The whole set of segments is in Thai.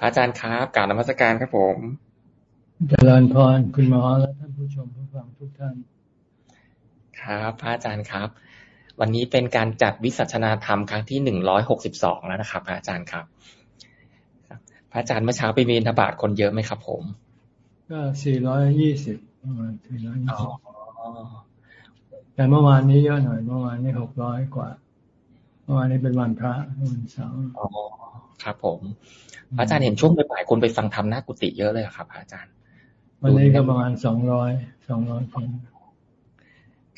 พระอาจารย์ครับกล่าวนมัสการครับผมเจริญพรคุณหมอและท่านผู้ชมผู้ฟังทุกท่าน ครับพระอาจารย์ครับ วันนี้เป็นการจัดวิสัชนาธรรมครั้งที่หนึ่งร้อยหกสิบสองแล้วนะครับพระอาจารย์ครับ พระอาจารย์เมื่อเช้าไปมีนบาตคนเยอะไหมครับ ผม ก็สี่ร้อยยี่สิบประมาณสี่ร้อยยี่สิบแต่เมื่อวานนี้เยอะหน่อยเมื่อวานนี้หกร้อยกว่าเมื่อวานนี้เป็นวันพระวันเสาร์อ๋อ ครับผมพระอาจารย์เห็นช่วงบ่ายคนไปฟังธรรมหน้ากุฏิเยอะเลยครับพระอาจารย์ วันนี้ก็ประมาณสองร้อยสองร้อยคน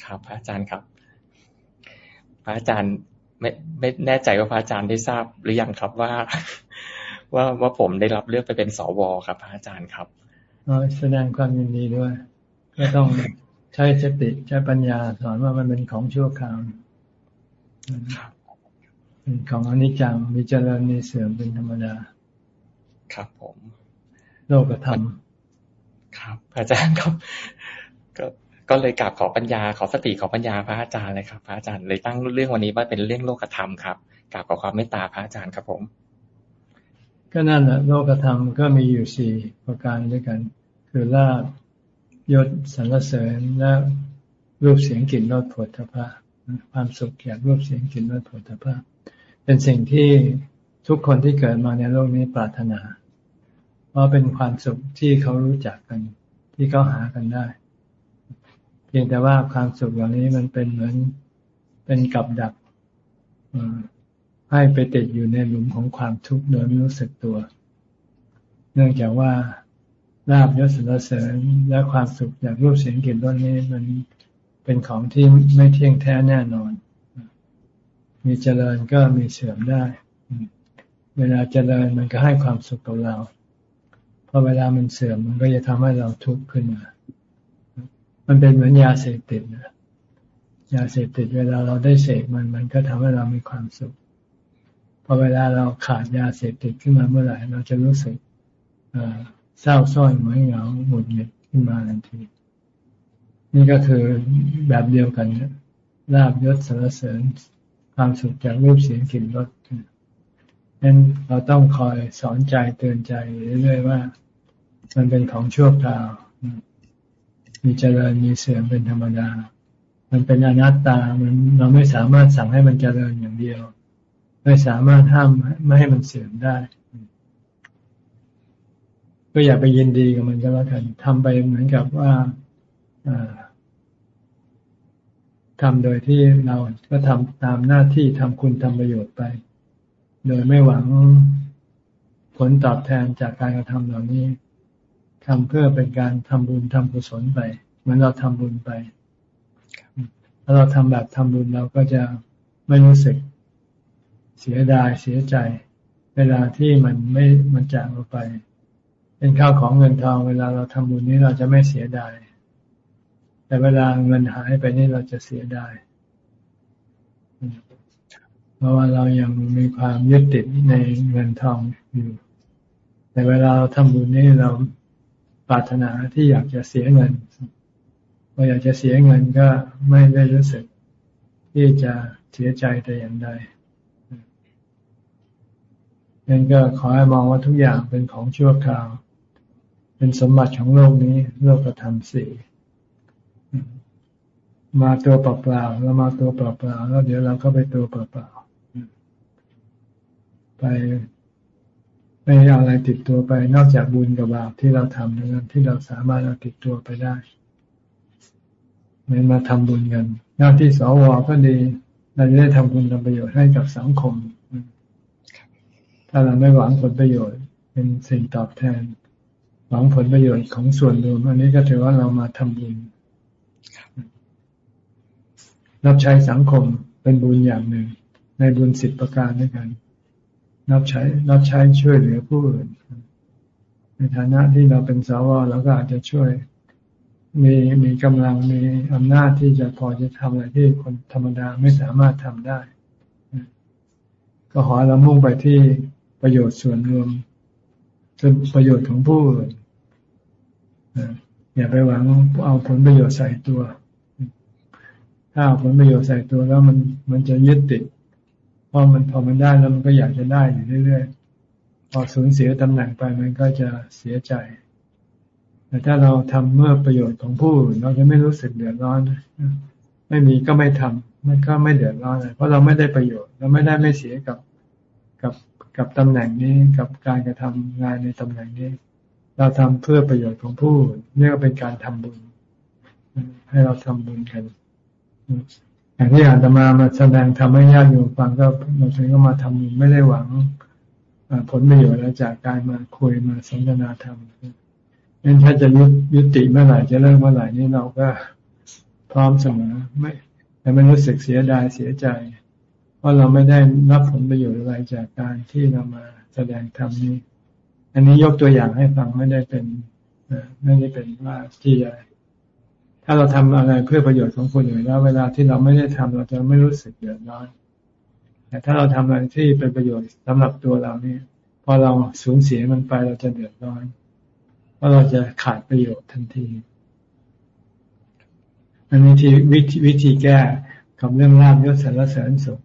ครับพระอาจารย์ครับ พระอาจารย์ไม่ไม่แน่ใจว่าพระอาจารย์ได้ทราบหรือยังครับว่า ว่าว่าผมได้รับเลือกไปเป็นสวครับ พระอาจารย์ครับแสดงความยินดีด้วยก็ต้องใช้สติใช้ปัญญาสอนว่ามันเป็นของชั่วคราว เป็นของอนิจจังมีเจริญมีเสื่อมเป็นธรรมดา ครับผม โลกธรรม ครับ อาจารย์ครับก็ก็เลยกราบขอปัญญาขอสติขอปัญญาพระอาจารย์เลยครับพระอาจารย์เลยตั้งเรื่องวันนี้ว่าเป็นเรื่องโลกธรรมครับกราบขอความเมตตาพระอาจารย์ครับผม ก็นั่นแหละโลกธรรมก็มีอยู่สี่ประการด้วยกัน คือลาบยศสรรเสริญและรูปเสียงกลิ่นรสผลทพะความสุขจากรูปเสียงกลิ่นรสผลทพะ เป็นสิ่งที่ทุกคนที่เกิดมาในโลกนี้ปรารถนา เพราะเป็นความสุขที่เขารู้จักกัน ที่เขาหากันได้ เพียงแต่ว่าความสุขเหล่านี้มันเป็นเหมือนเป็นกับดักให้ไปติดอยู่ในหลุมของความทุกข์โดยไม่รู้สึกตัว เนื่องจากว่าลาบยศสรรเสริญและความสุขจากรูปเสียงกลิ่นรสนี้มันเป็นของที่ไม่เที่ยงแท้แน่นอน มีเจริญก็มีเสื่อมได้ เวลาเจริญมันก็ให้ความสุขกับเราพอเวลามันเสื่อมมันก็จะทำให้เราทุกข์ขึ้นมา มันเป็นเหมือนยาเสพติดนะยาเสพติดเวลาเราได้เสพมันมันก็ทำให้เรามีความสุข พอเวลาเราขาดยาเสพติดขึ้นมาเมื่อไหร่เราจะรู้สึกเศร้าส้อยหงอยเหงาหงุดหงิดขึ้นมาทันที นี่ก็คือแบบเดียวกันลาบยศสารเสริญ ความสุขจากรูปเสียงกลิ่นรสนั้นเราต้องคอยสอนใจเตือนใจเรื่อยๆว่า มันเป็นของชั่วคราว มีเจริญมีเสื่อมเป็นธรรมดา มันเป็นอนัตตามันเราไม่สามารถสั่งให้มันเจริญอย่างเดียว ไม่สามารถห้ามไม่ให้มันเสื่อมได้ ก็อย่าไปยินดีกับมันก็แล้วกันทำไปเหมือนกับว่า ทำโดยที่เราก็ทำตามหน้าที่ทำคุณทำประโยชน์ไป โดยไม่หวังผลตอบแทนจากการกระทำเหล่านี้ทำเพื่อเป็นการทำบุญทำกุศลไป เหมือนเราทำบุญไป ถ้าเราทำแบบทำบุญเราก็จะไม่รู้สึกเสียดายเสียใจ เวลาที่มันไม่มันจากเราไป เป็นข้าวของเงินทองเวลาเราทำบุญนี้เราจะไม่เสียดาย แต่เวลาเงินหายไปนี่เราจะเสียดายเพราะว่าเรายังมีความยึดติดในเงินทองอยู่ แต่เวลาเราทำบุญนี่เราปรารถนาที่อยากจะเสียเงินพออยากจะเสียเงินก็ไม่ได้รู้สึกที่จะเสียใจแต่อย่างใดนั่นก็ขอให้มองว่าทุกอย่างเป็นของชั่วคราว เป็นสมบัติของโลกนี้ โลกธรรมสี่ มาตัวเปล่าๆแล้วมาตัวเปล่าๆแล้วเดี๋ยวเราก็ไปตัวเปล่าๆไปไม่เอาอะไรติดตัวไป นอกจากบุญกับบาปที่เราทำนั้นที่เราสามารถเอาติดตัวไปได้ไม่มาทำบุญกัน หน้าที่สวก็ดีเราจะได้ทำบุญทำประโยชน์ให้กับสังคม ถ้าเราไม่หวังผลประโยชน์ เป็นสิ่งตอบแทน หวังผลประโยชน์ของส่วนรวมอันนี้ก็ถือว่าเรามาทำบุญ รับใช้สังคมเป็นบุญอย่างหนึ่ง ในบุญสิบประการด้วยกัน รับใช้รับใช้ช่วยเหลือผู้อื่น ในฐานะที่เราเป็นสาวเราก็อาจจะช่วย มีมีกำลังมีอำนาจที่จะพอจะทำอะไรที่คนธรรมดาไม่สามารถทำได้ ก็ขอเรามุ่งไปที่ประโยชน์ส่วนรวมจนประโยชน์ของผู้อื่นอย่าไปหวังเอาผลประโยชน์ใส่ตัว ถ้าผลประโยชน์ใส่ตัวแล้วมันมันจะยึดติดพอมันพอมันได้แล้วมันก็อยากจะได้อยู่เรื่อยๆพอสูญเสียตำแหน่งไปมันก็จะเสียใจ แต่ถ้าเราทำเมื่อประโยชน์ของผู้เราจะไม่รู้สึกเดือดร้อนไม่มีก็ไม่ทำมันก็ไม่เดือดร้อนเลยเพราะเราไม่ได้ประโยชน์เราไม่ได้ไม่เสียกับกับกับตำแหน่งนี้กับการกระทำงานในตำแหน่งนี้ เราทำเพื่อประโยชน์ของผู้นี่ก็เป็นการทำบุญ ให้เราทำบุญกัน อย่างที่อาตมามาแสดงทำให้ญาติโยมฟังก็เราถึงก็มาทำบุญไม่ได้หวังผลประโยชน์จากการมาคุยมาสนทนาธรรมงั้นถ้าจะยุยติเมื่อไหร่จะเริ่มเมื่อไหร่นี่เราก็พร้อมเสมอไม่แต่ไม่รู้สึกเสียดายเสียใจพราะเราไม่ได้รับผลประโยชน์อะไรจากการที่เรามาแสดงธรรมนี้ อันนี้ยกตัวอย่างให้ฟังไม่ได้เป็นไม่ได้เป็นว่าที่อะ ถ้าเราทำอะไรเพื่อประโยชน์ของคนอื่นแล้ว เวลาที่เราไม่ได้ทำเราจะไม่รู้สึกเดือดร้อนแต่ถ้าเราทำอะไรที่เป็นประโยชน์สำหรับตัวเราเนี่ยพอเราสูญเสียมันไปเราจะเดือดร้อนเพราะเราจะขาดประโยชน์ทันทีอันนี้ที่วิธีแก้กับเรื่องลาบยศสารเสริญสุข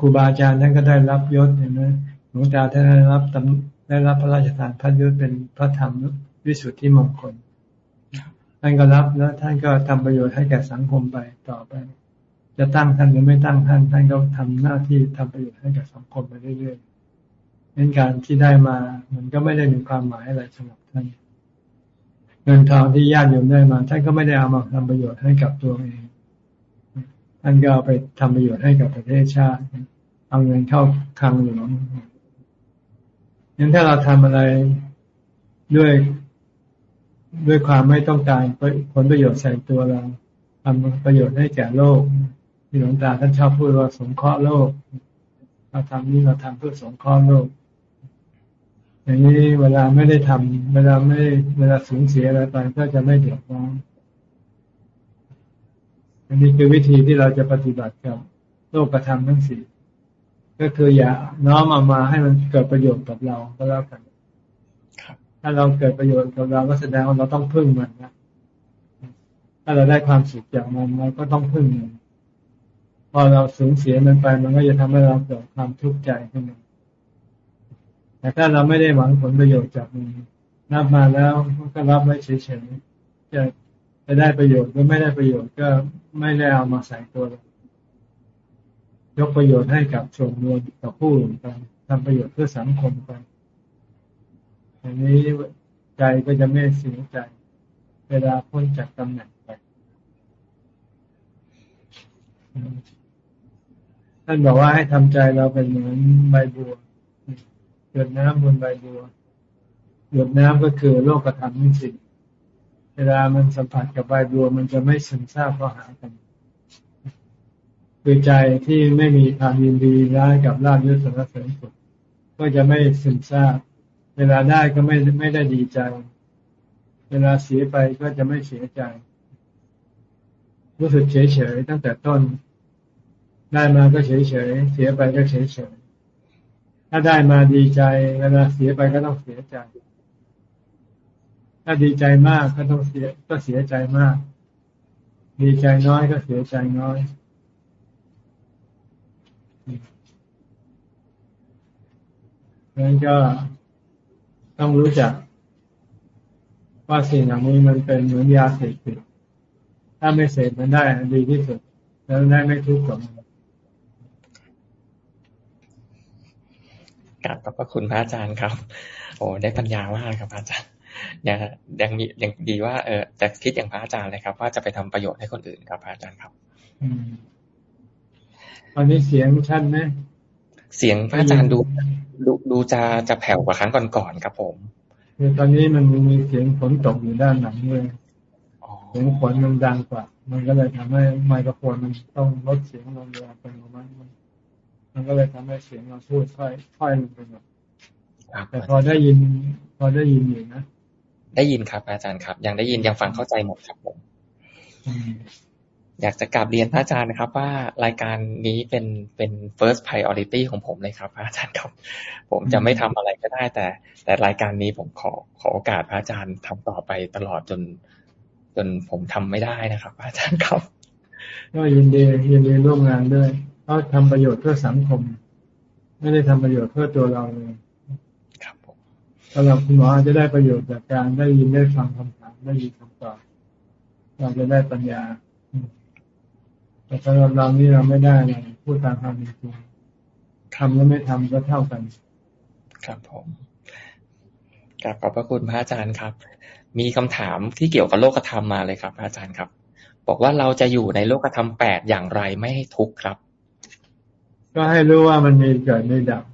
ครูบาอาจารย์ท่านก็ได้รับยศเห็นไหมหลวงตาท่านได้รับได้รับพระราชทานพระยศเป็นพระธรรมวิสุทธิมงคล ท่านก็รับแล้วท่านก็ทำประโยชน์ให้แก่สังคมไปต่อไป จะตั้งท่านหรือไม่ตั้งท่าน ท่านก็ทำหน้าที่ทำประโยชน์ให้กับสังคมไปเรื่อยๆเป็นการที่ได้มา มันก็ไม่ได้มีความหมายอะไรสำหรับท่าน เงินทองที่ญาติโยมได้มา ท่านก็ไม่ได้เอามาทำประโยชน์ให้กับตัวเอง ท่านก็เอาไปทำประโยชน์ให้กับประเทศชาติ เอาเงินเข้าคลังหลวงงั้นถ้าเราทำอะไรด้วย ด้วยความไม่ต้องการผลประโยชน์ใส่ตัวเราทำประโยชน์ให้แก่โลกที่หลวงตาท่านชอบพูดว่าสงเคราะห์โลกเราทำนี้เราทำเพื่อสงเคราะห์โลก อย่างนี้เวลาไม่ได้ทำเวลาไม่เวลาสูญเสียอะไรไปก็จะไม่เดือดร้อนอันนี้คือวิธีที่เราจะปฏิบัติกับโลกธรรมทั้งสี่ก็คืออย่าน้อมเอามาให้มันเกิดประโยชน์กับเราก็แล้วกัน ถ้าเราเกิดประโยชน์กับเราก็แสดงว่าเราต้องพึ่งมันนะถ้าเราได้ความสุขจากมันเราก็ต้องพึ่งมันพอเราสูญเสียมันไป มันก็จะทำให้เราเกิดความทุกข์ใจขึ้นมาแต่ถ้าเราไม่ได้หวังผลประโยชน์จากมันรับมาแล้วก็รับไว้เฉยๆจะจะได้ประโยชน์หรือไม่ได้ประโยชน์ก็ไม่ได้เอามาใส่ตัวเรายกประโยชน์ให้กับส่วนรวมกับผู้อื่นไปทำประโยชน์เพื่อสังคมไป อย่างนี้ใจก็จะไม่เสียใจ เวลาพ้นจากตำแหน่งไปท่านบอกว่าให้ทำใจเราเป็นเหมือนใบบัวหยดน้ำบนใบบัวหยดน้ำก็คือโลกธรรมนี่สิเวลามันสัมผัสกับใบบัว มันจะไม่ซึมซาบเข้าหากันคือใจที่ไม่มีความยินดีร้ายกับลาบยศสรรเสริญสุขก็จะไม่ซึมซาบ เวลาได้ก็ไม่ไม่ได้ดีใจ เวลาเสียไปก็จะไม่เสียใจ รู้สึกเฉยเฉยตั้งแต่ต้น ได้มาก็เฉยเฉยเสียไปก็เฉยเฉยถ้าได้มาดีใจ เวลาเสียไปก็ต้องเสียใจ ถ้าดีใจมากก็ต้องเสียก็เสียใจมาก ดีใจน้อยก็เสียใจน้อยนั้นก็ ต้องรู้จัก ว่าสิ่งเหล่านี้มันเป็นเหมือนยาเสพติดถ้าไม่เสพมันได้ดีที่สุด แล้วได้ไม่ทุกข์กับมันกราบขอบพระคุณพระอาจารย์ครับ โอ้ได้ปัญญามากครับพระอาจารย์ยังยังมียังดีว่าเออจะคิดอย่างพระอาจารย์เลยครับ ว่าจะไปทำประโยชน์ให้คนอื่นครับพระอาจารย์ครับตอนนี้เสียงชัดไหม เสียงพระอาจารย์ดูดูดูจะจะแผ่วกว่าครั้งก่อนๆครับผมคือตอนนี้มันมีเสียงฝนตกอยู่ด้านหลังเลยเสียงฝนมันดังกว่า มันก็เลยทำให้ไมโครโฟนมันต้องลดเสียงลงเวลาเป็นมันมันก็เลยทำให้เสียงเราพูดค่อยค่อยลงไปหน่อยแต่พอได้ยิน พอได้ยินอยู่นะได้ยินครับ อาจารย์ครับ ยังได้ยินยังฟังเข้าใจหมดครับผม อยากจะกลับเรียนพระอาจารย์นะครับ ว่ารายการนี้เป็นเป็น first priority ของผมเลยครับพระอาจารย์ครับ ผมจะไม่ทำอะไรก็ได้ แต่ แต่รายการนี้ผมขอขอโอกาสพระอาจารย์ทำต่อไปตลอดจน จนผมทำไม่ได้นะครับพระอาจารย์ครับ ก็ยินดียินดีร่วมงานด้วยเขาทำประโยชน์เพื่อสังคม ไม่ได้ทำประโยชน์เพื่อตัวเราเลยครับผมสำหรับคุณหมออาจจะได้ประโยชน์จากการได้ยินได้ฟังคำถามได้ยินคำตอบเราจะได้ปัญญา แต่สำหรับเรานี่เราไม่ได้เลยพูดตามความจริงทำแล้วไม่ทำก็เท่ากัน ครับผมกราบขอบพระคุณพระอาจารย์ครับ มีคำถามที่เกี่ยวกับโลกธรรมมาเลยครับพระอาจารย์ครับ บอกว่าเราจะอยู่ในโลกธรรมแปดอย่างไรไม่ให้ทุกข์ครับ ก็ให้รู้ว่ามันมีเกิดมีดับ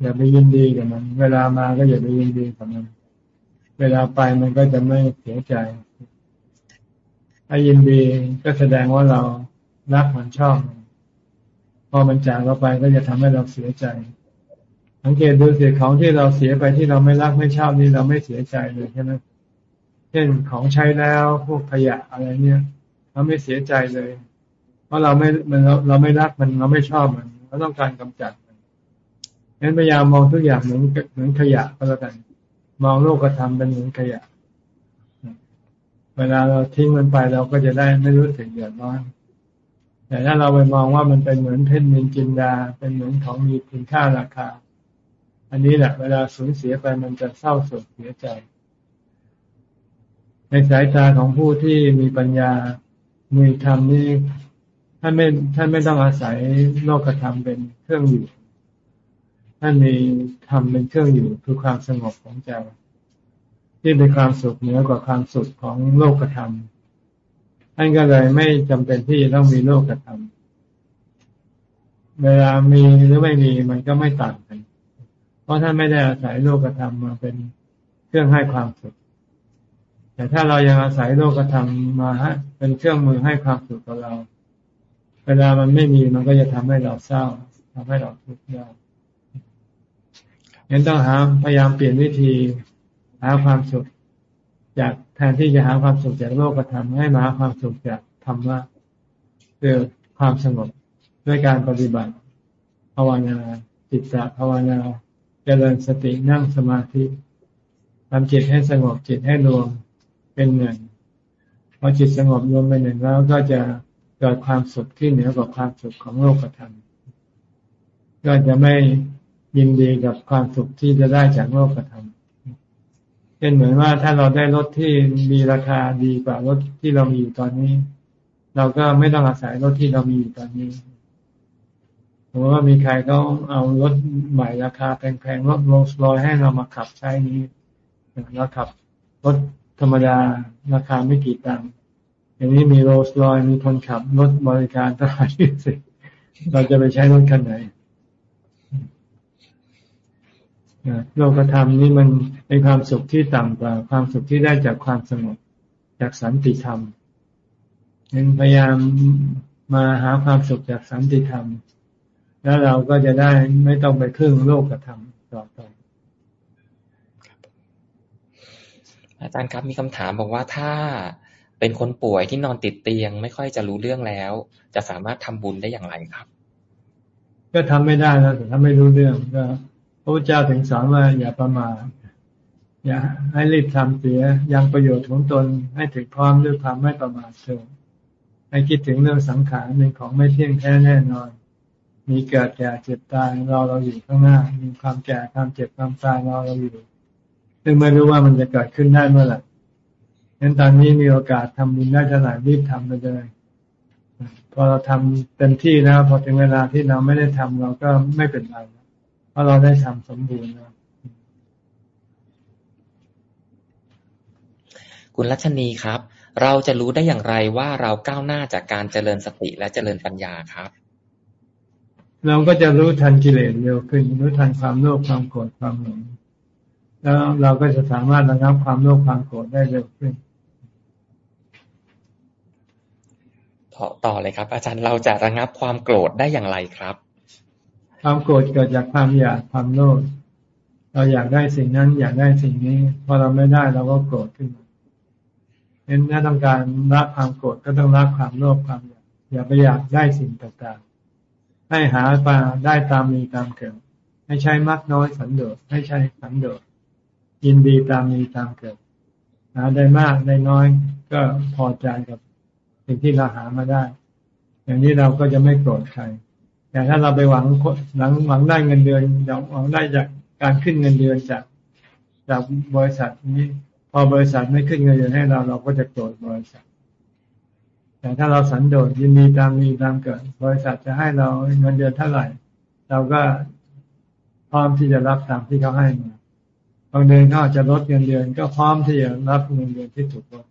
อย่าไปยินดีกับมัน เวลามาก็อย่าไปยินดีกับมัน เวลาไปมันก็จะไม่เสียใจ ถ้ายินดีก็แสดงว่าเรา รักมันชอบพอมันจากเราไปก็จะทำให้เราเสียใจ สังเกตดูเสียของที่เราเสียไปที่เราไม่รักไม่ชอบนี่เราไม่เสียใจเลยใช่ไหมเช่นของใช้แล้วพวกขยะอะไรเนี่ยเราไม่เสียใจเลย เพราะเราไม่มันเราเราไม่รักมันเราไม่ชอบมันเราต้องการกำจัดมันงั้นพยายามมองทุกอย่างเหมือนเหมือนขยะก็แล้วกัน มองโลกธรรมเป็นเหมือนขยะ เวลาเราทิ้งมันไปเราก็จะได้ไม่รู้สึกเดือดร้อน แต่ถ้าเราไปมองว่ามันเป็นเหมือนเพชรมินจินดา เป็นเหมือนของมีคุณค่าราคา อันนี้แหละเวลาสูญเสียไปมันจะเศร้าโศกเสียใจ ในสายตาของผู้ที่มีปัญญา มีธรรมนี่ท่านไม่ท่านไม่ต้องอาศัยโลกธรรมเป็นเครื่องอยู่ ท่านมีธรรมเป็นเครื่องอยู่คือความสงบของใจที่เป็นความสุขเหนือกว่าความสุขของโลกธรรม ท่านก็เลยไม่จำเป็นที่จะต้องมีโลกธรรมเวลามีหรือไม่มีมันก็ไม่ต่างกัน เพราะท่านไม่ได้อาศัยโลกธรรมมาเป็นเครื่องให้ความสุข แต่ถ้าเรายังอาศัยโลกธรรมมาฮะเป็นเครื่องมือให้ความสุขกับเรา เวลามันไม่มีมันก็จะทำให้เราเศร้าทำให้เราทุกข์ได้ยังต้องหาพยายามเปลี่ยนวิธีหาความสุข จากแทนที่จะหาความสุขจากโลกธรรมให้มาหาความสุขจากธรรมะคือความสงบด้วยการปฏิบัติภาวนาจิตตะภาวนาเจริญสตินั่งสมาธิทำจิตให้สงบจิตให้รวมเป็นหนึ่งพอจิตสงบรวมเป็นหนึ่งแล้วก็จะเกิดความสุขที่เหนือกว่าความสุขของโลกธรรมก็จะไม่ยินดีกับความสุขที่จะได้จากโลกธรรม เป็นเหมือนว่าถ้าเราได้รถที่มีราคาดีกว่ารถที่เรามีอยู่ตอนนี้ เราก็ไม่ต้องอาศัยรถที่เรามีอยู่ตอนนี้สมมติว่ามีใครเขาเอารถใหม่ราคาแพงๆรถโรลส์รอยให้เรามาขับใช้นี้เราขับรถธรรมดาราคาไม่กี่ตังค์อย่างนี้มีโรลส์รอยมีคนขับรถบริการตลาดยี่สิบเราจะไปใช้รถคันไหนโลกธรรมนี่มัน เป็นความสุขที่ต่ำกว่า ความสุขที่ได้จากความสงบจากสันติธรรมยังพยายามมาหาความสุขจากสันติธรรม แล้วเราก็จะได้ไม่ต้องไปครึ่งโลกธรรมต่อไปอาจารย์ครับมีคำถามบอกว่าถ้าเป็นคนป่วยที่นอนติดเตียง ไม่ค่อยจะรู้เรื่องแล้ว จะสามารถทำบุญได้อย่างไรครับ ก็ทำไม่ได้แล้วแต่ถ้าไม่รู้เรื่องก็พระเจ้าถึงสอนว่าอย่าประมาท อย่าให้รีบทำเสียยังประโยชน์ของตนให้ถึงพร้อมด้วยความไม่ประมาทเถิดให้คิดถึงเรื่องสังขารเป็นของไม่เที่ยงแท้แน่นอน มีเกิดแก่เจ็บตายเราเราอยู่ข้างหน้า มีความแก่ความเจ็บความตายเราเราอยู่ซึ่งไม่รู้ว่ามันจะเกิดขึ้นได้เมื่อไหร่งั้นตอนนี้มีโอกาสทำบุญได้เท่าไหร่รีบทำไปเลยพอเราทำเต็มที่แล้วพอถึงเวลาที่เราไม่ได้ทำเราก็ไม่เป็นไรเพราะเราได้ทำสมบูรณ์แล้ว คุณรัชนีครับ เราจะรู้ได้อย่างไรว่าเราก้าวหน้าจากการเจริญสติและเจริญปัญญาครับ เราก็จะรู้ทันกิเลสเร็วขึ้นรู้ทันความโลภความโกรธความหลงแล้วเราก็จะสามารถระงับความโลภความโกรธได้เร็วขึ้นต่อเลยครับ อาจารย์เราจะระงับความโกรธได้อย่างไรครับ ความโกรธเกิดจากความอยากความโลภเราอยากได้สิ่งนั้น อยากได้สิ่งนี้ พอเราไม่ได้เราก็โกรธขึ้นมา เน้นถ้าต้องการละความโกรธก็ต้องละความโลภความอยากอย่าไปอยากได้สิ่งต่างๆ ให้หาปาได้ตามมีตามเกิด ให้ใช้มักน้อยสันโดษให้ใช้สันโดษยินดีตามมีตามเกิด หาได้มากได้น้อยก็พอใจกับสิ่งที่เราหามาได้ อย่างนี้เราก็จะไม่โกรธใครแต่ถ้าเราไปหวังหลังหวังได้เงินเดือนหวังได้จากการขึ้นเงินเดือนจากจากบริษัทนี้ พอบริษัทไม่ขึ้นเงินเดือนให้เราเราก็จะโกรธบริษัท แต่ถ้าเราสันโดษยินดีตามมีตามเกิด บริษัทจะให้เราเงินเดือนเท่าไหร่ เราก็พร้อมที่จะรับตามที่เขาให้มาบางเดือนเขาอาจจะลดเงินเดือน ก็พร้อมที่จะรับเงินเดือนที่ถูกลด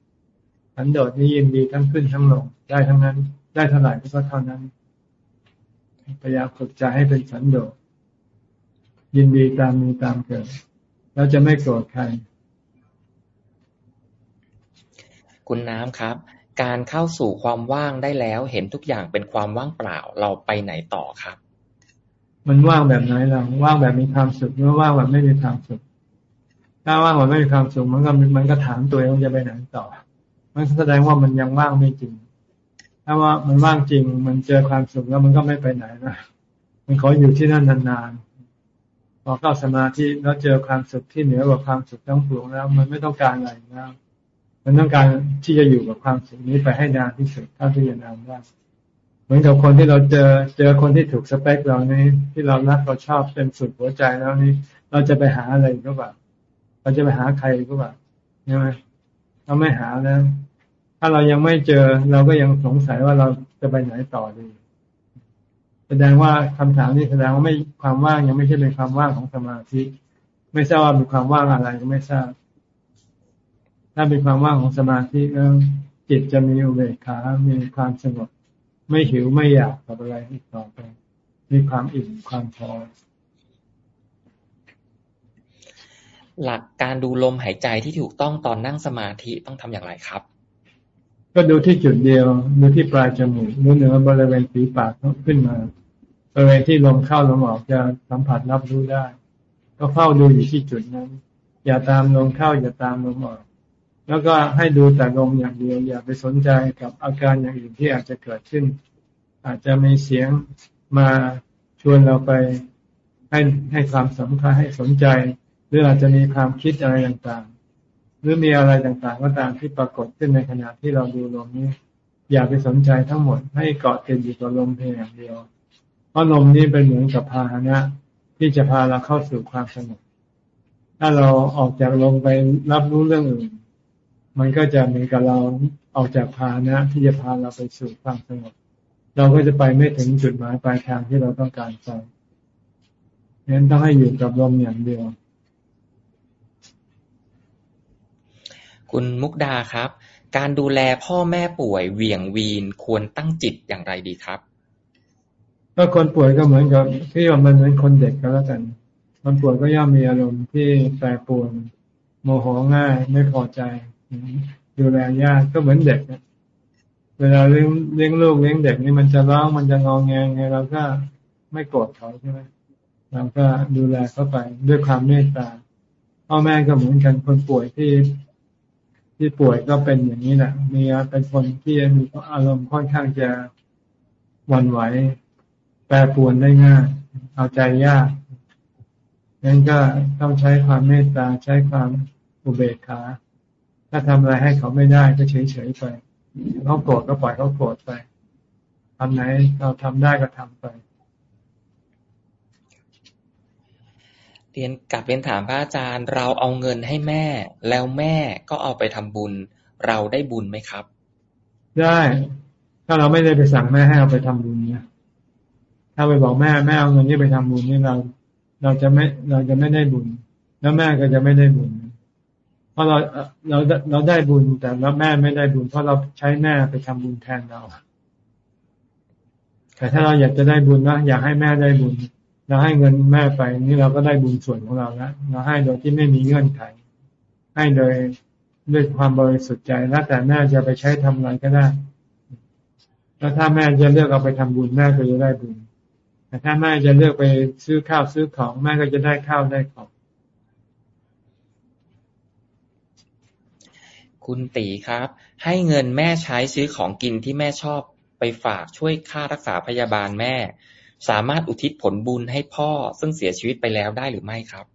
สันโดษนี้ยินดีทั้งขึ้นทั้งลงได้ทั้งนั้น ได้เท่าไหร่ก็เท่านั้นพยายามฝึกใจให้เป็นสันโดษยินดีตามมีตามเกิด แล้วจะไม่โกรธใคร คุณน้ำครับ การเข้าสู่ความว่างได้แล้ว เห็นทุกอย่างเป็นความว่างเปล่าเราไปไหนต่อครับ มันว่างแบบไหนเราว่างแบบมีความสุขหรือว่างแบบไม่มีความสุขถ้าว่างแบบไม่มีความสุขมันก็มันก็ถามตัวเองว่าจะไปไหนต่อ มันแสดงว่ามันยังว่างไม่จริง ถ้าว่ามันว่างจริง มันเจอความสุขแล้วมันก็ไม่ไปไหนนะมันขออยู่ที่นั่นนานๆพอเข้าสมาธิแล้วเจอความสุขที่เหนือกว่าความสุขทั้งปวงแล้ว มันไม่ต้องการอะไรแล้ว มันต้องการที่จะอยู่กับความสุขนี้ไปให้นานที่สุดเท่าที่จะนานได้เหมือนกับคนที่เราเจอเจอคนที่ถูกสเปคเรานี่ที่เรารักเราชอบเต็มสุดหัวใจแล้วนี่ เราจะไปหาอะไรก็แบบเราจะไปหาใครก็แบบใช่ไหมเราไม่หาแล้ว ถ้าเรายังไม่เจอเราก็ยังสงสัยว่าเราจะไปไหนต่อดีแสดงว่าคำถามนี้แสดงว่าไม่ความว่างยังไม่ใช่เป็นความว่างของสมาธิไม่ทราบว่าเป็นความว่างอะไรก็ไม่ทราบ ถ้าเป็นความว่างของสมาธิแล้วจิตจะมีอุเบกขา มีความสงบ ไม่หิวไม่อยากกับอะไรอีกต่อไป มีความอิ่มความพอ หลักการดูลมหายใจที่ถูกต้องตอนนั่งสมาธิต้องทำอย่างไรครับ ก็ดูที่จุดเดียวดูที่ปลายจมูกดูเหนือบริเวณฝีปากขึ้นมาบริเวณที่ลมเข้าลมออกจะสัมผัสรับรู้ได้ ก็เฝ้าดูอยู่ที่จุดนั้น อย่าตามลมเข้าอย่าตามลมออก แล้วก็ให้ดูแต่ลมอย่างเดียว อย่าไปสนใจกับอาการอย่างอื่นที่อาจจะเกิดขึ้น อาจจะมีเสียงมาชวนเราไปให้ให้ความสำคัญให้สนใจ หรืออาจจะมีความคิดอะไรต่างๆ หรือมีอะไรต่างๆ ก็ตามที่ปรากฏขึ้นในขณะที่เราดูลมนี้ อย่าไปสนใจทั้งหมด ให้เกาะติดอยู่กับลมเพียงอย่างเดียว เพราะลมนี้เป็นเหมือนกับพาหนะที่จะพาเราเข้าสู่ความสงบถ้าเราออกจากลมไปรับรู้เรื่องอื่น มันก็จะเหมือนกับเราออกจากพานะที่จะพาเราไปสู่ความสงบเราก็จะไปไม่ถึงจุดหมายปลายทางที่เราต้องการไปงั้นต้องให้อยู่กับลมอย่างเดียว คุณมุกดาครับ การดูแลพ่อแม่ป่วยเวียงวีนควรตั้งจิตอย่างไรดีครับก็คนป่วยก็เหมือนกับที่ว่ามันเหมือนคนเด็กก็แล้วกันคนป่วยก็ย่อมมีอารมณ์ที่แปรปรวนโมโหง่ายไม่พอใจ ดูแลยากก็เหมือนเด็กเวลาเลี้ยงเลี้ยงลูกเลี้ยงเด็กนี่มันจะร้องมันจะงองแงไงเราก็ไม่โกรธเขาใช่ไหมเราก็ดูแลเขาไปด้วยความเมตตาพ่อแม่ก็เหมือนกันคนป่วยที่ที่ป่วยก็เป็นอย่างนี้แหละมีเป็นคนที่มีอารมณ์ค่อนข้างจะวันไหว แปรปรวนได้ง่าย เอาใจยากงั้นก็ต้องใช้ความเมตตาใช้ความอุเบกขา ถ้าทำอะไรให้เขาไม่ได้ก็เฉยเฉยไปเขาโกรธก็ปล่อยเขาโกรธไปทำไหนเราทำได้ก็ทำไปเรียนกลับเรียนถามพระอาจารย์ เราเอาเงินให้แม่ แล้วแม่ก็เอาไปทำบุญ เราได้บุญไหมครับ ได้ ถ้าเราไม่ได้ไปสั่งแม่ให้เอาไปทำบุญเนี่ยถ้าไปบอกแม่แม่เอาเงินนี้ไปทำบุญนี่เรา เราจะไม่เราจะไม่ได้บุญ แล้วแม่ก็จะไม่ได้บุญเพราะเราเราเราได้บุญแต่เราแม่ไม่ได้บุญ เพราะเราใช้แม่ไปทำบุญแทนเราแต่ถ้าเราอยากจะได้บุญนะอยากให้แม่ได้บุญเราให้เงินแม่ไปนี่เราก็ได้บุญส่วนของเราแล้วเราให้โดยที่ไม่มีเงื่อนไข ให้โดยด้วยความบริสุทธิ์ใจแล้วแต่แม่จะไปใช้ทำอะไรก็ได้ แล้วถ้าแม่จะเลือกเอาไปทำบุญแม่ก็จะได้บุญแต่ถ้าแม่จะเลือกไปซื้อข้าวซื้อของแม่ก็จะได้ข้าวได้ของ คุณตีครับ ให้เงินแม่ใช้ซื้อของกินที่แม่ชอบไปฝากช่วยค่ารักษาพยาบาลแม่ สามารถอุทิศผลบุญให้พ่อซึ่งเสียชีวิตไปแล้วได้หรือไม่ครับ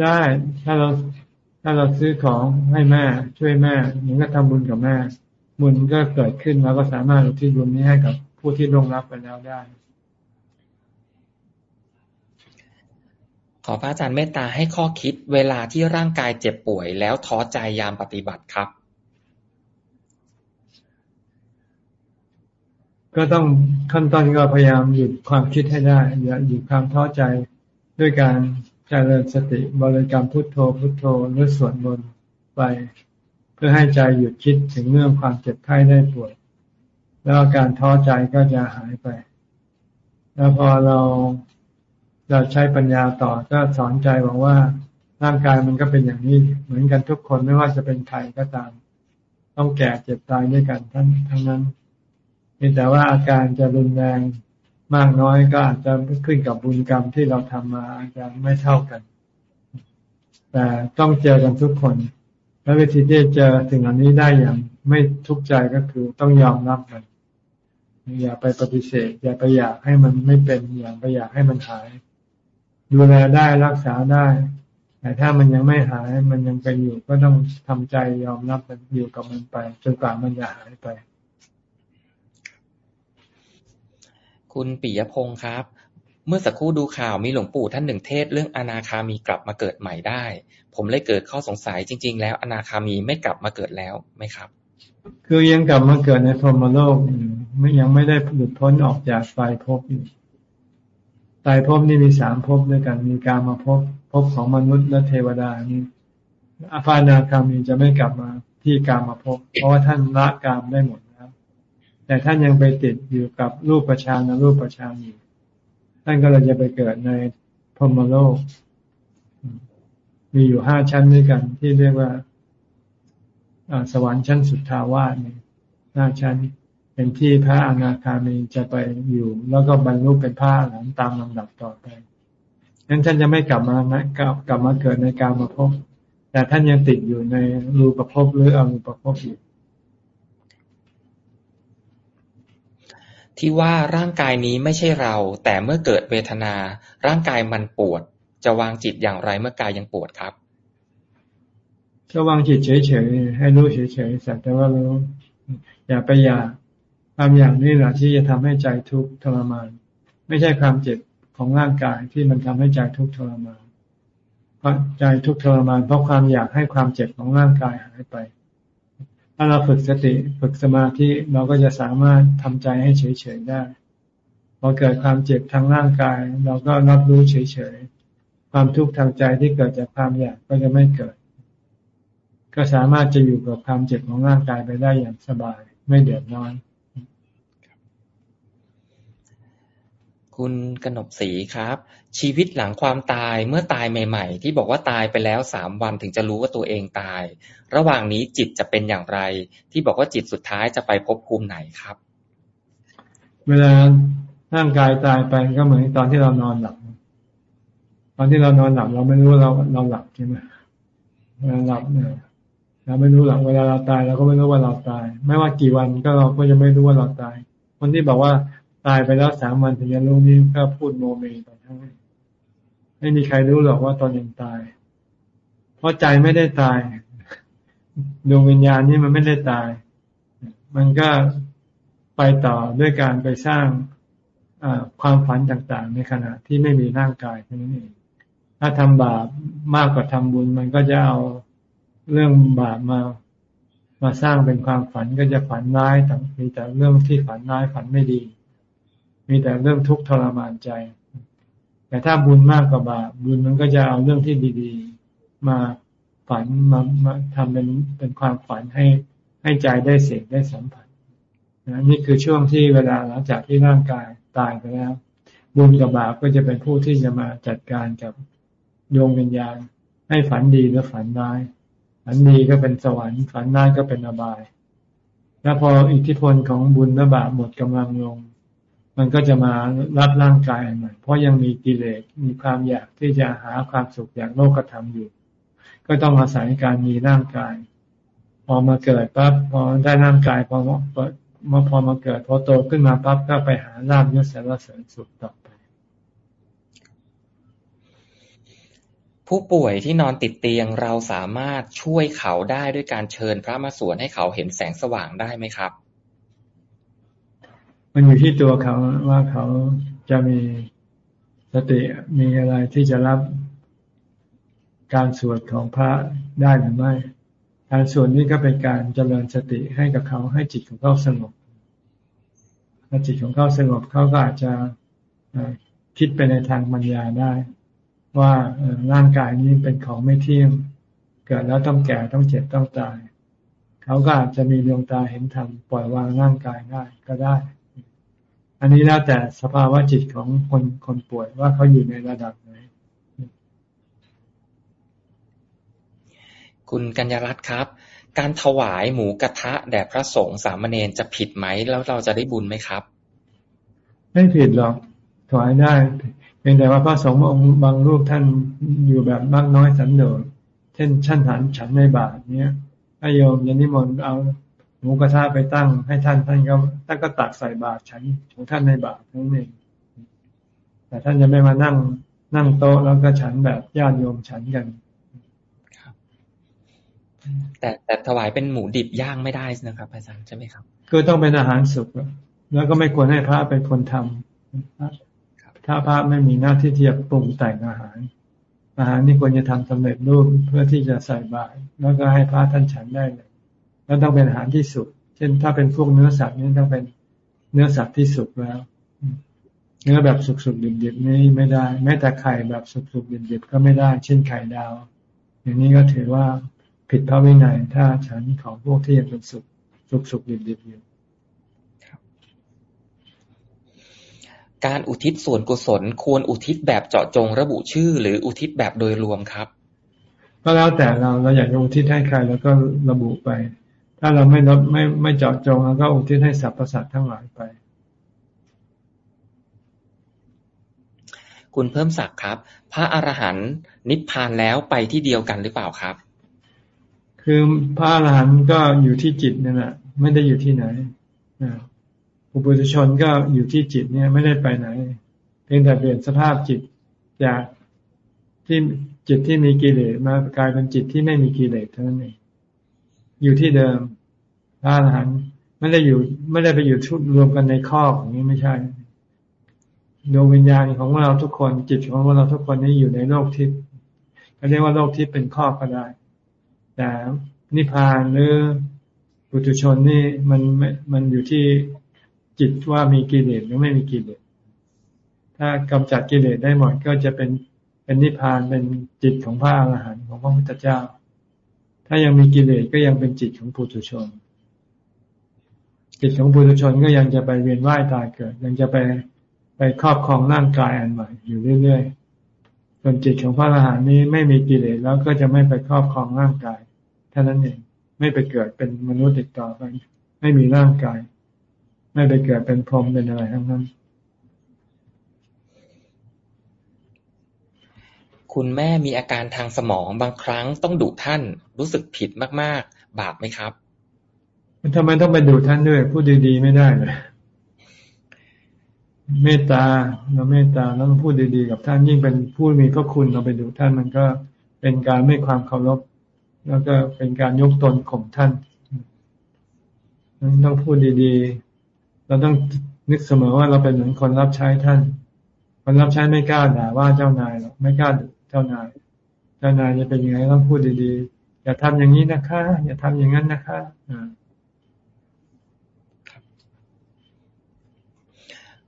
ได้ถ้าเราถ้าเราซื้อของให้แม่ ช่วยแม่มันก็ทำบุญกับแม่ บุญก็เกิดขึ้นเราก็สามารถอุทิศบุญนี้ให้กับผู้ที่ลงลับไปแล้วได้ ขอพระอาจารย์เมตตาให้ข้อคิดเวลาที่ร่างกายเจ็บป่วย แล้วท้อใจยามปฏิบัติครับ ก็ต้องขั้นตอนก็พยายามหยุดความคิดให้ได้อย่าหยุดความท้อใจด้วยการเจริญสติบริกรรมพุทโธพุทโธหรือสวดมนต์ไป เพื่อให้ใจหยุดคิดถึงเรื่องความเจ็บไข้ได้ป่วย แล้วอาการท้อใจก็จะหายไป แล้วพอเรา เราใช้ปัญญาต่อก็สอนใจบอกว่าร่างกายมันก็เป็นอย่างนี้ เหมือนกันทุกคนไม่ว่าจะเป็นใครก็ตาม ต้องแก่เจ็บตายด้วยกันทั้งทั้งนั้นแต่ว่าอาการจะรุนแรงมากน้อยก็อาจจะขึ้นกับบุญกรรมที่เราทำมาอาจจะไม่เท่ากัน แต่ต้องเจอกันทุกคน และวิธีที่จอสิ่งอันนี้ได้อย่างไม่ทุกข์ใจก็คือต้องยอมรับมันอย่าไปปฏิเสธ อย่าไปอยากให้มันไม่เป็นอย่าไปอยากให้มันหาย ดูแลได้รักษาได้ แต่ถ้ามันยังไม่หาย มันยังเป็นอยู่ก็ต้องทำใจยอมรับมันอยู่กับมันไปจนกว่ามันจะหายไป คุณปิยพงศ์ครับ เมื่อสักครู่ดูข่าวมีหลวงปู่ท่านหนึ่งเทศเรื่องอนาคามีกลับมาเกิดใหม่ได้ ผมเลยเกิดข้อสงสัยจริง ๆ แล้วอนาคามีไม่กลับมาเกิดแล้วไหมครับ คือยังกลับมาเกิดในพรหมโลกไม่ยังไม่ได้หลุดพ้นออกจากไตรภพอยู่ ไตรภพนี่มีสามภพด้วยกัน มีการมาภพภพของมนุษย์และเทวดานี่อาฟานาคามีจะไม่กลับมาที่การมาภพเพราะว่าท่านละกามได้หมดแต่ท่านยังไปติดอยู่กับรูปประชานรูปประชานอยู่ท่านก็เลยจะไปเกิดในพรหมโลก มีอยู่ห้าชั้นด้วยกัน ที่เรียกว่าสวรรค์ชั้นสุดทาวาสเนี่ยห้าชั้น เป็นที่พระอนาคามีจะไปอยู่ แล้วก็บรรลุเป็นพระหลังตามลำดับต่อไปนั้นท่านจะไม่กลับมานะกลับกลับมาเกิดในการมาพบแต่ท่านยังติดอยู่ในรูปภพหรืออรูปภพอยู่ที่ว่าร่างกายนี้ไม่ใช่เรา แต่เมื่อเกิดเวทนา ร่างกายมันปวด จะวางจิตอย่างไรเมื่อกายยังปวดครับก็วางจิตเฉยๆให้รู้เฉยๆสักแต่ว่ารู้อย่าไปอยาก ความอยากนี่แหละที่จะทำให้ใจทุกข์ทรมาน ไม่ใช่ความเจ็บของร่างกายที่มันทำให้ใจทุกข์ทรมานเพราะใจทุกข์ทรมานเพราะความอยากให้ความเจ็บของร่างกายหายไป ถ้าเราฝึกสติฝึกสมาธิเราก็จะสามารถทำใจให้เฉยๆได้พอเกิดความเจ็บทางร่างกาย เราก็รับรู้เฉยๆความทุกข์ทางใจที่เกิดจากความอยากก็จะไม่เกิด ก็สามารถจะอยู่กับความเจ็บของร่างกายไปได้อย่างสบาย ไม่เดือดร้อน คุณกนบศรีครับ ชีวิตหลังความตายเมื่อตายใหม่ ๆ ที่บอกว่าตายไปแล้วสามวันถึงจะรู้ว่าตัวเองตาย ระหว่างนี้จิตจะเป็นอย่างไร ที่บอกว่าจิตสุดท้ายจะไปพบภูมิไหนครับ เวลาร่างกายตายไปก็เหมือนตอนที่เรานอนหลับ ตอนที่เรานอนหลับเราไม่รู้เราเราหลับใช่ไหมเวลาหลับเนี่ยเราไม่รู้หลับเวลาเราตายเราก็ไม่รู้ว่าเราตาย ไม่ว่ากี่วันก็เราก็จะไม่รู้ว่าเราตาย คนที่บอกว่า ตายไปแล้วสามวันถึงจะรู้นี่ก็พูดโมเมไปทั้งไม่มีใครรู้หรอกว่าตอนยังตาย เพราะใจไม่ได้ตายดวงวิญญาณนี่มันไม่ได้ตาย มันก็ไปต่อด้วยการไปสร้างความฝันต่างๆ ในขณะที่ไม่มีร่างกายเท่านั้นเอง ถ้าทำบาปมากกว่าทำบุญ มันก็จะเอาเรื่องบาปมามาสร้างเป็นความฝันก็จะฝันร้ายแต่มีแต่เรื่องที่ฝันร้ายฝันไม่ดี มีแต่เรื่องทุกข์ทรมานใจ แต่ถ้าบุญมากกว่าบาปบุญมันก็จะเอาเรื่องที่ดีๆ มาฝันมามาทำเป็นเป็นความฝันให้ให้ใจได้เสกได้สัมผัสนะนี่คือช่วงที่เวลาหลังจากที่ร่างกายตายไปแล้ว บุญกับบาปก็จะเป็นผู้ที่จะมาจัดการกับดวงวิญญาณ ให้ฝันดีหรือฝันร้าย ฝันดีก็เป็นสวรรค์ฝันร้ายก็เป็นอบาย แล้วพออิทธิพลของบุญและบาปหมดกำลังลง มันก็จะมารับร่างกายใหม่เพราะยังมีกิเลสมีความอยากที่จะหาความสุขอย่างโลกธรรมอยู่ ก็ต้องอาศัยการมีร่างกาย พอมาเกิดปั๊บพอได้ร่างกายพอมาพอมาเกิด พอโตขึ้นมาปั๊บก็ไปหาลาบยศสารเสริญสุขต่อไป ผู้ป่วยที่นอนติดเตียงเราสามารถช่วยเขาได้ด้วยการเชิญพระมาสวดให้เขาเห็นแสงสว่างได้ไหมครับ มันอยู่ที่ตัวเขาว่าเขาจะมีสติมีอะไรที่จะรับการสวดของพระได้หรือไม่ การสวดนี้ก็เป็นการเจริญสติให้กับเขาให้จิตของเขาสงบถ้าจิตของเขาสงบเขาก็อาจจะคิดไปในทางปัญญาได้ ว่าร่างกายนี้เป็นของไม่เที่ยง เกิดแล้วต้องแก่ต้องเจ็บต้องตาย เขาก็อาจจะมีดวงตาเห็นธรรมปล่อยวางร่างกายได้ก็ได้ อันนี้แล้วแต่สภาวะจิตของคนคนป่วยว่าเขาอยู่ในระดับไหน คุณกัญญารัตน์ครับ การถวายหมูกระทะแด่พระสงฆ์สามเณรจะผิดไหม แล้วเราจะได้บุญไหมครับ ไม่ผิดหรอกถวายได้เพียงแต่ว่าพระสงฆ์องค์บางรูปท่านอยู่แบบมากน้อยสันโดษเช่นชั้นหันฉันในบาทเนี้ยถ้าโยมยันนิมนต์เอา หมูกระทะไปตั้งให้ท่านท่านก็ท่านก็ตักใส่บาตรฉันของท่านในบาตรนั่นเองแต่ท่านจะไม่มานั่งนั่งโต๊ะแล้วก็ฉันแบบญาติโยมฉันกันแต่แต่ถวายเป็นหมูดิบย่างไม่ได้นะครับอาจารย์ใช่ไหมครับ คือต้องเป็นอาหารสุกแล้วก็ไม่ควรให้พระเป็นคนทำถ้าพระไม่มีหน้าที่ที่จะปรุงแต่งอาหาร อาหารนี่ควรจะทำสำเร็จรูปเพื่อที่จะใส่บาตรแล้วก็ให้พระท่านฉันได้เลย แล้วต้องเป็นอาหารที่สุก เช่น ถ้าเป็นพวกเนื้อสัตว์นี่ต้องเป็นเนื้อสัตว์ที่สุกแล้ว เนื้อแบบสุกๆดิบๆนี่ไม่ได้ แม้แต่ไข่แบบสุกๆดิบๆก็ไม่ได้ เช่นไข่ดาว อย่างนี้ก็ถือว่าผิดพระวินัยถ้าฉันของพวกที่ยังเป็นสุกสุกๆดิบๆอยู่การอุทิศส่วนกุศลควรอุทิศแบบเจาะจงระบุชื่อ หรืออุทิศแบบโดยรวมครับ ก็แล้วแต่เราเราอยากจะอุทิศให้ใครแล้วก็ระบุไป ถ้าเราไม่รับไม่ไม่เจาะจงแล้วก็อุทิศให้สรรพสัตว์ทั้งหลายไป คุณเพิ่มศักดิ์ครับ พระอรหันต์นิพพานแล้วไปที่เดียวกันหรือเปล่าครับ คือพระอรหันต์ก็อยู่ที่จิตนั่นแหละไม่ได้อยู่ที่ไหนอุปุถุชนก็อยู่ที่จิตเนี่ยไม่ได้ไปไหน เพียงแต่เปลี่ยนสภาพจิตจากที่จิตที่มีกิเลสมากลายเป็นจิตที่ไม่มีกิเลสเท่านั้นเอง อยู่ที่เดิมพระอรหันต์ไม่ได้อยู่ ไม่ได้ไปอยู่ชุดรวมกันในข้ออย่างนี้ไม่ใช่ดวงวิญญาณของเราทุกคนจิตของเราทุกคนนี้อยู่ในโลกทิพย์เขาเรียกว่าโลกทิพย์เป็นข้อก็ได้ แต่นิพพานหรือปุถุชนนี่มันมันอยู่ที่จิตว่ามีกิเลสหรือไม่มีกิเลสถ้ากำจัดกิเลสได้หมดก็จะเป็นเป็นนิพพานเป็นจิตของพระอรหันต์ของพระพุทธเจ้า ถ้ายังมีกิเลสก็ยังเป็นจิตของปุถุชน จิตของปุถุชนก็ยังจะไปเวียนว่ายตายเกิด ยังจะไปไปครอบครองร่างกายอันใหม่อยู่เรื่อยๆส่วนจิตของพระอรหันต์นี้ไม่มีกิเลสแล้วก็จะไม่ไปครอบครองร่างกายเท่านั้นเองไม่ไปเกิดเป็นมนุษย์ติดต่อไปไม่มีร่างกาย ไม่ไปเกิดเป็นพรหมเป็นอะไรทั้งนั้น คุณแม่มีอาการทางสมองบางครั้งต้องดุท่าน รู้สึกผิดมากๆ บาปไหมครับทำไมต้องไปดุท่านด้วย พูดดีๆไม่ได้เลยเมตตาเราเมตตาแล้วพูดดีๆกับท่านยิ่งเป็นผู้มีพระคุณเราไปดุท่านมันก็เป็นการไม่ความเคารพแล้วก็เป็นการยกตนข่มท่านต้องพูดดีๆ เราต้องนึกเสมอว่าเราเป็นเหมือนคนรับใช้ท่าน คนรับใช้ไม่กล้าด่าว่าเจ้านายหรอกไม่กล้าดุ จ้านาย เจ้านายจะเป็นยังไงต้องพูดดีๆ อย่าทำอย่างนี้นะคะ อย่าทำอย่างนั้นนะคะ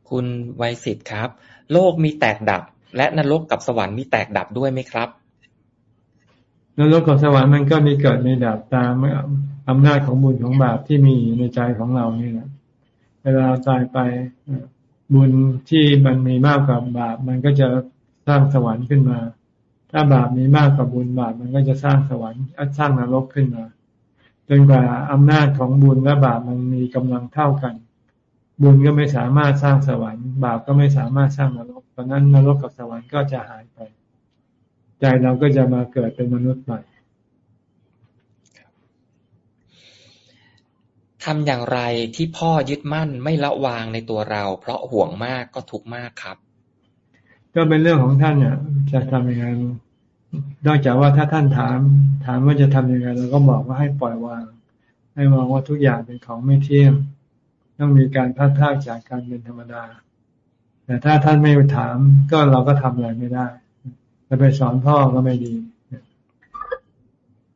คุณวัยสิทธิ์ครับ โลกมีแตกดับ และนรกกับสวรรค์มีแตกดับด้วยไหมครับนรกกับสวรรค์มันก็มีเกิดมีดับตามอำนาจของบุญของบาปที่มีในใจของเรานี่แหละเวลาตายไปบุญที่มันมีมากกว่าบาป มันก็จะสร้างสวรรค์ขึ้นมา ถ้าบาปมีมากกว่าบุญบาปมันก็จะสร้างสวรรค์สร้างนรกขึ้นมาจนกว่าอำนาจของบุญและบาปมันมีกำลังเท่ากัน บุญก็ไม่สามารถสร้างสวรรค์ บาปก็ไม่สามารถสร้างนรกเพราะนั้นนรกกับสวรรค์ก็จะหายไป ใจเราก็จะมาเกิดเป็นมนุษย์ใหม่ทำอย่างไรที่พ่อยึดมั่นไม่ละวางในตัวเรา เพราะห่วงมากก็ทุกข์มากครับ ก็เป็นเรื่องของท่านเนี่ยจะทำยังไง นอกจากว่าถ้าท่านถาม ถามว่าจะทํำยังไงเราก็บอกว่าให้ปล่อยวาง ให้มองว่าทุกอย่างเป็นของไม่เที่ยง ต้องมีการพัดพากจากการเป็นธรรมดา แต่ถ้าท่านไม่ถามก็เราก็ทำอะไรไม่ได้จะไปสอนพ่อก็ไม่ดี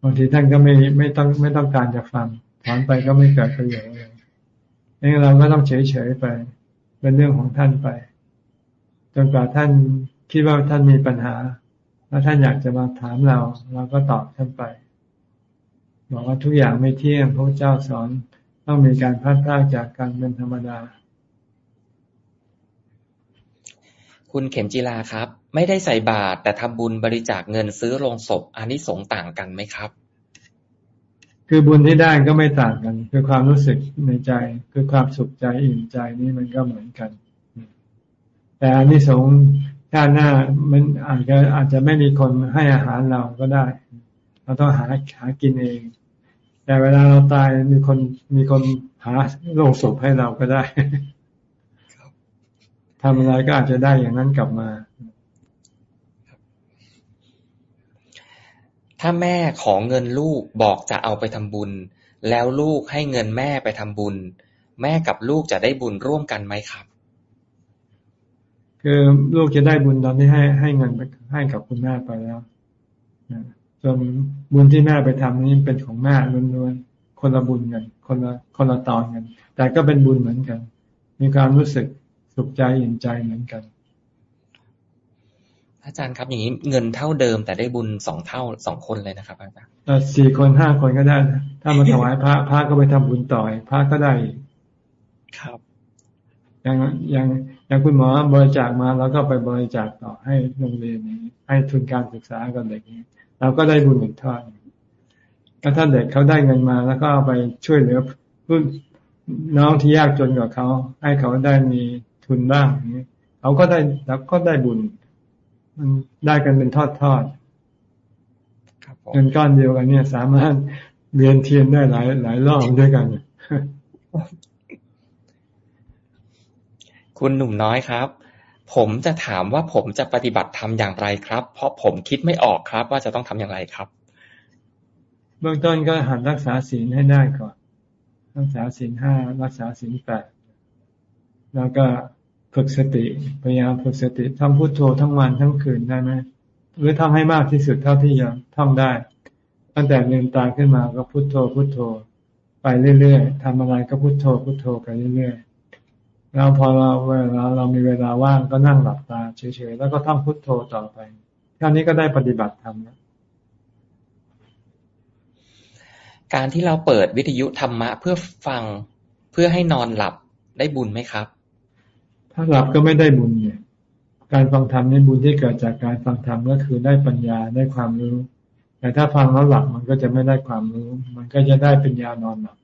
บางทีท่านก็ไม่ไม่ต้องไม่ต้องการจะฟังสอนไปก็ไม่เกิดประโยชน์เลยนี่เราก็ต้องเฉยเฉยไป เป็นเรื่องของท่านไป จนกว่าท่านคิดว่าท่านมีปัญหา แล้วท่านอยากจะมาถามเรา เราก็ตอบท่านไป บอกว่าทุกอย่างไม่เที่ยงพระเจ้าสอนต้องมีการพัดพลาดจากการเป็นธรรมดา คุณเข็มจีลาครับ ไม่ได้ใส่บาตรแต่ทำบุญบริจาคเงินซื้อโรงศพอานิสงส์ต่างกันไหมครับ คือบุญที่ได้ก็ไม่ต่างกัน คือความรู้สึกในใจ คือความสุขใจอิ่มใจนี่มันก็เหมือนกัน แต่อันนี้สง ชาติหน้ามันอาจจะอาจจะไม่มีคนให้อาหารเราก็ได้ เราต้องหาหากินเอง แต่เวลาเราตายมีคนมีคนหาโลงศพให้เราก็ได้ทำอะไรก็อาจจะได้อย่างนั้นกลับมา ถ้าแม่ขอเงินลูกบอกจะเอาไปทำบุญ แล้วลูกให้เงินแม่ไปทำบุญ แม่กับลูกจะได้บุญร่วมกันไหมครับ คือลูกจะได้บุญตอนที่ให้ให้เงินไปให้กับคุณแม่ไปแล้วส่วนบุญที่แม่ไปทำนี่เป็นของแม่ล้วนๆคนละบุญกันคนละคนละตอนกัน แต่ก็เป็นบุญเหมือนกัน มีความรู้สึกสุขใจอิ่มใจเหมือนกันอาจารย์ครับอย่างนี้เงินเท่าเดิมแต่ได้บุญสองเท่าสองคนเลยนะครับอาจารย์สี่คนห้าคนก็ได้ถ้ามาถวายพระพระก็ไปทำบุญต่อยพระก็ได้ครับอย่างอย่าง อย่างคุณหมอบริจาคมาแล้วก็ไปบริจาคต่อให้โรงเรียนนี้ ให้ทุนการศึกษากับเด็กนี้เราก็ได้บุญหนึ่งทอดก็ถ้าเด็กเขาได้เงินมาแล้วก็เอาไปช่วยเหลือผู้น้องที่ยากจนกว่าเขา ให้เขาได้มีทุนบ้างนี้เขาก็ได้แล้วก็ได้บุญ มันได้กันเป็นทอดทอดเงินก้อนเดียวกันเนี่ย สามารถเวียนเทียนได้หลายหลายรอบด้วยกัน คุณหนุ่มน้อยครับ ผมจะถามว่าผมจะปฏิบัติทำอย่างไรครับ เพราะผมคิดไม่ออกครับ ว่าจะต้องทำอย่างไรครับ เบื้องต้นก็หันรักษาศีลให้ได้ก่อน รักษาศีลห้ารักษาศีลแปดแล้วก็ฝึกสติพยายามฝึกสติทำพุโทโธทั้งวันทั้งคืนได้ไหมหรือทำให้มากที่สุดเท่าที่จะทำได้ ตั้งแต่เลืมตาขึ้นมาก็พุโทโธพุโทโธ ไปเรื่อยๆทำอะไรก็พุโทโธพุโทโธไปเรื่อยๆ แล้วพอเราเวลาเรามีเวลาว่างก็นั่งหลับตาเฉยๆแล้วก็ท่องพุโทโธต่อไปแค่นี้ก็ได้ปฏิบัติธรรมแล้วการที่เราเปิดวิทยุธรรมะเพื่อฟังเพื่อให้นอนหลับได้บุญไหมครับ ถ้าหลับก็ไม่ได้บุญเนี่ยการฟังธรรมในบุญที่เกิดจากการฟังธรรมก็คือได้ปัญญาได้ความรู้ แต่ถ้าฟังแล้วหลับมันก็จะไม่ได้ความรู้ มันก็จะได้ปัญญานอนหลับ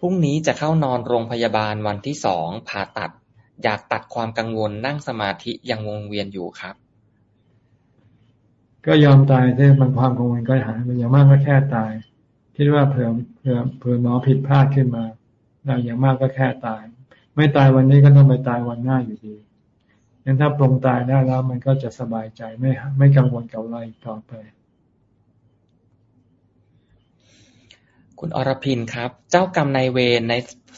พรุ่งนี้จะเข้านอนโรงพยาบาลวันที่สอง ผ่าตัด อยากตัดความกังวลนั่งสมาธิยังวงเวียนอยู่ครับ ก็ยอมตายที่มันความกังวลก็หายมันอย่างมากก็แค่ตาย คิดว่าเผื่อเผื่อเผื่อหมอผิดพลาดขึ้นมาเราอย่างมากก็แค่ตาย ไม่ตายวันนี้ก็ต้องไปตายวันหน้าอยู่ดีงั้นถ้าปรงตายได้แล้วมันก็จะสบายใจไม่ไม่กังวลกับอะไรต่อไป คุณอรพินครับ เจ้ากรรมนายเวรใน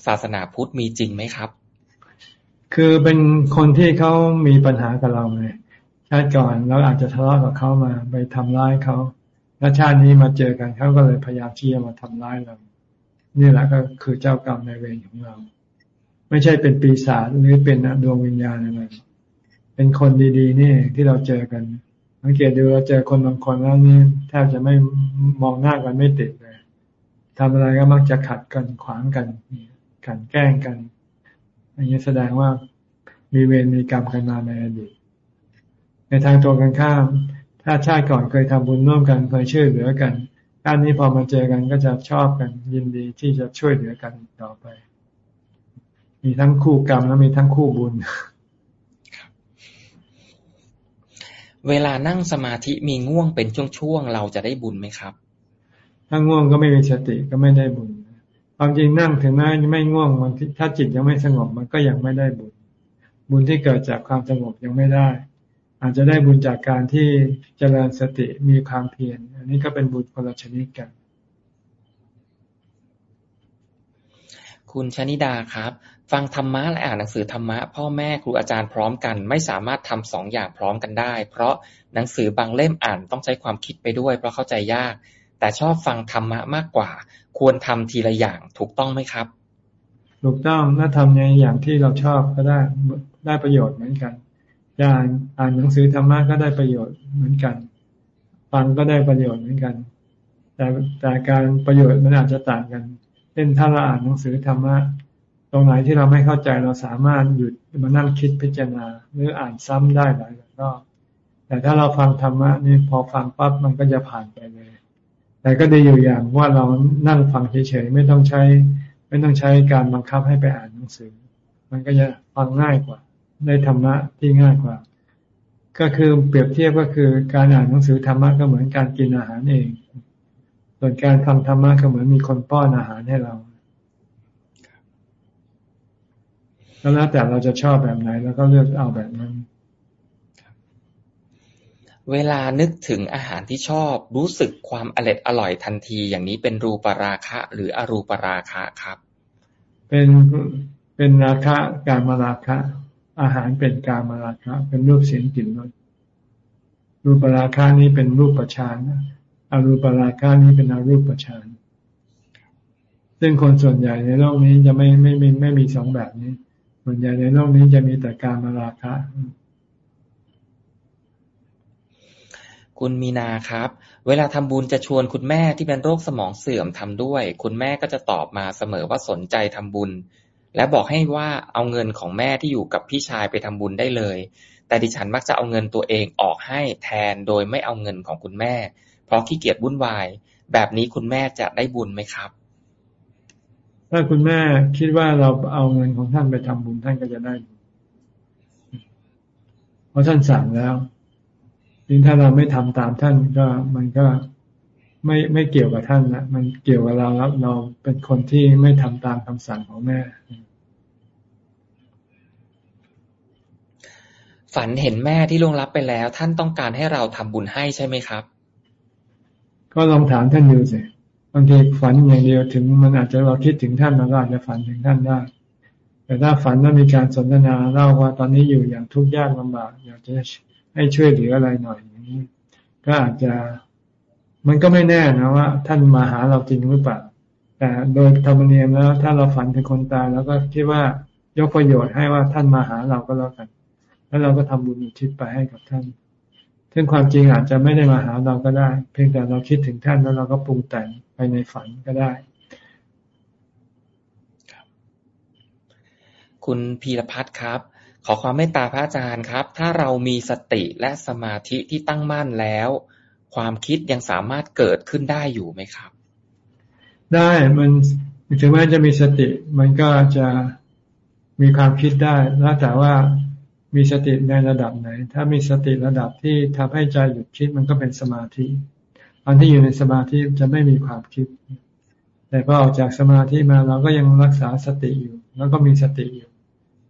ศาสนาพุทธมีจริงไหมครับ คือเป็นคนที่เขามีปัญหากับเราไงชาติก่อนเราอาจจะทะเลาะกับเขามา ไปทำร้ายเขาแล้วชาตินี้มาเจอกันเขาก็เลยพยายามที่จะมาทำร้ายเรา นี่แหละก็คือเจ้ากรรมในเวรของเรา ไม่ใช่เป็นปีศาจหรือเป็นดวงวิญญาณอะไรเป็นคนดีๆนี่ที่เราเจอกันสังเกตดูเราเจอคนบางคนแล้วนี่แทบจะไม่มองหน้ากันไม่ติดเลย ทำอะไรก็มักจะขัดกันขวางกันขันแกล้งกัน อันนี้แสดงว่ามีเวรมีกรรมกันมาในอดีต ในทางตัวกันข้าม ถ้าชาติก่อนเคยทำบุญร่วมกันเคยช่วยเหลือกันชาตินี้พอมาเจอกันก็จะชอบกันยินดีที่จะช่วยเหลือกันต่อไป มีทั้งคู่กรรมแล้วมีทั้งคู่บุญ เวลานั่งสมาธิมีง่วงเป็นช่วงๆเราจะได้บุญไหมครับ ถ้าง่วงก็ไม่มีสติก็ไม่ได้บุญความจริงนั่งถึงแม้ไม่ง่วงมันถ้าจิตยังไม่สงบมันก็ยังไม่ได้บุญ บุญที่เกิดจากความสงบยังไม่ได้ อาจจะได้บุญจากการที่เจริญสติมีความเพียรอันนี้ก็เป็นบุญคนละชนิดกัน คุณชนิดาครับ ฟังธรรมะและอ่านหนังสือธรรมะ พ่อแม่ครูอาจารย์พร้อมกัน ไม่สามารถทำสองอย่างพร้อมกันได้ เพราะหนังสือบางเล่มอ่านต้องใช้ความคิดไปด้วย เพราะเข้าใจยาก แต่ชอบฟังธรรมะมากกว่า ควรทำทีละอย่างถูกต้องไหมครับ ถูกต้องถ้าทำในอย่างที่เราชอบก็ได้ได้ประโยชน์เหมือนกันอย่างอ่านหนังสือธรรมะก็ได้ประโยชน์เหมือนกัน ฟังก็ได้ประโยชน์เหมือนกัน แต่แต่การประโยชน์มันอาจจะต่างกันเช่นถ้าเราอ่านหนังสือธรรมะตรงไหนที่เราไม่เข้าใจเราสามารถหยุดมานั่งคิดพิจารณา หรืออ่านซ้ำได้หลายรอบแต่ถ้าเราฟังธรรมะนี่พอฟังปั๊บมันก็จะผ่านไปเลย แต่ก็ดีอยู่อย่างว่าเรานั่งฟังเฉยๆไม่ต้องใช้ ไม่ต้องใช้การบังคับให้ไปอ่านหนังสือ มันก็จะฟังง่ายกว่า ได้ธรรมะที่ง่ายกว่า ก็คือเปรียบเทียบก็คือการอ่านหนังสือธรรมะก็เหมือนการกินอาหารเอง ส่วนการฟังธรรมะก็เหมือนมีคนป้อนอาหารให้เราแล้วแต่เราจะชอบแบบไหน แล้วก็เลือกเอาแบบนั้น เวลานึกถึงอาหารที่ชอบ รู้สึกความอร็ดอร่อยทันที อย่างนี้เป็นรูปราคะ หรืออรูปราคะครับ เป็นเป็นราคะการมาราคะ อาหารเป็นการมาราคะ เป็นรูปเสียงกลิ่นรสรูปราคะนี้เป็นรูปประชานอรูปราคะนี้เป็นอรูปประชานซึ่งคนส่วนใหญ่ในโลกนี้จะไม่ไม่ไม่ไม่มีสองแบบนี้ ส่วนใหญ่ในโลกนี้จะมีแต่การมาราคะ คุณมีนาครับ เวลาทำบุญจะชวนคุณแม่ที่เป็นโรคสมองเสื่อมทำด้วย คุณแม่ก็จะตอบมาเสมอว่าสนใจทำบุญ และบอกให้ว่าเอาเงินของแม่ที่อยู่กับพี่ชายไปทำบุญได้เลย แต่ดิฉันมักจะเอาเงินตัวเองออกให้แทนโดยไม่เอาเงินของคุณแม่ เพราะขี้เกียจวุ่นวาย แบบนี้คุณแม่จะได้บุญไหมครับ ถ้าคุณแม่คิดว่าเราเอาเงินของท่านไปทำบุญท่านก็จะได้เพราะท่านสั่งแล้ว ยิ่งถ้าเราไม่ทำตามท่านก็มันก็ไม่ไม่เกี่ยวกับท่านนะมันเกี่ยวกับเราแล้วเราเป็นคนที่ไม่ทำตามคำสั่งของแม่ ฝันเห็นแม่ที่ล่วงลับไปแล้ว ท่านต้องการให้เราทำบุญให้ใช่ไหมครับ ก็ลองถามท่านดูสิบางทีฝันอย่างเดียวถึง มันอาจจะเราคิดถึงท่านเราก็อาจจะฝันถึงท่านได้แต่ถ้าฝันแล้วมีการสนทนาเล่าว่าตอนนี้อยู่อย่างทุกข์ยากลำบากอยากจะ ให้ช่วยเหลืออะไรหน่อยอย่างนี้ ก็อาจจะมันก็ไม่แน่นะว่า ท่านมาหาเราจริงหรือเปล่าแต่โดยธรรมเนียมแล้ว ถ้าเราฝันถึงคนตายแล้วก็คิดว่ายกประโยชน์ให้ว่าท่านมาหาเราก็แล้วกัน แล้วเราก็ทำบุญอุทิศไปให้กับท่าน ซึ่งความจริงอาจจะไม่ได้มาหาเราก็ได้ เพียงแต่เราคิดถึงท่านแล้วเราก็ปรุงแต่งไปในฝันก็ได้คุณพีรพัฒน์ครับ ขอความเมตตาพระอาจารย์ครับ ถ้าเรามีสติและสมาธิที่ตั้งมั่นแล้ว ความคิดยังสามารถเกิดขึ้นได้อยู่ไหมครับ ได้มันถึงแม้จะมีสติ มันก็จะมีความคิดได้ แล้วแต่ว่ามีสติในระดับไหน ถ้ามีสติระดับที่ทำให้ใจหยุดคิดมันก็เป็นสมาธิตอนที่อยู่ในสมาธิจะไม่มีความคิด แต่พอออกจากสมาธิมาเราก็ยังรักษาสติอยู่ แล้วก็มีสติอยู่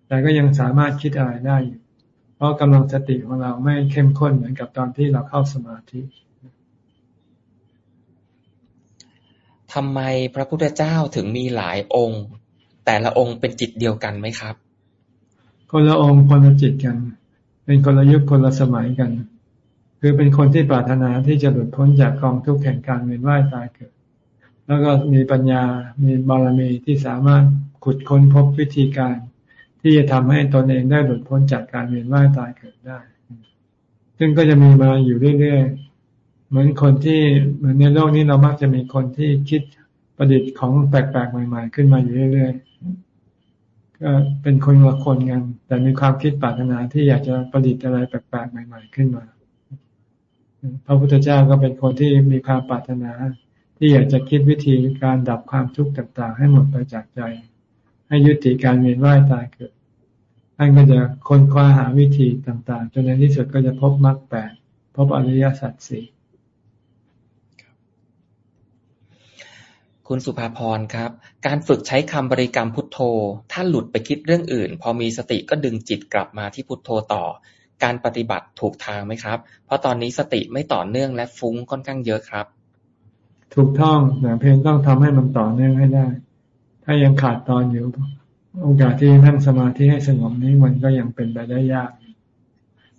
แต่ก็ยังสามารถคิดอะไรได้อยู่เพราะกำลังสติของเราไม่เข้มข้นเหมือนกับตอนที่เราเข้าสมาธิทำไมพระพุทธเจ้าถึงมีหลายองค์ แต่ละองค์เป็นจิตเดียวกันไหมครับ คนละองค์คนละจิตกัน เป็นคนละยุคคนละสมัยกัน คือเป็นคนที่ปรารถนาที่จะหลุดพ้นจากกองทุกข์แห่งการเวียนว่ายตายเกิด แล้วก็มีปัญญา มีบารมีที่สามารถขุดค้นพบวิธีการ ที่จะทำให้ตนเองได้หลุดพ้นจากการเวียนว่ายตายเกิดได้ ซึ่งก็จะมีมาอยู่เรื่อยๆ เหมือนคนที่เหมือนในโลกนี้เรามักจะมีคนที่คิดประดิษฐ์ของแปลกๆ ใหม่ ๆ ขึ้นมาอยู่เรื่อยๆ ก็เป็นคนละคนกัน แต่มีความคิดปรารถนาที่อยากจะประดิษฐ์อะไรแปลกๆ ใหม่ ๆ ขึ้นมา พระพุทธเจ้าก็เป็นคนที่มีความปรารถนา ที่อยากจะคิดวิธีการดับความทุกข์ต่างๆ ให้หมดไปจากใจ ให้ยุติการเวียนว่ายตายเกิด ท่านก็จะค้นคว้าหาวิธีต่าง ๆ จนในที่สุดก็จะพบมรรคแปดพบอริยสัจสี่คุณสุภาพรครับ การฝึกใช้คำบริกรรมพุทโธ ถ้าหลุดไปคิดเรื่องอื่น พอมีสติก็ดึงจิตกลับมาที่พุทโธต่อ การปฏิบัติถูกทางไหมครับ เพราะตอนนี้สติไม่ต่อเนื่องและฟุ้งค่อนข้างเยอะครับ ถูกต้องแต่เพียงต้องทำให้มันต่อเนื่องให้ได้ทถ้ายังขาดตอนอยู่ โอกาสที่นั่งสมาธิให้สงบนี้มันก็ยังเป็นไปได้ยาก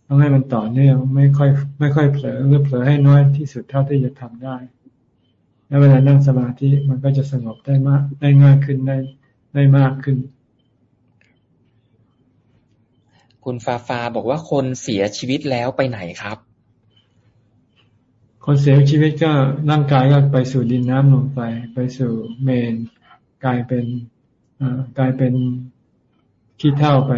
ต้องให้มันต่อเนื่องไม่ค่อยไม่ค่อยเผลอหรือเผลอให้น้อยที่สุดเท่าที่จะทำได้ แล้วเวลานั่งสมาธิมันก็จะสงบได้มากได้ง่ายขึ้นได้ได้มากขึ้น คุณฟาฟาบอกว่าคนเสียชีวิตแล้วไปไหนครับ คนเสียชีวิตก็ร่างกายก็ไปสู่ดินน้ำลมไฟไปสู่เมนกลายเป็น กลายเป็นขี้เท่าไป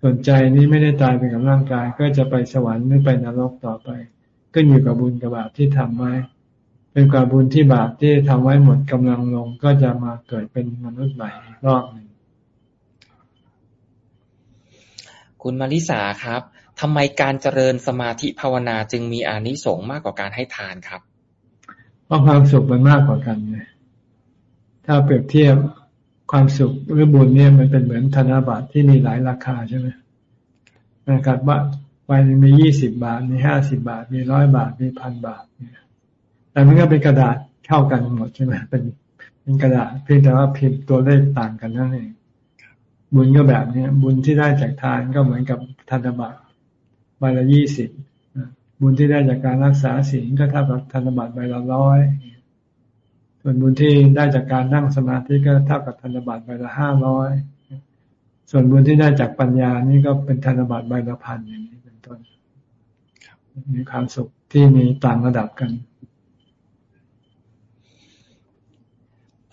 ส่วนใจนี้ไม่ได้ตายไปกับร่างกาย ก็จะไปสวรรค์หรือไปนรกต่อไป ก็อยู่กับบุญกับบาปที่ทำไว้เป็นความบุญที่บาปที่ทำไว้หมดกำลังลง ก็จะมาเกิดเป็นมนุษย์ใหม่รอบหนึ่งคุณมาริสาครับทำไมการเจริญสมาธิภาวนาจึงมีอานิสงส์มากกว่าการให้ทานครับเพราะความสุขมันมากกว่ากันไงถ้าเปรียบเทียบ ความสุขหรือบุญเนี่ยมันเป็นเหมือนธนบัตรที่มีหลายราคาใช่ไหมนะครับว่าใบนึงมียี่สิบบาท มีห้าสิบาท มีร้อยบาท มีพันบาทเนี่ยแต่มันก็เป็นกระดาษเท่ากันหมดใช่ไหมเป็นเป็นกระดาษเพียงแต่ว่าพิมพ์ตัวเลขต่างกันนั่นเองบุญก็แบบเนี้ยบุญที่ได้จากทานก็เหมือนกับธนบัตรใบละยี่สิบบุญที่ได้จากการรักษาศีลก็เท่ากับธนบัตรใบละร้อย ส่วนบุญที่ได้จากการนั่งสมาธิก็เท่ากับธนบัตรใบละห้าร้อยส่วนบุญที่ได้จากปัญญานี่ก็เป็นธนบัตรใบละพันอย่างนี้เป็นต้นมีความสุขที่มีต่างระดับกัน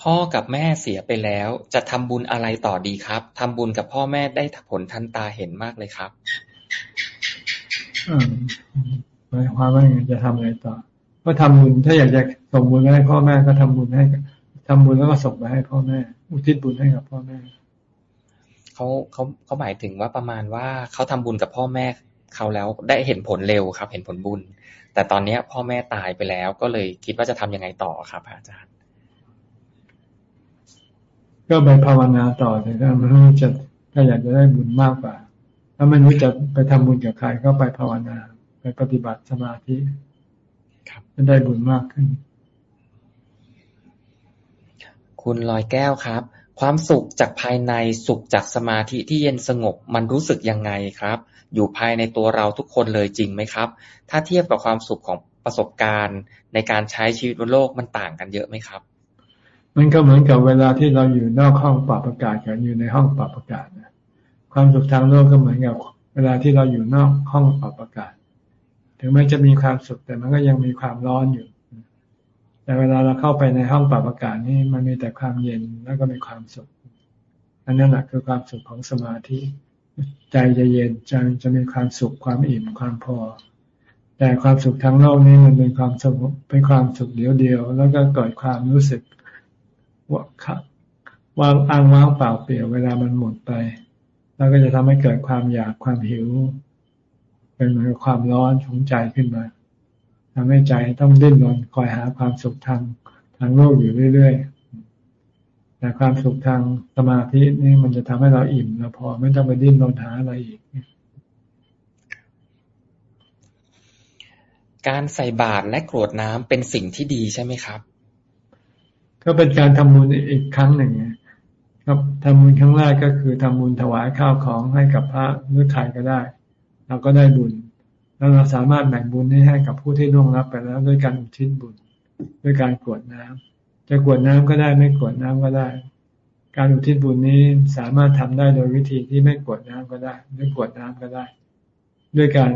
พ่อกับแม่เสียไปแล้ว จะทำบุญอะไรต่อดีครับทำบุญกับพ่อแม่ได้ผลทันตาเห็นมากเลยครับหมายความว่าจะทำอะไรต่อ ก็ทำบุญถ้าอยากจะส่งบุญไปให้พ่อแม่ก็ทำบุญให้ทำบุญแล้วก็ส่งไปให้พ่อแม่ อุทิศบุญให้กับพ่อแม่เขาเขาเขาหมายถึงว่าประมาณว่าเขาทำบุญกับพ่อแม่เขาแล้วได้เห็นผลเร็วครับ เห็นผลบุญ แต่ตอนเนี้ย พ่อแม่ตายไปแล้วก็เลยคิดว่าจะทำยังไงต่อครับอาจารย์ ก็ไปภาวนาต่อเลยถ้ามันจะถ้าอยากจะได้บุญมากกว่า ถ้าไม่รู้จะไปทำบุญกับใครก็ไปภาวนา ไปปฏิบัติสมาธิ จะได้บุญมากขึ้น คุณลอยแก้วครับ ความสุขจากภายในสุขจากสมาธิที่เย็นสงบมันรู้สึกยังไงครับ อยู่ภายในตัวเราทุกคนเลยจริงไหมครับ ถ้าเทียบกับความสุขของประสบการณ์ในการใช้ชีวิตบนโลกมันต่างกันเยอะไหมครับ มันก็เหมือนกับเวลาที่เราอยู่นอกห้องปรับอากาศกับอยู่ในห้องปรับอากาศนะความสุขทางโลกก็เหมือนกับเวลาที่เราอยู่นอกห้องปรับอากาศ ถึงแม้จะมีความสุขแต่มันก็ยังมีความร้อนอยู่ แต่เวลาเราเข้าไปในห้องปรับอากาศนี่มันมีแต่ความเย็นแล้วก็มีความสุข อันนั้นแหละคือความสุขของสมาธิ ใจจะเย็นใจจะมีความสุขความอิ่มความพอ แต่ความสุขทั้งโลกนี้มันเป็นความสุขเป็นความสุขเดียวเดียว แล้วก็เกิดความรู้สึกว่าว่างอ้างว้างเปล่าเปลี่ยวเวลามันหมดไป แล้วก็จะทำให้เกิดความอยากความหิว เป็นเหมือนความร้อนของใจขึ้นมาทำให้ใจต้องดิ้นรนคอยหาความสุขทางทางโลกอยู่เรื่อยๆ แต่ความสุขทางสมาธินี่มันจะทำให้เราอิ่มเราพอไม่ต้องไปดิ้นรนหาอะไรอีก การใส่บาตรและกรวดน้ำเป็นสิ่งที่ดีใช่ไหมครับ ก็เป็นการทำบุญอีกครั้งหนึ่งครับทำบุญครั้งแรกก็คือทำบุญถวายข้าวของให้กับพระหรือใครก็ได้ เราก็ได้บุญ แล้วเราสามารถแบ่งบุญนี้ให้กับผู้ที่ล่วงรับไปแล้วด้วยการอุทิศบุญ ด้วยการกวดน้ำจะกวดน้ำก็ได้ไม่กวดน้ำก็ได้ การอุทิศบุญนี้สามารถทำได้โดยวิธีที่ไม่กวดน้ำก็ได้ไม่กวดน้ำก็ได้ ด้วยการ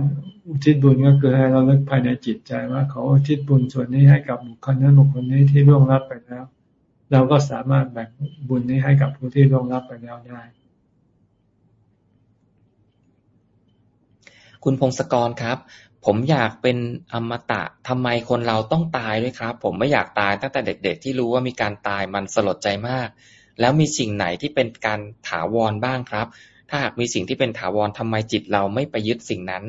อุทิศบุญก็คือให้เราเลิกภายในจิตใจว่าเขาอุทิศบุญส่วนนี้ให้กับบุคคลนั้นบุคคลนี้ที่ล่วงรับไปแล้ว เราก็สามารถแบ่งบุญนี้ให้กับผู้ที่ล่วงรับไปแล้วได้ คุณพงศกรครับ ผมอยากเป็นอมตะทำไมคนเราต้องตายด้วยครับ ผมไม่อยากตายตั้งแต่เด็ก ๆ ที่รู้ว่ามีการตายมันสลดใจมาก แล้วมีสิ่งไหนที่เป็นการถาวรบ้างครับ ถ้าหากมีสิ่งที่เป็นถาวรทำไมจิตเราไม่ไปยึดสิ่งนั้น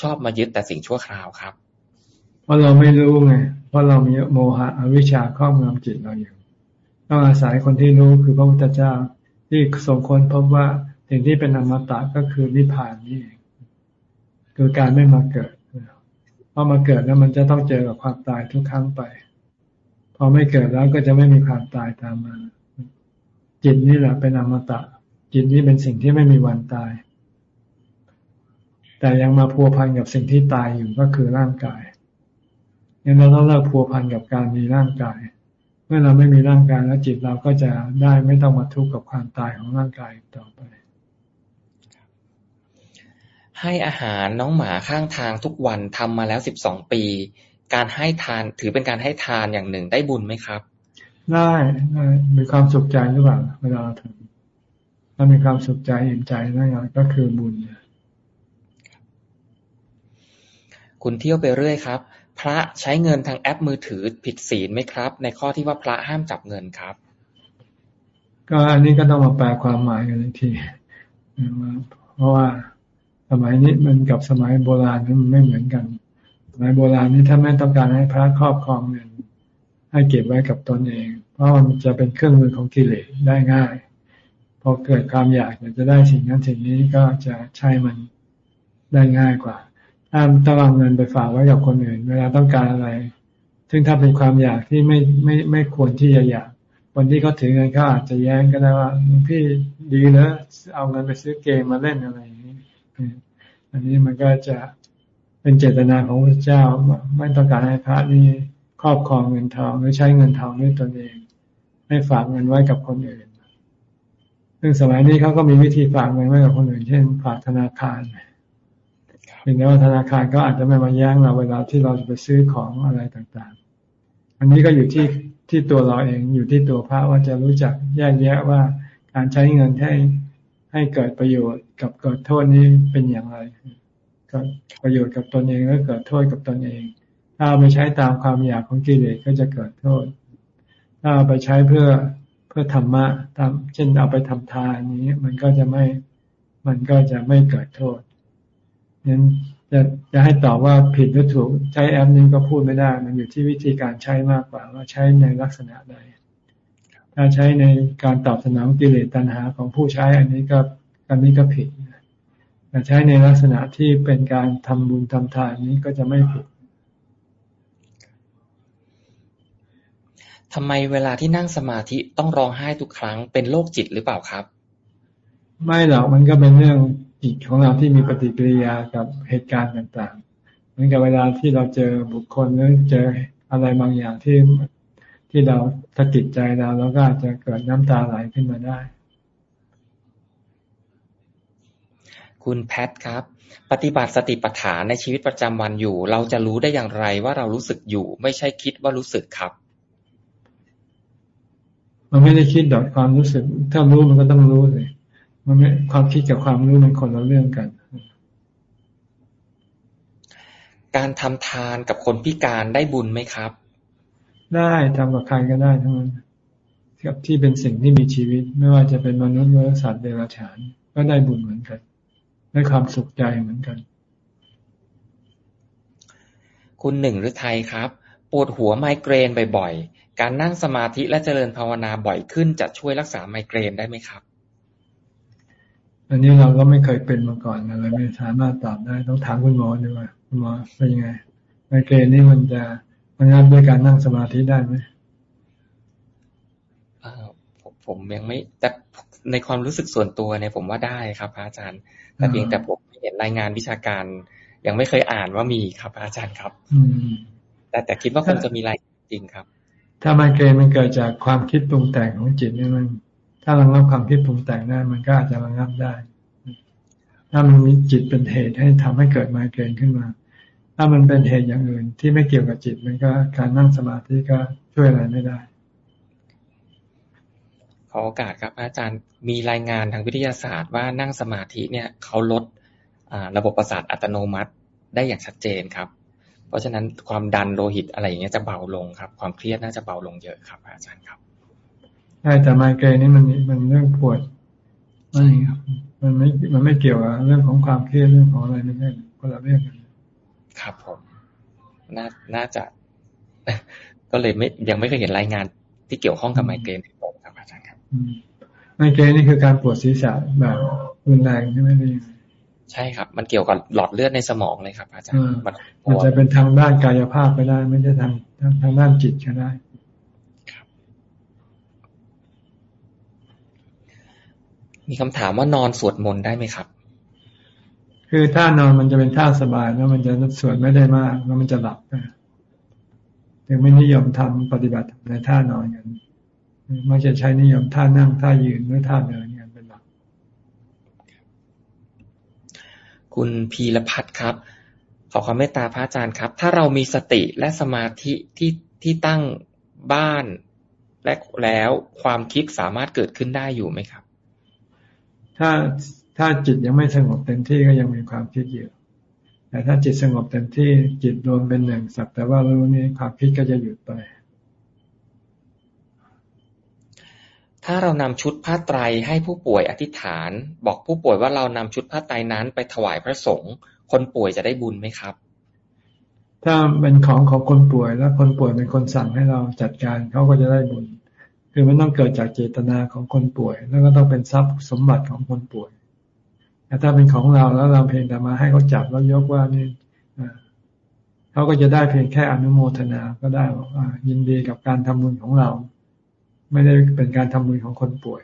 ชอบมายึดแต่สิ่งชั่วคราวครับ เพราะเราไม่รู้ไงเพราะเรามีโมหะอวิชชาครอบงำจิตเราอยู่ต้องอาศัยคนที่รู้คือพระพุทธเจ้าที่ทรงค้นพบว่าสิ่งที่เป็นอมตะก็คือนิพพานนี่เอง คือการไม่มาเกิดพอมาเกิดแล้วมันจะต้องเจอกับความตายทุกครั้งไป พอไม่เกิดแล้วก็จะไม่มีความตายตามมา จิตนี่แหละเป็นอมตะ จิตนี้เป็นสิ่งที่ไม่มีวันตาย แต่ยังมาพัวพันกับสิ่งที่ตายอยู่ก็คือร่างกายยังเราต้องเลิกพัวพันกับการมีร่างกาย เมื่อเราไม่มีร่างกายแล้วจิตเราก็จะได้ไม่ต้องมาทุกข์กับความตายของร่างกายต่อไป ให้อาหารน้องหมาข้างทางทุกวัน ทำมาแล้วสิบสองปี การให้ทานถือเป็นการให้ทานอย่างหนึ่งได้บุญไหมครับ ได้ได้มีความสุขใจหรือเปล่าเวลาเราทำถ้ามีความสุขใจอิ่มใจนั่นก็คือบุญคุณเที่ยวไปเรื่อยครับ พระใช้เงินทางแอปมือถือผิดศีลไหมครับ ในข้อที่ว่าพระห้ามจับเงินครับ ก็อันนี้ก็ต้องมาแปลความหมายกันอีกทีเพราะว่า สมัยนี้มันกับสมัยโบราณนั้นมันไม่เหมือนกัน สมัยโบราณนี้ถ้าไม่ต้องการให้พระครอบครองเงินให้เก็บไว้กับตนเอง เพราะมันจะเป็นเครื่องมือของกิเลสได้ง่าย พอเกิดความอยากอยากจะได้สิ่งนั้นสิ่งนี้ก็จะใช้มันได้ง่ายกว่า ถ้าต้องเอาเงินไปฝากไว้กับคนอื่น เวลาต้องการอะไร ซึ่งถ้าเป็นความอยากที่ไม่ไม่ไม่ควรที่จะอยากคนที่เขาถือเงินเขาอาจจะแย้งก็ได้ว่าพี่ดีนะเอาเงินไปซื้อเกมมาเล่นอะไรอย่างนี้ อันนี้มันก็จะเป็นเจตนาของพระเจ้าไม่ต้องการให้พระนี่ครอบครองเงินทองหรือใช้เงินทองด้วยตนเอง ให้ฝากเงินไว้กับคนอื่น ซึ่งสมัยนี้เขาก็มีวิธีฝากเงินไว้กับคนอื่น เช่น ฝากธนาคารเพียงแต่ว่าธนาคารก็อาจจะไม่มาแย้งเราเวลาที่เราจะไปซื้อของอะไรต่างๆ อันนี้ก็อยู่ที่ที่ตัวเราเองอยู่ที่ตัวพระว่าจะรู้จักแยกแยะว่าการใช้เงินให้ ให้เกิดประโยชน์กับเกิดโทษนี้เป็นอย่างไรก็ประโยชน์กับตนเองแล้วเกิดโทษกับตนเอง ถ้าไปใช้ตามความอยากของกิเลสก็จะเกิดโทษ ถ้าไปใช้เพื่อเพื่อธรรมะตามเช่นเอาไปทำทานนี้ มันก็จะไม่มันก็จะไม่เกิดโทษนั้นจะจะให้ตอบว่าผิดหรือถูกใช้แอปนี้ก็พูดไม่ได้ มันอยู่ที่วิธีการใช้มากกว่าว่าใช้ในลักษณะใด ถ้าใช้ในการตอบสนองกิเลสตัณหาของผู้ใช้อันนี้ก็อันนี้ก็ผิดแต่ใช้ในลักษณะที่เป็นการทำบุญทำทานนี้ก็จะไม่ผิดทำไมเวลาที่นั่งสมาธิต้องร้องไห้ทุกครั้งเป็นโรคจิตหรือเปล่าครับ ไม่หรอกมันก็เป็นเรื่องจิตของเราที่มีปฏิกิริยากับเหตุการณ์ต่างๆ เหมือนกับเวลาที่เราเจอบุคคลหรือเจออะไรบางอย่างที่ ที่เราสะกิดใจเราแล้วก็อาจจะเกิดน้ำตาไหลขึ้นมาได้ คุณแพทครับ ปฏิบัติสติปัฏฐานในชีวิตประจำวันอยู่ เราจะรู้ได้อย่างไรว่าเรารู้สึกอยู่ ไม่ใช่คิดว่ารู้สึกครับ มันไม่ได้คิดดอกความรู้สึก ถ้ารู้มันก็ต้องรู้เลยมันไม่ความคิดกับความรู้มันคนละเรื่องกัน การทำทานกับคนพิการได้บุญไหมครับ ได้ทำกับใครก็ได้ทั้งนั้นกับที่เป็นสิ่งที่มีชีวิต ไม่ว่าจะเป็นมนุษย์หรือสัตว์เดรัจฉานก็ได้บุญเหมือนกัน ได้ความสุขใจเหมือนกัน คุณหนึ่งหรือไทยครับ ปวดหัวไมเกรนบ่อยๆ การนั่งสมาธิและเจริญภาวนาบ่อยขึ้นจะช่วยรักษาไมเกรนได้ไหมครับ อันนี้เราก็ไม่เคยเป็นมาก่อนอะไรไม่สามารถตอบได้ต้องถามคุณหมอดีกว่าคุณหมอเป็นยังไงไมเกรนนี่มันจะ มันงับด้วยการนั่งสมาธิได้ไหมเออผมผมยังไม่ แต่ในความรู้สึกส่วนตัวเนี่ยผมว่าได้ครับพระอาจารย์ แต่เพียงแต่ผมเห็นรายงานวิชาการ ยังไม่เคยอ่านว่ามีครับพระอาจารย์ครับ อืมแต่แต่คิดว่าคงจะมีรายจริงครับ ถ้าไมเกรนมันเกิดจากความคิดปรุงแต่งของจิตเนี่ยมัน ถ้าระงับความคิดปรุงแต่งได้มันก็อาจจะระงับได้ ถ้ามันมีจิตเป็นเหตุให้ทำให้เกิดไมเกรนขึ้นมา ถ้ามันเป็นเหตุอย่างอื่น ที่ไม่เกี่ยวกับจิตมันก็การนั่งสมาธิก็ช่วยอะไรไม่ได้ ขอโอกาสครับ อาจารย์มีรายงานทางวิทยาศาสตร์ว่านั่งสมาธิเนี่ยเขาลดระบบประสาทอัตโนมัติได้อย่างชัดเจนครับ เพราะฉะนั้นความดันโลหิตอะไรอย่างเงี้ยจะเบาลงครับ ความเครียดน่าจะเบาลงเยอะครับ อาจารย์ครับใช่แต่ไมเกรนนี่มันมันเรื่องปวดไม่ครับมันไม่มันไม่เกี่ยวกับเรื่องของความเครียดเรื่องของอะไรไม่ใช่คนละเรื่องกัน ครับผมน่าน่าจะ ก็เลยไม่ยังไม่เคยเห็นรายงานที่เกี่ยวข้องกับไมเกรนที่ผมครับอาจารย์ครับไมเกรนนี่คือการปวดศีรษะแบบรุนแรงใช่ไหมนี่ใช่ครับ มันเกี่ยวกับหลอดเลือดในสมองเลยครับ อาจารย์มันมันจะเป็นทางด้านกายภาพไปได้ ไม่ใช่ทางทางทางด้านจิตก็ได้มีคำถามว่านอนสวดมนต์ได้ไหมครับ คือท่านอนมันจะเป็นท่าสบายแล้วมันจะสวดไม่ได้มากแล้วมันจะหลับถึงไม่นิยมทำปฏิบัติในท่านอนกันมักจะใช้นิยมท่านั่งท่ายืนหรือท่าเดินกันเป็นหลัก คุณพีรพัฒน์ครับ ขอความเมตตาพระอาจารย์ครับ ถ้าเรามีสติและสมาธิที่ที่ตั้งบ้านและแล้วความคิดสามารถเกิดขึ้นได้อยู่ไหมครับ ถ้า ถ้าจิตยังไม่สงบเต็มที่ก็ยังมีความคิดอยู่แต่ถ้าจิตสงบเต็มที่จิตรวมเป็นหนึ่งสักแต่ว่ารู้นี่ความคิดก็จะหยุดไป ถ้าเรานำชุดผ้าไตรให้ผู้ป่วยอธิษฐาน บอกผู้ป่วยว่าเรานำชุดผ้าไตรนั้นไปถวายพระสงฆ์คนป่วยจะได้บุญไหมครับ ถ้าเป็นของของคนป่วยแล้วคนป่วยเป็นคนสั่งให้เราจัดการเขาก็จะได้บุญ คือมันต้องเกิดจากเจตนาของคนป่วย แล้วก็ต้องเป็นทรัพย์สมบัติของคนป่วย แต่ถ้าเป็นของเราแล้วเราเพียงแต่มาให้เขาจับแล้วยกว่านี่เขาก็จะได้เพียงแค่อนุโมทนาก็ได้ว่ายินดีกับการทำบุญของเรา ไม่ได้เป็นการทำบุญของคนป่วย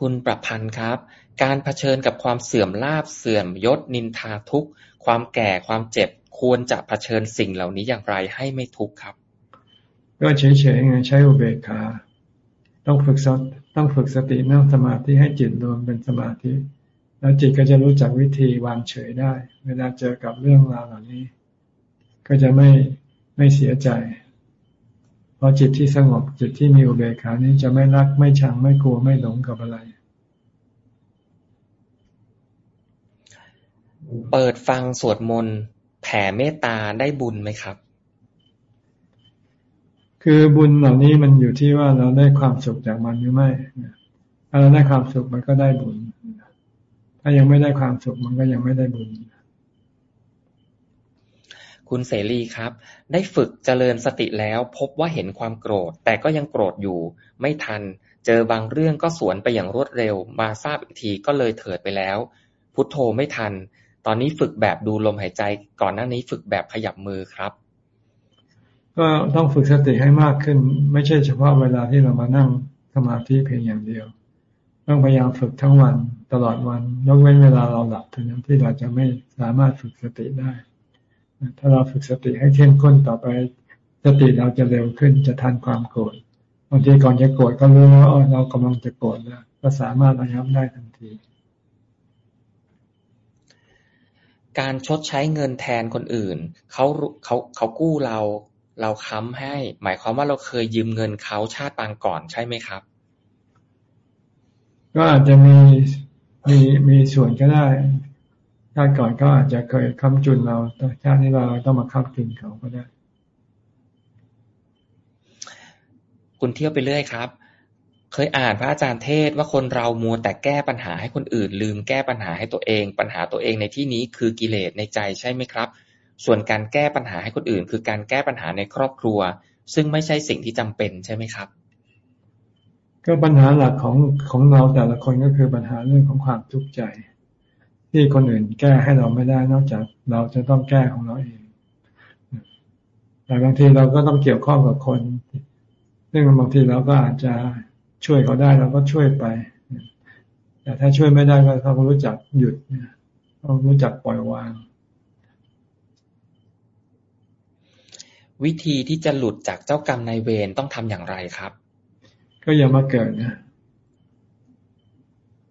คุณประพันธ์ครับ การเผชิญกับความเสื่อมลาบเสื่อมยศนินทาทุกข์ความแก่ความเจ็บควรจะเผชิญสิ่งเหล่านี้อย่างไรให้ไม่ทุกข์ครับ ก็เฉยๆไงใช้อุเบกขา ต้องฝึกสต้องฝึกสตินั่งสมาธิให้จิตรวมเป็นสมาธิ แล้วจิตก็จะรู้จักวิธีวางเฉยได้ เวลาเจอกับเรื่องราวเหล่านี้ ก็จะไม่ไม่เสียใจ เพราะจิตที่สงบจิตที่มีอุเบกขานี้จะไม่รักไม่ชังไม่กลัวไม่หลงกับอะไรเปิดฟังสวดมนต์แผ่เมตตาได้บุญไหมครับ คือบุญเหล่านี้มันอยู่ที่ว่าเราได้ความสุขจากมันหรือไม่ถ้าเราได้ความสุขมันก็ได้บุญ ถ้ายังไม่ได้ความสุขมันก็ยังไม่ได้บุญ คุณเสรีครับ ได้ฝึกเจริญสติแล้ว พบว่าเห็นความโกรธ แต่ก็ยังโกรธอยู่ ไม่ทัน เจอบางเรื่องก็สวนไปอย่างรวดเร็ว มาทราบอีกทีก็เลยเถิดไปแล้ว พุทโธไม่ทัน ตอนนี้ฝึกแบบดูลมหายใจ ก่อนหน้านี้ฝึกแบบขยับมือครับ ก็ต้องฝึกสติให้มากขึ้น ไม่ใช่เฉพาะเวลาที่เรามานั่งสมาธิเพียงอย่างเดียว ต้องพยายามฝึกทั้งวันตลอดวันยกเว้นเวลาเราหลับเท่านั้นที่เราจะไม่สามารถฝึกสติได้ ถ้าเราฝึกสติให้เข้มข้นต่อไปสติเราจะเร็วขึ้นจะทันความโกรธบางทีก่อนจะโกรธก็รู้ว่าเรากำลังจะโกรธแล้วก็สามารถระงับได้ทันที การชดใช้เงินแทนคนอื่นเขาเขาเขากู้เรา เราค้ำให้ หมายความว่าเราเคยยืมเงินเขาชาติปางก่อนใช่ไหมครับ ก็อาจจะมีมีมีส่วนก็ได้ชาติก่อนก็อาจจะเคยค้ำจุนเราชาตินี้เราต้องมาค้ำจุนเขาก็ได้ คุณเที่ยวไปเรื่อยครับ เคยอ่านพระอาจารย์เทศว่าคนเรามัวแต่แก้ปัญหาให้คนอื่น ลืมแก้ปัญหาให้ตัวเอง ปัญหาตัวเองในที่นี้คือกิเลสในใจใช่ไหมครับ ส่วนการแก้ปัญหาให้คนอื่น คือการแก้ปัญหาในครอบครัว ซึ่งไม่ใช่สิ่งที่จำเป็นใช่ไหมครับ ก็ปัญหาหลักของของเราแต่ละคนก็คือปัญหาเรื่องของความทุกข์ใจ ที่คนอื่นแก้ให้เราไม่ได้นอกจากเราจะต้องแก้ของเราเองแต่บางทีเราก็ต้องเกี่ยวข้องกับคนซึ่งบางทีเราก็อาจจะช่วยเขาได้เราก็ช่วยไป แต่ถ้าช่วยไม่ได้ก็ต้องรู้จักหยุดต้องรู้จักปล่อยวาง วิธีที่จะหลุดจากเจ้ากรรมนายเวรต้องทำอย่างไรครับ ก็อย่ามาเกิดนะ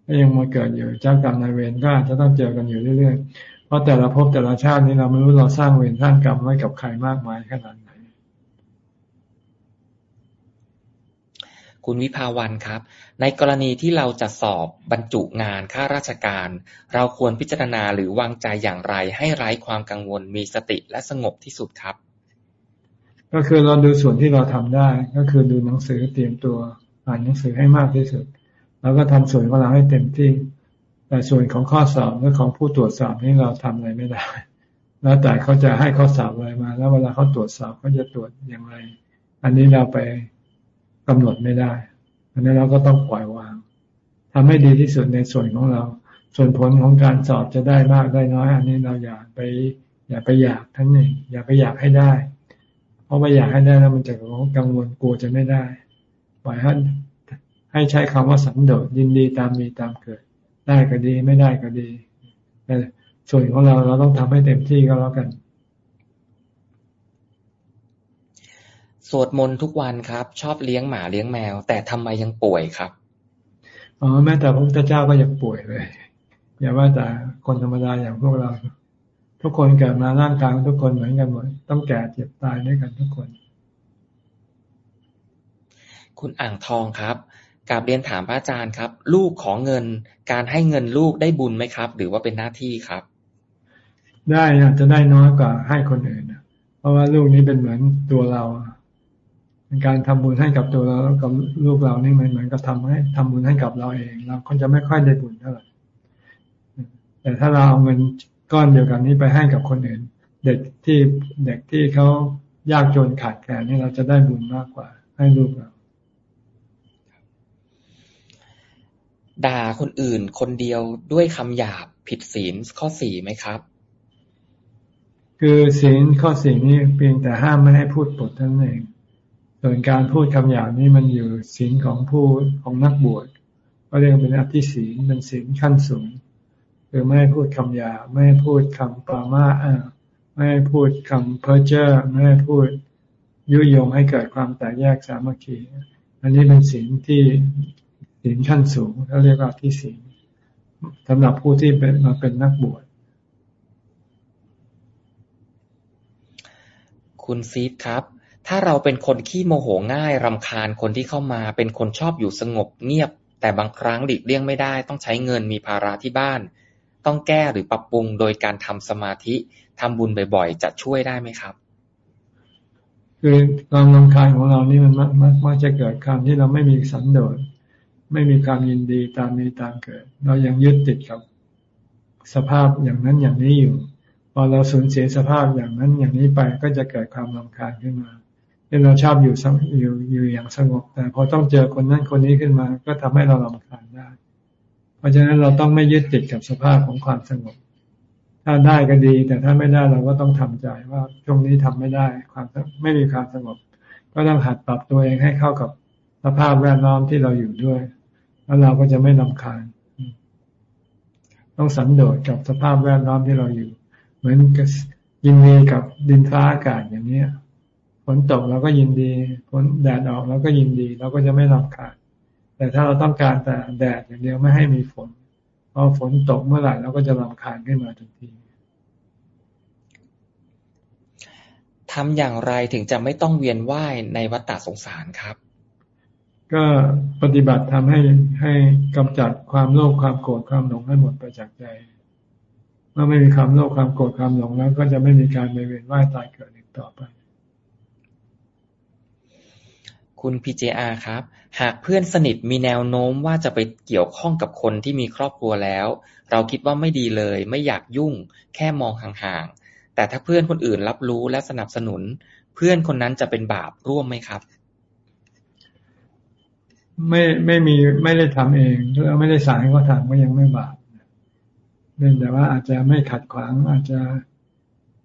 ถ้ายังมาเกิดอยู่เจ้ากรรมนายเวรก็อาจจะต้องเจอกันอยู่เรื่อยๆ เพราะแต่ละภพแต่ละชาตินี้เราไม่รู้เราสร้างเวรสร้างกรรมไว้กับใครมากมายขนาดไหน คุณวิภาวันครับ ในกรณีที่เราจะสอบบรรจุงานข้าราชการ เราควรพิจารณาหรือวางใจอย่างไรให้ไร้ความกังวลมีสติและสงบที่สุดครับ ก็คือเราดูส่วนที่เราทำได้ ก็คือดูหนังสือเตรียมตัวอ่านหนังสือให้มากที่สุด แล้วก็ทำส่วนของเราให้เต็มที่ แต่ส่วนของข้อสอบหรือของผู้ตรวจสอบนี่เราทำอะไรไม่ได้ แล้วแต่เขาจะให้ข้อสอบอะไรมา แล้วเวลาเขาตรวจสอบเขาจะตรวจอย่างไร อันนี้เราไปกำหนดไม่ได้ อันนี้เราก็ต้องปล่อยวางทำให้ดีที่สุดในส่วนของเรา ส่วนผลของการสอบจะได้มากได้น้อย อันนี้เราอย่าไป อย่าไปอยากทั้งนี้อย่าไปอยากให้ได้ เพราะไม่อยากให้ได้แล้วมันจะกังวลกลัวจะไม่ได้ปล่อยให้ให้ใช้คำว่าสันโดษยินดีตามมีตามเกิด ได้ก็ดีไม่ได้ก็ดีแต่ส่วนของเราเราต้องทำให้เต็มที่ก็แล้วกันสวดมนต์ทุกวันครับ ชอบเลี้ยงหมาเลี้ยงแมว แต่ทำไมยังป่วยครับอ๋อแม้แต่พระพุทธเจ้าก็ยังป่วยเลย อย่าว่าแต่คนธรรมดาอย่างพวกเรา ทุกคนเกิดมาร่างกายทุกคนเหมือนกันหมดต้องแก่เจ็บตายด้วยกันทุกคน คุณอ่างทองครับกาบเรียนถามพระอาจารย์ครับ ลูกขอเงินการให้เงินลูกได้บุญไหมครับ หรือว่าเป็นหน้าที่ครับ ได้อาจจะได้น้อยกว่าให้คนอื่นเพราะว่าลูกนี้เป็นเหมือนตัวเราการทำบุญให้กับตัวเรากับลูกเรานี่มันเหมือนกับทำให้ทำบุญให้กับเราเอง เราก็จะไม่ค่อยได้บุญเท่าไหร่แต่ถ้าเราเอาเงิน ก้อนเดียวกันนี้ไปให้กับคนอื่น เด็กที่เด็กที่เขายากจนขาดแคลนนี่เราจะได้บุญมากกว่า ให้ลูกเราด่าคนอื่นคนเดียวด้วยคำหยาบผิดศีลข้อสี่ไหมครับ คือศีลข้อสี่นี้เพียงแต่ห้ามไม่ให้พูดปดท่านเองส่วนการพูดคำหยาบนี่มันอยู่ศีลของผู้ของนักบวชก็เรียกเป็นอธิศีลเป็นศีลขั้นสูง คือไม่ให้พูดคำหยาบไม่ให้พูดคำปรามาอ่าไม่ให้พูดคำเพ้อเจ้อไม่ให้พูดยุยงให้เกิดความแตกแยกสามัคคี อันนี้เป็นศีลที่ศีลขั้นสูงเขาเรียกว่าที่ศีลสำหรับผู้ที่เป็นมาเป็นนักบวชคุณซีดครับ ถ้าเราเป็นคนขี้โมโหง่ายรำคาญคนที่เข้ามา เป็นคนชอบอยู่สงบเงียบ แต่บางครั้งหลีกเลี่ยงไม่ได้ ต้องใช้เงินมีภาระที่บ้าน ต้องแก้หรือปรับปรุงโดยการทำสมาธิทำบุญบ่อยๆ จะช่วยได้ไหมครับ คือความรำคาญของเรานี่มันมักมักจะเกิดความที่เราไม่มีสันโดษไม่มีความยินดีตามมีตามเกิด เรายังยึดติดกับสภาพอย่างนั้นอย่างนี้อยู่ พอเราสูญเสียสภาพอย่างนั้นอย่างนี้ไปก็จะเกิดความรำคาญขึ้นมาที่เราชอบอยู่อยู่อยู่อย่างสงบ แต่พอต้องเจอคนนั้นคนนี้ขึ้นมา ก็ทำให้เราลำคาญได้ ราะฉะนั้นเราต้องไม่ยึดติดกับสภาพของความสงบ ถ้าได้ก็ดี แต่ถ้าไม่ได้เราก็ต้องทำใจว่าช่วงนี้ทำไม่ได้ ความไม่มีความสงบ ก็ต้องหัดปรับตัวเองให้เข้ากับสภาพแวดล้อมที่เราอยู่ด้วย แล้วเราก็จะไม่ลำคาญ ต้องสันโดษกับสภาพแวดล้อมที่เราอยู่ เหมือนยินดีกับดินฟ้าอากาศอย่างเนี้ยฝนตกเราก็ยินดีฝนแดดออกเราก็ยินดี เราก็จะไม่รำคาญ แต่ถ้าเราต้องการแต่แดดอย่างเดียวไม่ให้มีฝนพอฝนตกเมื่อไหร่เราก็จะรำคาญขึ้นมาทันทีทำอย่างไรถึงจะไม่ต้องเวียนว่ายในวัฏฏะสงสารครับ ก็ปฏิบัติทำให้ให้กำจัดความโลภความโกรธความหลงให้หมดไปจากใจเมื่อไม่มีความโลภความโกรธความหลงแล้ว ก็จะไม่มีการไปเวียนว่ายตายเกิดอีกต่อไป คุณพีเจอาครับ หากเพื่อนสนิทมีแนวโน้มว่าจะไปเกี่ยวข้องกับคนที่มีครอบครัวแล้ว เราคิดว่าไม่ดีเลย ไม่อยากยุ่ง แค่มองห่างๆ แต่ถ้าเพื่อนคนอื่นรับรู้และสนับสนุน เพื่อนคนนั้นจะเป็นบาปร่วมไหมครับ ไม่ไม่มีไม่ได้ทำเองแล้วไม่ได้สายเขาทำก็ยังไม่บาปเพียงแต่ว่าอาจจะไม่ขัดขวางอาจจะ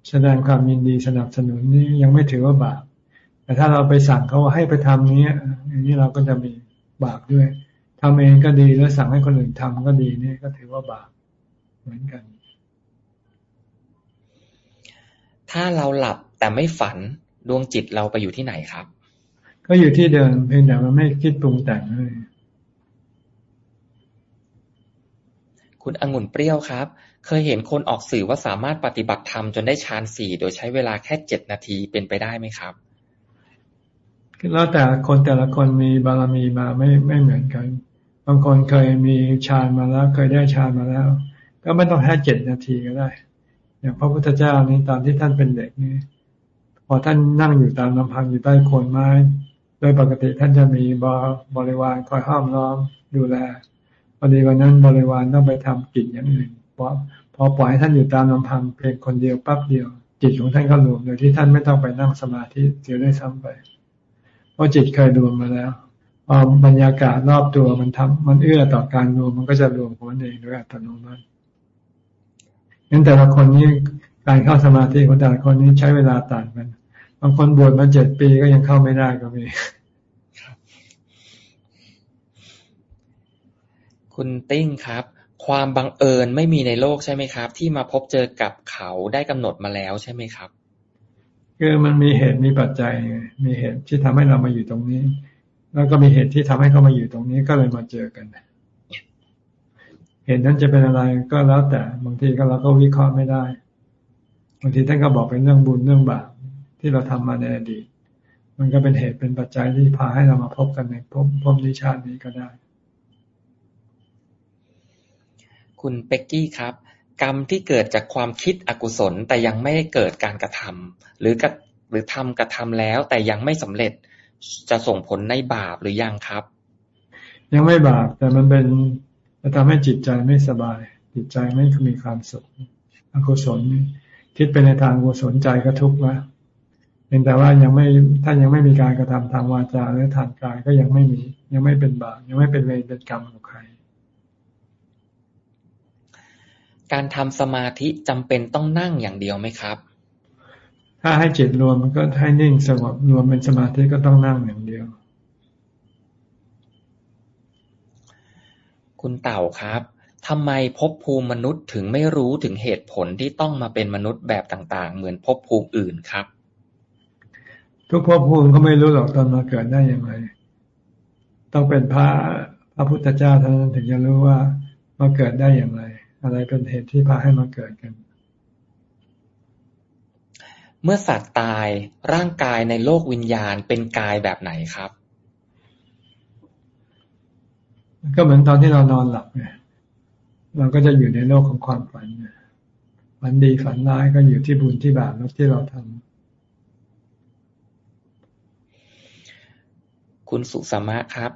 แสดงความยินดีสนับสนุนนี่ยังไม่ถือว่าบาป แต่ถ้าเราไปสั่งเขาให้ไปทำนี้อย่างนี้เราก็จะมีบาปด้วยทำเองก็ดีแล้วสั่งให้คนอื่นทำก็ดีนี่ก็ถือว่าบาปเหมือนกัน ถ้าเราหลับแต่ไม่ฝันดวงจิตเราไปอยู่ที่ไหนครับ ก็อยู่ที่เดิมเพียงแต่มันไม่คิดปรุงแต่งเลยคุณองุ่นเปรี้ยวครับ เคยเห็นคนออกสื่อว่าสามารถปฏิบัติธรรมจนได้ฌานสี่โดยใช้เวลาแค่เจ็ดนาทีเป็นไปได้ไหมครับ แล้วแต่คนแต่ละคนมีบารมีมาไม่ไม่เหมือนกัน บางคนเคยมีฌานมาแล้ว เคยได้ฌานมาแล้ว ก็ไม่ต้องแค่เจ็ดนาทีก็ได้ อย่างพระพุทธเจ้านี้ตอนที่ท่านเป็นเด็กนี่พอท่านนั่งอยู่ตามลำพังอยู่ใต้โคนไม้ โดยปกติท่านจะมีบบริวารคอยห้อมล้อมดูแลพอดีวันนั้นบริวารต้องไปทำกิจอย่างอื่นพอพอปล่อยให้ท่านอยู่ตามลำพังเพียงคนเดียวปั๊บเดียว จิตของท่านก็รวมโดยที่ท่านไม่ต้องไปนั่งสมาธิเสียได้ซ้ำไป พราะจิตเคยรวมมาแล้วพอบรรยากาศรอบตัวมันทำมันเอื้อต่อการรวมมันก็จะรวมของมันเองโดยอัตโนมัติงั้นแต่ละคนนี้การเข้าสมาธิของแต่ละคนนี้ใช้เวลาต่างกัน บางคนบวชมาเจ็ดปีก็ยังเข้าไม่ได้ก็มีคุณติ้งครับ ความบังเอิญไม่มีในโลกใช่ไหมครับ ที่มาพบเจอกับเขาได้กำหนดมาแล้วใช่ไหมครับ คือมันมีเหตุมีปัจจัย มีเหตุที่ทำให้เรามาอยู่ตรงนี้ แล้วก็มีเหตุที่ทำให้เขามาอยู่ตรงนี้ก็เลยมาเจอกันเหตุนั้นจะเป็นอะไรก็แล้วแต่บางทีก็เราก็วิเคราะห์ไม่ได้บางทีท่านก็บอกเป็นเรื่องบุญเรื่องบาปที่เราทำมาในอดีตมันก็เป็นเหตุเป็นปัจจัยที่พาให้เรามาพบกันในพบพบนิชาตินี้ก็ได้ คุณเป็กกี้ครับ กรรมที่เกิดจากความคิดอกุศลแต่ยังไม่เกิดการกระทำหรือกหรือทำกระทำแล้วแต่ยังไม่สำเร็จจะส่งผลในบาปหรือยังครับ ยังไม่บาปแต่มันเป็นจะทำให้จิตใจไม่สบาย จิตใจไม่มีความสุขอกุศลคิดไปในทางกุศลใจก็ทุกข์แล้วพียงแต่ว่ายังไม่ถ้ายังไม่มีการกระทำทางวาจาหรือทางกายก็ยังไม่มี ยังไม่เป็นบาปยังไม่เป็นเวรเป็นกรรมของใคร การทำสมาธิจำเป็นต้องนั่งอย่างเดียวไหมครับ ถ้าให้จิตรวมมันก็ให้นิ่งสงบรวมเป็นสมาธิก็ต้องนั่งอย่างเดียว คุณเต่าครับทำไมภพภูมิมนุษย์ถึงไม่รู้ถึงเหตุผลที่ต้องมาเป็นมนุษย์แบบต่าง ๆ เหมือนภพภูมิอื่นครับ ทุกภพภูมิเขาไม่รู้หรอกตอนมาเกิดได้อย่างไรต้องเป็นพระพระพุทธเจ้าเท่านั้นถึงจะรู้ว่ามาเกิดได้อย่างไร อะไรเป็นเหตุที่พาให้มาเกิดกัน เมื่อสัตว์ตายร่างกายในโลกวิญญาณเป็นกายแบบไหนครับ ก็เหมือนตอนที่เรานอนหลับเนี่ยเราก็จะอยู่ในโลกของความฝันฝันดีฝันร้ายก็อยู่ที่บุญที่บาปที่เราทำคุณสุสมะครับ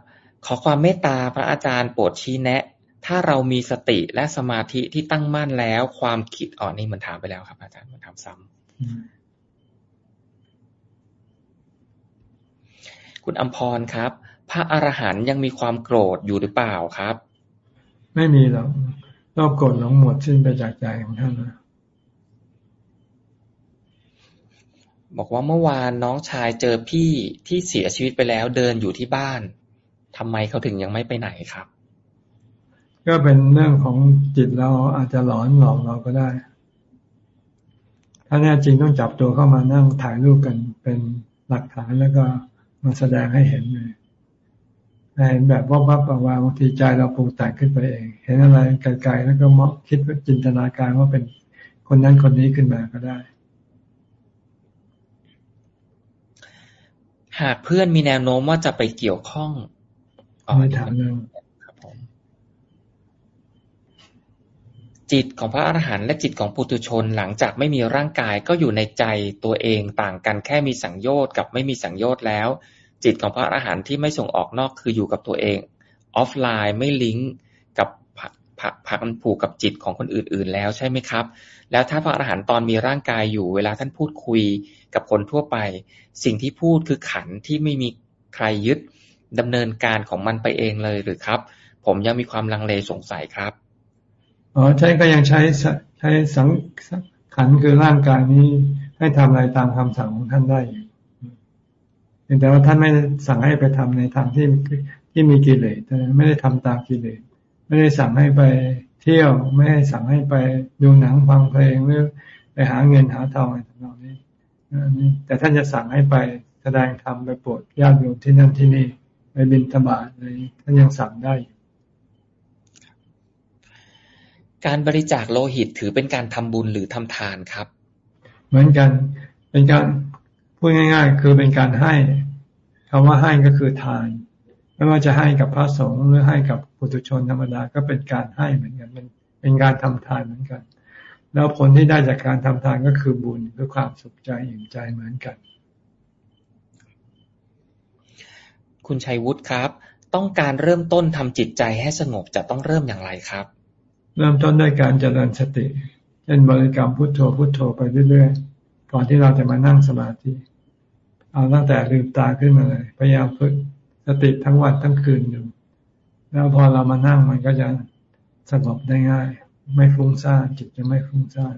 ขอความเมตตาพระอาจารย์โปรดชี้แนะ ถ้าเรามีสติและสมาธิที่ตั้งมั่นแล้ว ความคิดอ่อนนี่มันถามไปแล้วครับ อาจารย์มันถามซ้ำคุณอัมพรครับ พระอรหันต์ยังมีความโกรธอยู่หรือเปล่าครับ ไม่มีหรอกรอบโกรธหลงหมดสิ้นไปจากใจของท่านนะบอกว่าเมื่อวานน้องชายเจอพี่ที่เสียชีวิตไปแล้วเดินอยู่ที่บ้านทำไมเขาถึงยังไม่ไปไหนครับ ก็เป็นเรื่องของจิตเราอาจจะหลอนหลอกเราก็ได้ ถ้าแน่จริงต้องจับตัวเข้ามานั่งถ่ายรูปกันเป็นหลักฐานแล้วก็มาแสดงให้เห็นเลยเห็นแบบว่าวับว่าบางทีใจเราปรุงแต่งขึ้นไปเอง เห็นอะไรไกลๆแล้วก็มองคิดว่าจินตนาการว่าเป็นคนนั้นคนนี้ขึ้นมาก็ได้ หากเพื่อนมีแนวโน้มว่าจะไปเกี่ยวข้องอ๋อถามเรื่องครับผม จิตของพระอรหันต์และจิตของปุถุชนหลังจากไม่มีร่างกายก็อยู่ในใจตัวเองต่างกันแค่มีสังโยชน์กับไม่มีสังโยชน์แล้ว จิตของพระอรหันต์ที่ไม่ส่งออกนอกคืออยู่กับตัวเอง ออฟไลน์ไม่ลิงก์กับผักมันผูกกับจิตของคนอื่น ๆ แล้วใช่ไหมครับ แล้วถ้าพระอรหันต์ตอนมีร่างกายอยู่เวลาท่านพูดคุยกับคนทั่วไป สิ่งที่พูดคือขันที่ไม่มีใครยึดดำเนินการของมันไปเองเลยหรือครับ ผมยังมีความลังเลสงสัยครับ อ๋อใช่ก็ยังใช้ใช้สังขันคือร่างกายนี้ให้ทำอะไรตามคำสั่งของท่านได้อยู่แต่ว่าท่านไม่สั่งให้ไปทำในทางที่ที่มีกิเลสไม่ได้ทำตามกิเลสไม่ได้สั่งให้ไปเที่ยว ไม่ได้สั่งให้ไปดูหนังฟังเพลงหรือไปหาเงินหาทองอะไรต่างๆนี้แต่ท่านจะสั่งให้ไปแสดงธรรมไปโปรดญาติโยมที่นั่นที่นี่ ไปบินธบาตอะไรท่านยังสั่งได้ การบริจาคโลหิตถือเป็นการทำบุญหรือทำทานครับ เหมือนกัน เป็นการพูดง่าย ๆ คือเป็นการให้คำว่าให้ก็คือทาน ไม่ว่าจะให้กับพระสงฆ์หรือให้กับปุถุชนธรรมดาก็เป็นการให้เหมือนกันเป็นเป็นการทำทานเหมือนกัน แล้วผลที่ได้จากการทำทานก็คือบุญคือความสุขใจอิ่มใจเหมือนกัน คุณชัยวุฒิครับ ต้องการเริ่มต้นทำจิตใจให้สงบจะต้องเริ่มอย่างไรครับ เริ่มต้นด้วยการเจริญสติ เช่นบริกรรมพุทโธพุทโธไปเรื่อยๆ ก่อนที่เราจะมานั่งสมาธิ เอาตั้งแต่ลืมตาขึ้นมาเลย พยายามฝึกสติทั้งวันทั้งคืนอยู่ แล้วพอเรามานั่งมันก็จะสงบได้ง่าย ไม่ฟุ้งซ่านจิตจะไม่ฟุ้งซ่าน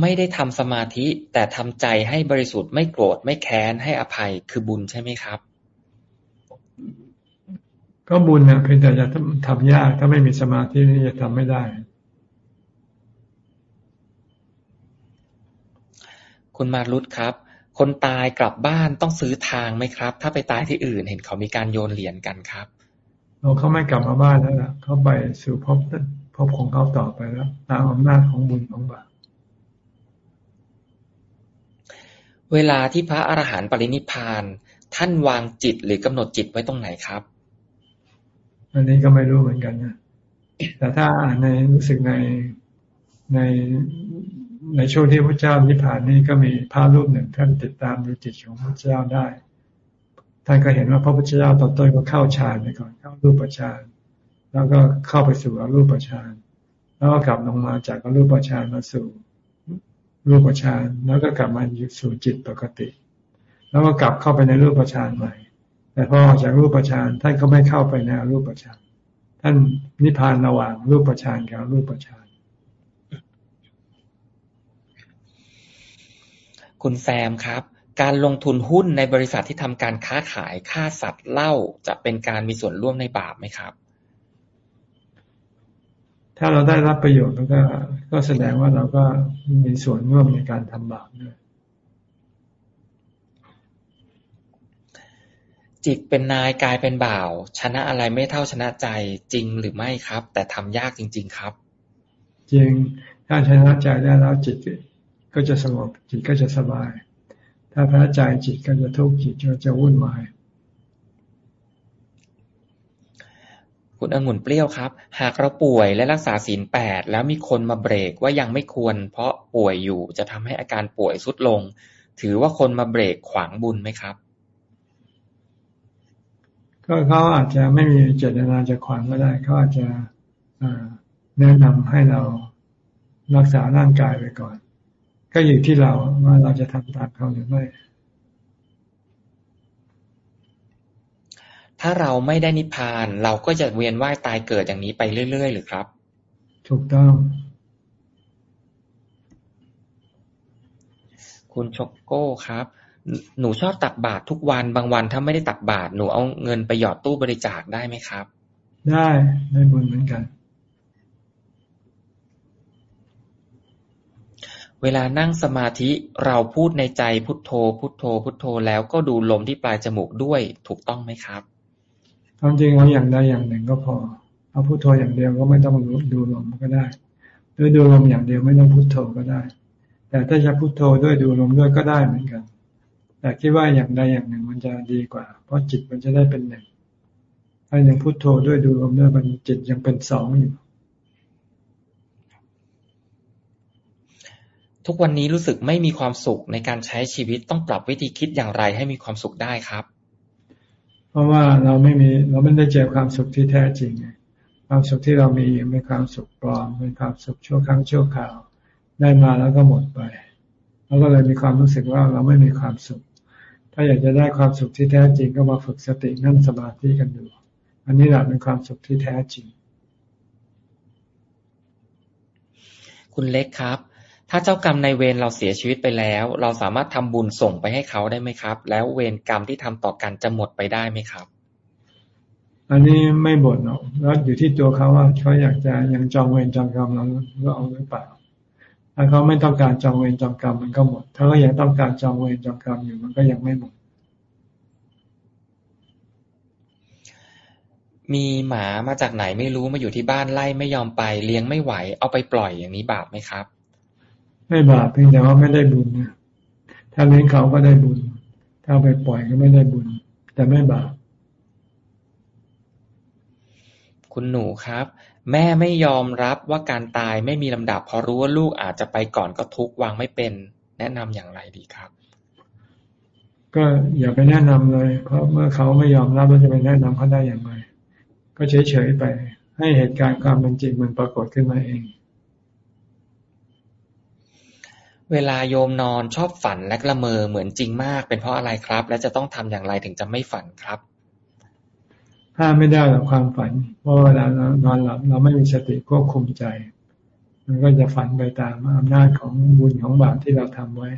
ไม่ได้ทำสมาธิแต่ทำใจให้บริสุทธิ์ไม่โกรธไม่แค้นให้อภัยคือบุญใช่ไหมครับ ก็บุญนะเพียงแต่จะทำยาก ถ้าไม่มีสมาธินี่จะทำไม่ได้ คุณมารุตครับ คนตายกลับบ้านต้องซื้อทางไหมครับ ถ้าไปตายที่อื่นเห็นเขามีการโยนเหรียญกันครับเราเขาไม่กลับมาบ้านแล้วล่ะเขาไปสู่ภพภพของเขาต่อไปแล้วตามอำนาจของบุญของบาปเวลาที่พระอรหันต์ปรินิพาน ท่านวางจิตหรือกำหนดจิตไว้ตรงไหนครับ อันนี้ก็ไม่รู้เหมือนกันนะแต่ถ้าอ่านในรู้สึกในในในช่วงที่พระเจ้านิพพานนี่ก็มีพระรูปหนึ่งท่านติดตามดูจิตของพระเจ้าได้ท่านก็เห็นว่าพระพุทธเจ้าตอนต้นก็เข้าฌานไปก่อนเข้ารูปฌานแล้วก็เข้าไปสู่อรูปฌานแล้วก็กลับลงมาจากอรูปฌานมาสู่รูปฌานแล้วก็กลับมาสู่จิตปกติ แล้วก็กลับเข้าไปในรูปฌานใหม่ แต่พอออกจากรูปฌานท่านก็ไม่เข้าไปในรูปฌานท่านนิพพานระหว่างรูปฌานกับรูปฌานคุณแซมครับ การลงทุนหุ้นในบริษัทที่ทำการค้าขายฆ่าสัตว์เล่าจะเป็นการมีส่วนร่วมในบาปไหมครับ ถ้าเราได้รับประโยชน์มันก็ก็แสดงว่าเราก็มีส่วนร่วมในการทำบาปด้วย จิตเป็นนาย กายเป็นบ่าว ชนะอะไรไม่เท่าชนะใจ จริงหรือไม่ครับ แต่ทำยากจริง ๆ ครับ จริง ถ้าชนะใจได้แล้วจิตก็จะสงบจิตก็จะสบาย ถ้าแพ้ใจจิตก็จะทุกข์จิตก็จะวุ่นวายคุณองุ่นเปรี้ยวครับ หากเราป่วยและรักษาศีลแปดแล้วมีคนมาเบรกว่ายังไม่ควร เพราะป่วยอยู่จะทำให้อาการป่วยสุดลง ถือว่าคนมาเบรกขวางบุญไหมครับ ก็เขาอาจจะไม่มีเจตนาจะขวางก็ได้เขาอาจจะแนะนำให้เรารักษาร่างกายไปก่อน ก็อยู่ที่เราว่าเราจะทำตามเขาหรือไม่ถ้าเราไม่ได้นิพพาน เราก็จะเวียนว่ายตายเกิดอย่างนี้ไปเรื่อยๆหรือครับ ถูกต้อง คุณชกโก้ครับ หนูชอบตักบาตรทุกวัน บางวันถ้าไม่ได้ตักบาตรหนูเอาเงินไปหยอดตู้บริจาคได้ไหมครับ ได้ได้บุญเหมือนกัน เวลานั่งสมาธิเราพูดในใจพุทโธ พุทโธ พุทโธแล้วก็ดูลมที่ปลายจมูกด้วยถูกต้องไหมครับความจริงเอาอย่างใดอย่างหนึ่งก็พอเอาพุทโธอย่างเดียวก็ไม่ต้องดูลมก็ได้ด้วยดูลมอย่างเดียวไม่ต้องพุทโธก็ได้ แต่ถ้าจะพุทโธด้วยดูลมด้วยก็ได้เหมือนกัน แต่คิดว่าอย่างใดอย่างหนึ่งมันจะดีกว่า เพราะจิตมันจะได้เป็นหนึ่งถ้ายังพุทโธด้วยดูลมด้วยมันจิตยังเป็นสองอยู่ ทุกวันนี้รู้สึกไม่มีความสุขในการใช้ชีวิตต้องปรับวิธีคิดอย่างไรให้มีความสุขได้ครับ เพราะว่าเราไม่มีเราไม่ได้เจอความสุขที่แท้จริงความสุขที่เรามีเป็นความสุขปลอมเป็นความสุขชั่วครั้งชั่วคราว ได้มาแล้วก็หมดไปเราก็เลยมีความรู้สึกว่าเราไม่มีความสุขถ้าอยากจะได้ความสุขที่แท้จริงก็มาฝึกสตินั่งสมาธิกันดู อันนี้แหละเป็นความสุขที่แท้จริง คุณเล็กครับ ถ้าเจ้ากรรมในเวรเราเสียชีวิตไปแล้ว เราสามารถทำบุญส่งไปให้เขาได้ไหมครับ แล้วเวรกรรมที่ทำต่อกันจะหมดไปได้ไหมครับ อันนี้ไม่บ่นหรอกแล้วอยู่ที่ตัวเขาว่าเขาอยากจะยังจองเวรจองกรรมเราก็เอาหรือเปล่า ถ้าเขาไม่ต้องการจองเวรจองกรรมมันก็หมด ถ้าเขายังต้องการจองเวรจองกรรมอยู่มันก็ยังไม่หมด มีหมามาจากไหนไม่รู้มาอยู่ที่บ้านไล่ไม่ยอมไปเลี้ยงไม่ไหว เอาไปปล่อยอย่างนี้บาปไหมครับ ไม่บาปเพียงแต่ว่าไม่ได้บุญนะถ้าเลี้ยงเขาก็ได้บุญ ถ้าไปปล่อยก็ไม่ได้บุญ แต่ไม่บาปคุณหนูครับ แม่ไม่ยอมรับว่าการตายไม่มีลำดับ พอรู้ว่าลูกอาจจะไปก่อนก็ทุกวางไม่เป็น แนะนำอย่างไรดีครับ ก็อย่าไปแนะนำเลย เพราะเมื่อเขาไม่ยอมรับเราจะไปแนะนำเขาได้อย่างไร ก็เฉยๆไป ให้เหตุการณ์ความเป็นจริงมันปรากฏขึ้นมาเอง เวลาโยมนอนชอบฝันและละเมอเหมือนจริงมาก เป็นเพราะอะไรครับ และจะต้องทำอย่างไรถึงจะไม่ฝันครับ ถ้าไม่ได้หรอกความฝัน เพราะเวลาเรานอนหลับเราไม่มีสติควบคุมใจ มันก็จะฝันไปตามอำนาจของบุญของบาปที่เราทำไว้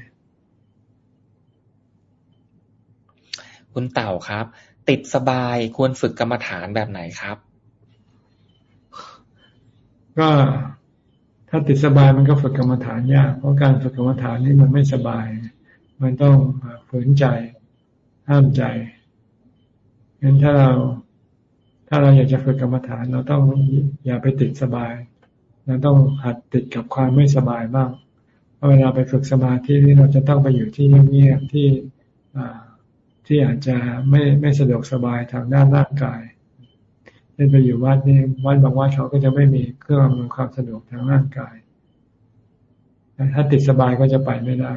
คุณเต่าครับ ติดสบายควรฝึกกรรมฐานแบบไหนครับ ก็ถ้าติดสบายมันก็ฝึกกรรมฐานยาก เพราะการฝึกกรรมฐานนี่มันไม่สบาย มันต้องฝืนใจห้ามใจงั้นถ้าเรา ถ้าเราอยากจะฝึกกรรมฐานเราต้องอย่าไปติดสบาย เราต้องหัดติดกับความไม่สบายบ้างเวลาไปฝึกสมาธินี่เราจะต้องไปอยู่ที่เงียบๆที่ที่อาจจะไม่ไม่สะดวกสบายทางด้านร่างกายเช่นไปอยู่วัดนี่วัดบางวัดเขาก็จะไม่มีเครื่องอำนวยความสะดวกทางร่างกาย ถ้าติดสบายก็จะไปไม่ได้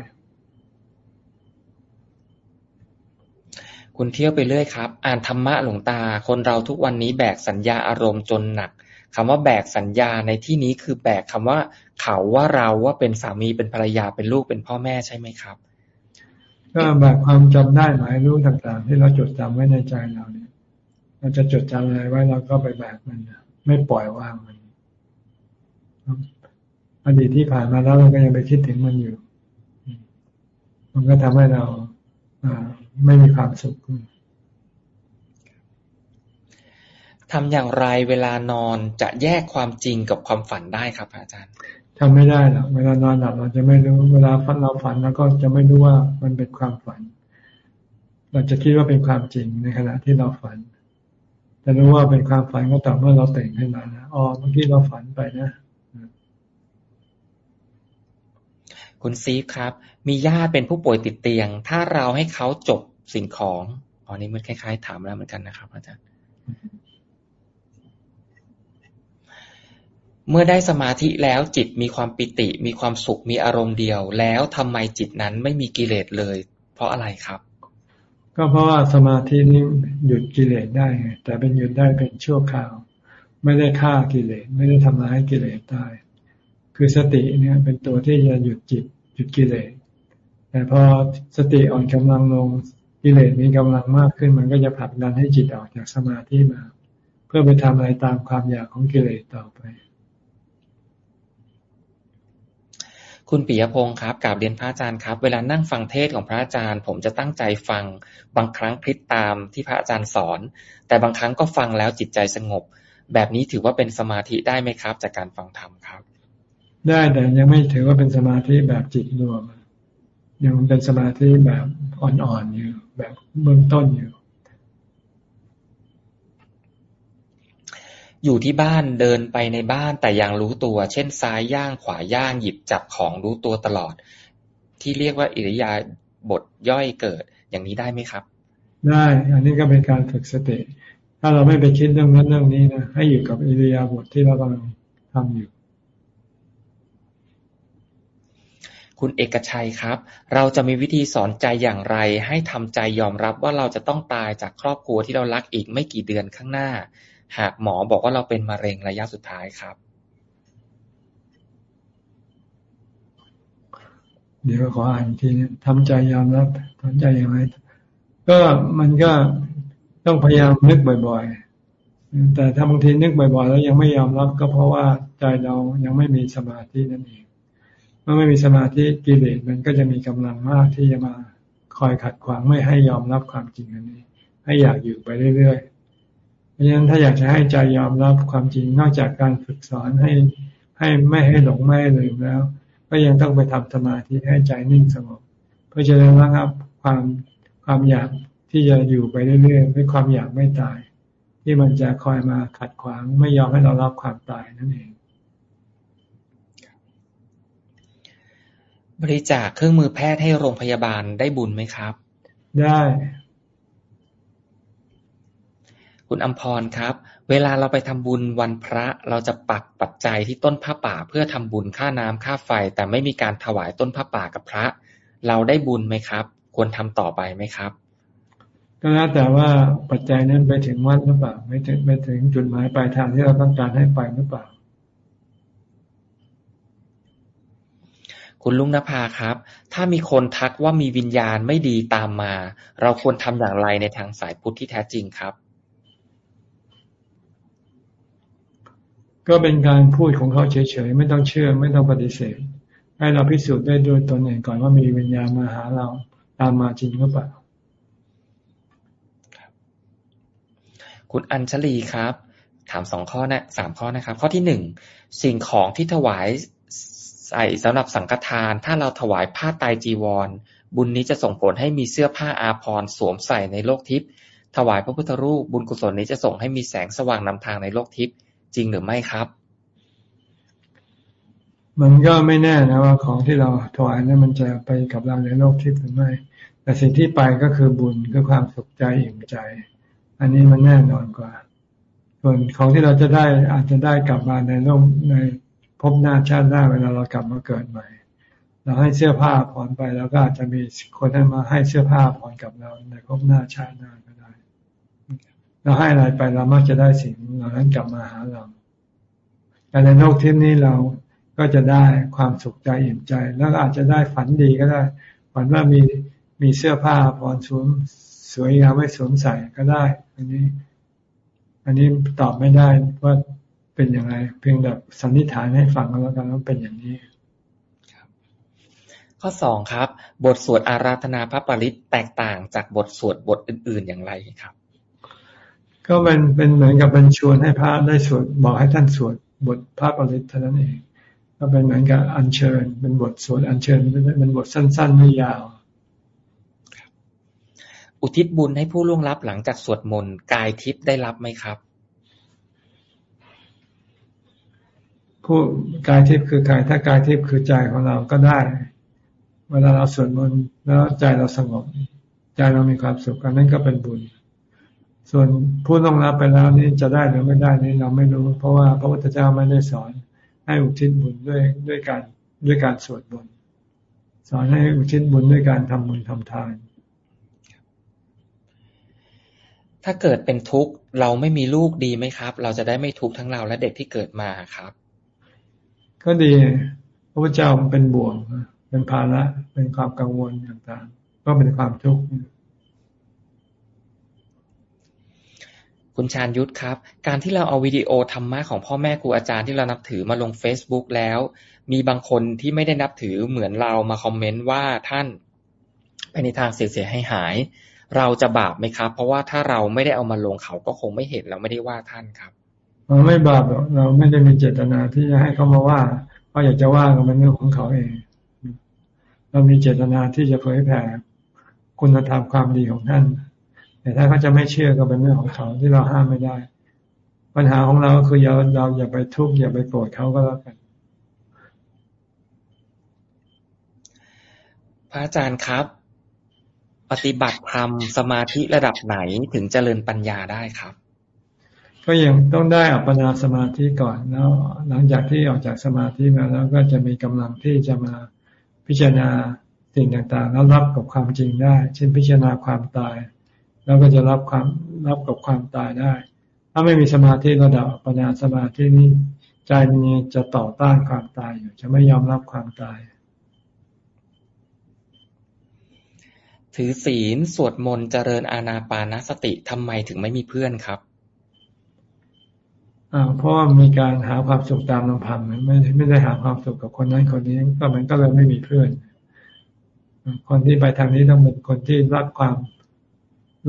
คุณเที่ยวไปเรื่อยครับ อ่านธรรมะหลวงตา คนเราทุกวันนี้แบกสัญญาอารมณ์จนหนักคำว่าแบกสัญญาในที่นี้คือแบกคำว่าเขาว่าเราว่าเป็นสามีเป็นภรรยาเป็นลูกเป็นพ่อแม่ใช่ไหมครับ ก็แบกความจำได้หมายรู้ต่างๆ ที่เราจดจำไว้ในใจเราเนี่ยเราจะจดจำอะไรไว้เราก็ไปแบกมันไม่ปล่อยวางมันอดีตที่ผ่านมาแล้วเราก็ยังไปคิดถึงมันอยู่ มันก็ทำให้เรา ไม่มีความสุขทำอย่างไรเวลานอนจะแยกความจริงกับความฝันได้ครับ อาจารย์ทำไม่ได้หรอกเวลานอนหลับเราจะไม่รู้ เวลาฝันเราฝันเราก็จะไม่รู้ว่ามันเป็นความฝัน เราจะคิดว่าเป็นความจริงในขณะที่เราฝันแต่รู้ว่าเป็นความฝันก็ต่อเมื่อเราตื่นขึ้นมานะอ๋อเมื่อกี้เราฝันไปนะ คุณซีฟครับ มีญาติเป็นผู้ป่วยติดเตียง ถ้าเราให้เขาจบสิ่งของอ๋อนี่มันคล้ายๆ ถามแล้วเหมือนกันนะครับ อาจารย์ เมื่อได้สมาธิแล้วจิตมีความปิติ มีความสุขมีอารมณ์เดียว แล้วทำไมจิตนั้นไม่มีกิเลสเลย เพราะอะไรครับ ก็เพราะว่าสมาธินี้หยุดกิเลสได้ไงแต่เป็นหยุดได้เป็นชั่วคราว ไม่ได้ฆ่ากิเลสไม่ได้ทำร้ายกิเลสได้คือสติเนี่ยเป็นตัวที่จะหยุดจิต หยุดกิเลสแต่พอสติอ่อนกำลังลงกิเลสมีกำลังมากขึ้น มันก็จะผลักดันให้จิตออกจากสมาธิมา เพื่อไปทำอะไรตามความอยากของกิเลสต่อไป คุณปิยพงศ์ครับกราบเรียนพระอาจารย์ครับ เวลานั่งฟังเทศของพระอาจารย์ ผมจะตั้งใจฟัง บางครั้งพลิกตามที่พระอาจารย์สอน แต่บางครั้งก็ฟังแล้วจิตใจสงบ แบบนี้ถือว่าเป็นสมาธิได้ไหมครับ จากการฟังธรรมครับ ได้แต่ยังไม่ถือว่าเป็นสมาธิแบบจิตรวมยังเป็นสมาธิแบบอ่อนๆอยู่ แบบเบื้องต้นอยู่ อยู่ที่บ้านเดินไปในบ้านแต่ยังรู้ตัว เช่นซ้ายย่างขวาย่างหยิบจับของรู้ตัวตลอด ที่เรียกว่าอิริยาบทย่อยเกิด อย่างนี้ได้ไหมครับ ได้ อันนี้ก็เป็นการฝึกสติ ถ้าเราไม่ไปคิดเรื่องนั้นเรื่องนี้นะให้อยู่กับอิริยาบถทที่เรากำลังทำอยู่ คุณเอกชัยครับ เราจะมีวิธีสอนใจอย่างไร ให้ทำใจยอมรับว่าเราจะต้องตายจากครอบครัวที่เรารักอีกไม่กี่เดือนข้างหน้า หากหมอบอกว่าเราเป็นมะเร็งระยะสุดท้ายครับ เดี๋ยวขออ่านทีนี้ทำใจยอมรับทำใจยังไงก็มันก็ต้องพยายามนึกบ่อย ๆ แต่ถ้าบางทีนึกบ่อย ๆ แล้วยังไม่ยอมรับก็เพราะว่าใจเรายังไม่มีสมาธินั่นเอง เมื่อไม่มีสมาธิกิเลสมันก็จะมีกำลังมากที่จะมาคอยขัดขวางไม่ให้ยอมรับความจริงอันนี้ ให้อยากอยู่ไปเรื่อยๆ เพราะฉะนั้นถ้าอยากจะให้ใจยอมรับความจริงนอกจากการฝึกสอนให้ให้ไม่ให้หลงไม่ให้ลืมแล้ว ก็ยังต้องไปทำสมาธิให้ใจนิ่งสงบเพื่อจะได้ระงับความความอยากที่จะอยู่ไปเรื่อยๆด้วยความอยากไม่ตาย ที่มันจะคอยมาขัดขวางไม่ยอมให้เรารับความตายนั่นเอง บริจาคเครื่องมือแพทย์ให้โรงพยาบาลได้บุญไหมครับ ได้ คุณอัมพรครับ เวลาเราไปทำบุญวันพระเราจะปักปัจจัยที่ต้นผ้าป่า เพื่อทำบุญค่าน้ำค่าไฟ แต่ไม่มีการถวายต้นผ้าป่ากับพระ เราได้บุญไหมครับ ควรทำต่อไปไหมครับก็แล้วแต่ว่าปัจจัยนั้นไปถึงวัดหรือเปล่า ไม่ถึงไปถึงจุดหมายปลายทางที่เราต้องการให้ไปหรือเปล่า คุณลุงนภาครับ ถ้ามีคนทักว่ามีวิญญาณไม่ดีตามมา เราควรทำอย่างไรในทางสายพุทธที่แท้จริงครับ ก็เป็นการพูดของเขาเฉยๆ ไม่ต้องเชื่อ ไม่ต้องปฏิเสธ ให้เราพิสูจน์ได้ด้วยตนเองก่อนว่ามีวิญญาณมาหาเราตามมาจริงหรือเปล่าคุณอัญชลีครับ ถามสองข้อนะสามข้อนะครับ ข้อที่หนึ่งสิ่งของที่ถวาย ใส่สำหรับสังฆทาน ถ้าเราถวายผ้าไตจีวร บุญนี้จะส่งผลให้มีเสื้อผ้าอาภรณ์สวมใส่ในโลกทิพย์ถวายพระพุทธรูปบุญกุศลนี้จะส่งให้มีแสงสว่างนำทางในโลกทิพย์จริงหรือไม่ครับ มันก็ไม่แน่นะว่าของที่เราถวายนั้นมันจะไปกับเราในโลกทิพย์หรือไม่แต่สิ่งที่ไปก็คือบุญคือความสุขใจอิ่มใจ อันนี้มันแน่นอนกว่า ส่วนของที่เราจะได้อาจจะได้กลับมาในโลกใน บหน้าชาติหน้าเวลาเรากลับมาเกิดใหม่ เราให้เสื้อผ้าผ่อนไปแล้วก็อาจจะมีคนให้มาให้เสื้อผ้าผ่อนกับเราในพบหน้าชาติหน้าก็ได้ เราให้อะไรไปเรามักจะได้สิ่งเหล่านั้นกลับมาหาเรา แต่ในโลกทิพย์นี้เราก็จะได้ความสุขใจอิ่มใจ แล้วอาจจะได้ฝันดีก็ได้ ฝันว่ามีมีเสื้อผ้าผ่อนสวมสวยงามไม่สวมใส่ก็ได้ อันนี้ อันนี้ตอบไม่ได้ว่า เป็นยังไงเพียงแบบสันนิษฐานให้ฟังแล้วกันว่าเป็นอย่างนี้ข้อสองครับ บทสวดอาราธนาพระปริตแตกต่างจากบทสวดบทอื่น ๆอย่างไรครับ ก็เป็นเป็นเหมือนกับเป็นชวนให้พระได้สวดบอกให้ท่านสวดบทพระปริตเท่านั้นเอง ก็เป็นเหมือนกับอัญเชิญ เป็นบทสวดอัญเชิญเป็นบทสั้นๆไม่ยาวอุทิศบุญให้ผู้ล่วงลับหลังจากสวดมนต์กายทิพย์ได้รับไหมครับ ผู้กายทิพย์คือกายถ้ากายทิพย์คือใจของเราก็ได้ เวลาเราสวดมนต์แล้วใจเราสงบ ใจเรามีความสุขกันนั่นก็เป็นบุญ ส่วนผู้ต้องรับไปแล้วนี่จะได้หรือไม่ได้นี่เราไม่รู้ เพราะว่าพระพุทธเจ้าไม่ได้สอน ให้อุทิศบุญด้วยด้วยการด้วยการสวดมนต์สอนให้อุทิศบุญด้วยการทำบุญทำทาน ถ้าเกิดเป็นทุกข์เราไม่มีลูกดีไหมครับ เราจะได้ไม่ทุกข์ทั้งเราและเด็กที่เกิดมาครับ ก็ดีพระพุทธเจ้าเป็นบ่วงเป็นภาระเป็นความกังวลต่างๆ ก็เป็นความทุกข์คุณชาญยุทธครับ การที่เราเอาวิดีโอธรรมะของพ่อแม่ครูอาจารย์ที่เรานับถือมาลง Facebook แล้ว มีบางคนที่ไม่ได้นับถือเหมือนเรามาคอมเมนต์ว่าท่านไปในทางเสียเสียให้หาย เราจะบาปไหมครับ เพราะว่าถ้าเราไม่ได้เอามาลงเขาก็คงไม่เห็นเราไม่ได้ว่าท่านครับ เราไม่บาปหรอกเราไม่ได้มีเจตนาที่จะให้เขามาว่าเขาอยากจะว่าก็เป็นเรื่องของเขาเอง เรามีเจตนาที่จะเผยแผ่คุณธรรมความดีของท่าน แต่ถ้าเขาจะไม่เชื่อก็เป็นเรื่องของเขาที่เราห้ามไม่ได้ ปัญหาของเราคือเราเราอย่าไปทุกข์อย่าไปโกรธเขาก็แล้วกันพระอาจารย์ครับ ปฏิบัติธรรมสมาธิระดับไหนถึงเจริญปัญญาได้ครับ ก็ยังต้องได้อัปปนาสมาธิก่อนแล้ว หลังจากที่ออกจากสมาธิมาแล้วก็จะมีกำลังที่จะมาพิจารณาสิ่งต่างๆ แล้วรับกับความจริงได้ เช่นพิจารณาความตาย แล้วก็จะรับความรับกับความตายได้ ถ้าไม่มีสมาธิระดับอัปปนาสมาธินี้ใจนี้จะต่อต้านความตายอยู่ จะไม่ยอมรับความตาย ถือศีลสวดมนต์เจริญอาณาปานสติทำไมถึงไม่มีเพื่อนครับ เพราะว่ามีการหาความสุขตามลำพังไม่ไม่ได้หาความสุขกับคนนั้นคนนี้ก็มันก็เลยไม่มีเพื่อน คนที่ไปทางนี้ต้องเป็นคนที่รักความ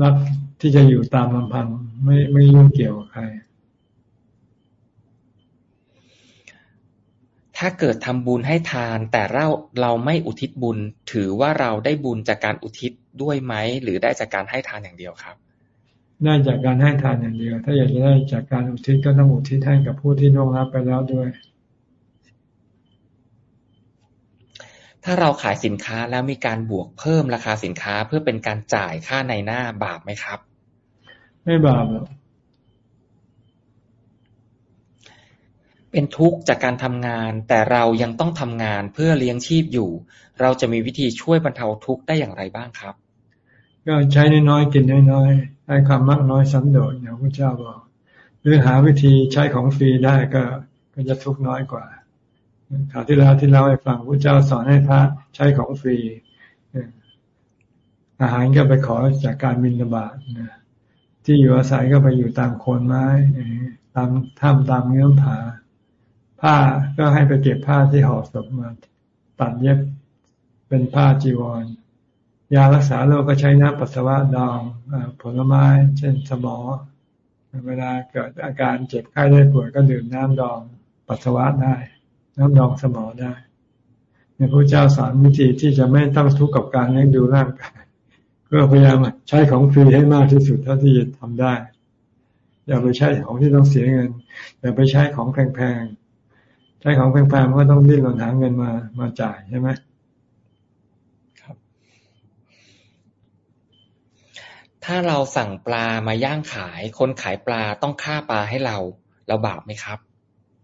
รักที่จะอยู่ตามลำพัง ไม่ไม่ยุ่งเกี่ยวกับใคร ถ้าเกิดทำบุญให้ทาน แต่เราเราไม่อุทิศบุญ ถือว่าเราได้บุญจากการอุทิศด้วยไหม หรือได้จากการให้ทานอย่างเดียวครับ ได้จากการให้ทานอย่างเดียว ถ้าอยากจะได้จากการอุทิศก็ต้องอุทิศให้กับผู้ที่ล่วงลับไปแล้วด้วย ถ้าเราขายสินค้าแล้วมีการบวกเพิ่มราคาสินค้าเพื่อเป็นการจ่ายค่าในหน้าบาปไหมครับ ไม่บาปหรอกเป็นทุกข์จากการทำงาน แต่เรายังต้องทำงานเพื่อเลี้ยงชีพอยู่ เราจะมีวิธีช่วยบรรเทาทุกข์ได้อย่างไรบ้างครับ ก็ใช้น้อยๆกินน้อยๆ ให้ความมากน้อยสันโดษอย่างพระเจ้าบอก หรือหาวิธีใช้ของฟรีได้ก็ก็จะทุกน้อยกว่าข่าวที่แล้วที่เราให้ฟังพระเจ้าสอนให้พระใช้ของฟรีอาหารก็ไปขอจากการบินบาตนะที่อยู่อาศัยก็ไปอยู่ตามโคนไม้ตามถ้ำตามเงื้อมผา ผ้าก็ให้ไปเก็บผ้าที่ห่อศพมา ตัดเย็บเป็นผ้าจีวร ยารักษาโรคก็ใช้น้ำปัสสาวะดองผลไม้ เช่นสมอ เวลาเกิดอาการเจ็บไข้ได้ป่วยก็ดื่มน้ำดองปัสสาวะได้ น้ำดองสมองได้ในพระเจ้าสอนวิธีที่จะไม่ต้องทุกข์กับการเลี้ยงดูร่างกายก็พยายามใช้ของฟรีให้มากที่สุดเท่าที่จะทำได้ อย่าไปใช้ของที่ต้องเสียเงิน อย่าไปใช้ของแพงๆ ใช้ของแพงๆก็ต้องดิ้นรนหาเงินมามาจ่ายใช่ไหมครับ ถ้าเราสั่งปลามาย่างขาย คนขายปลาต้องฆ่าปลาให้เรา เราบาปไหมครับ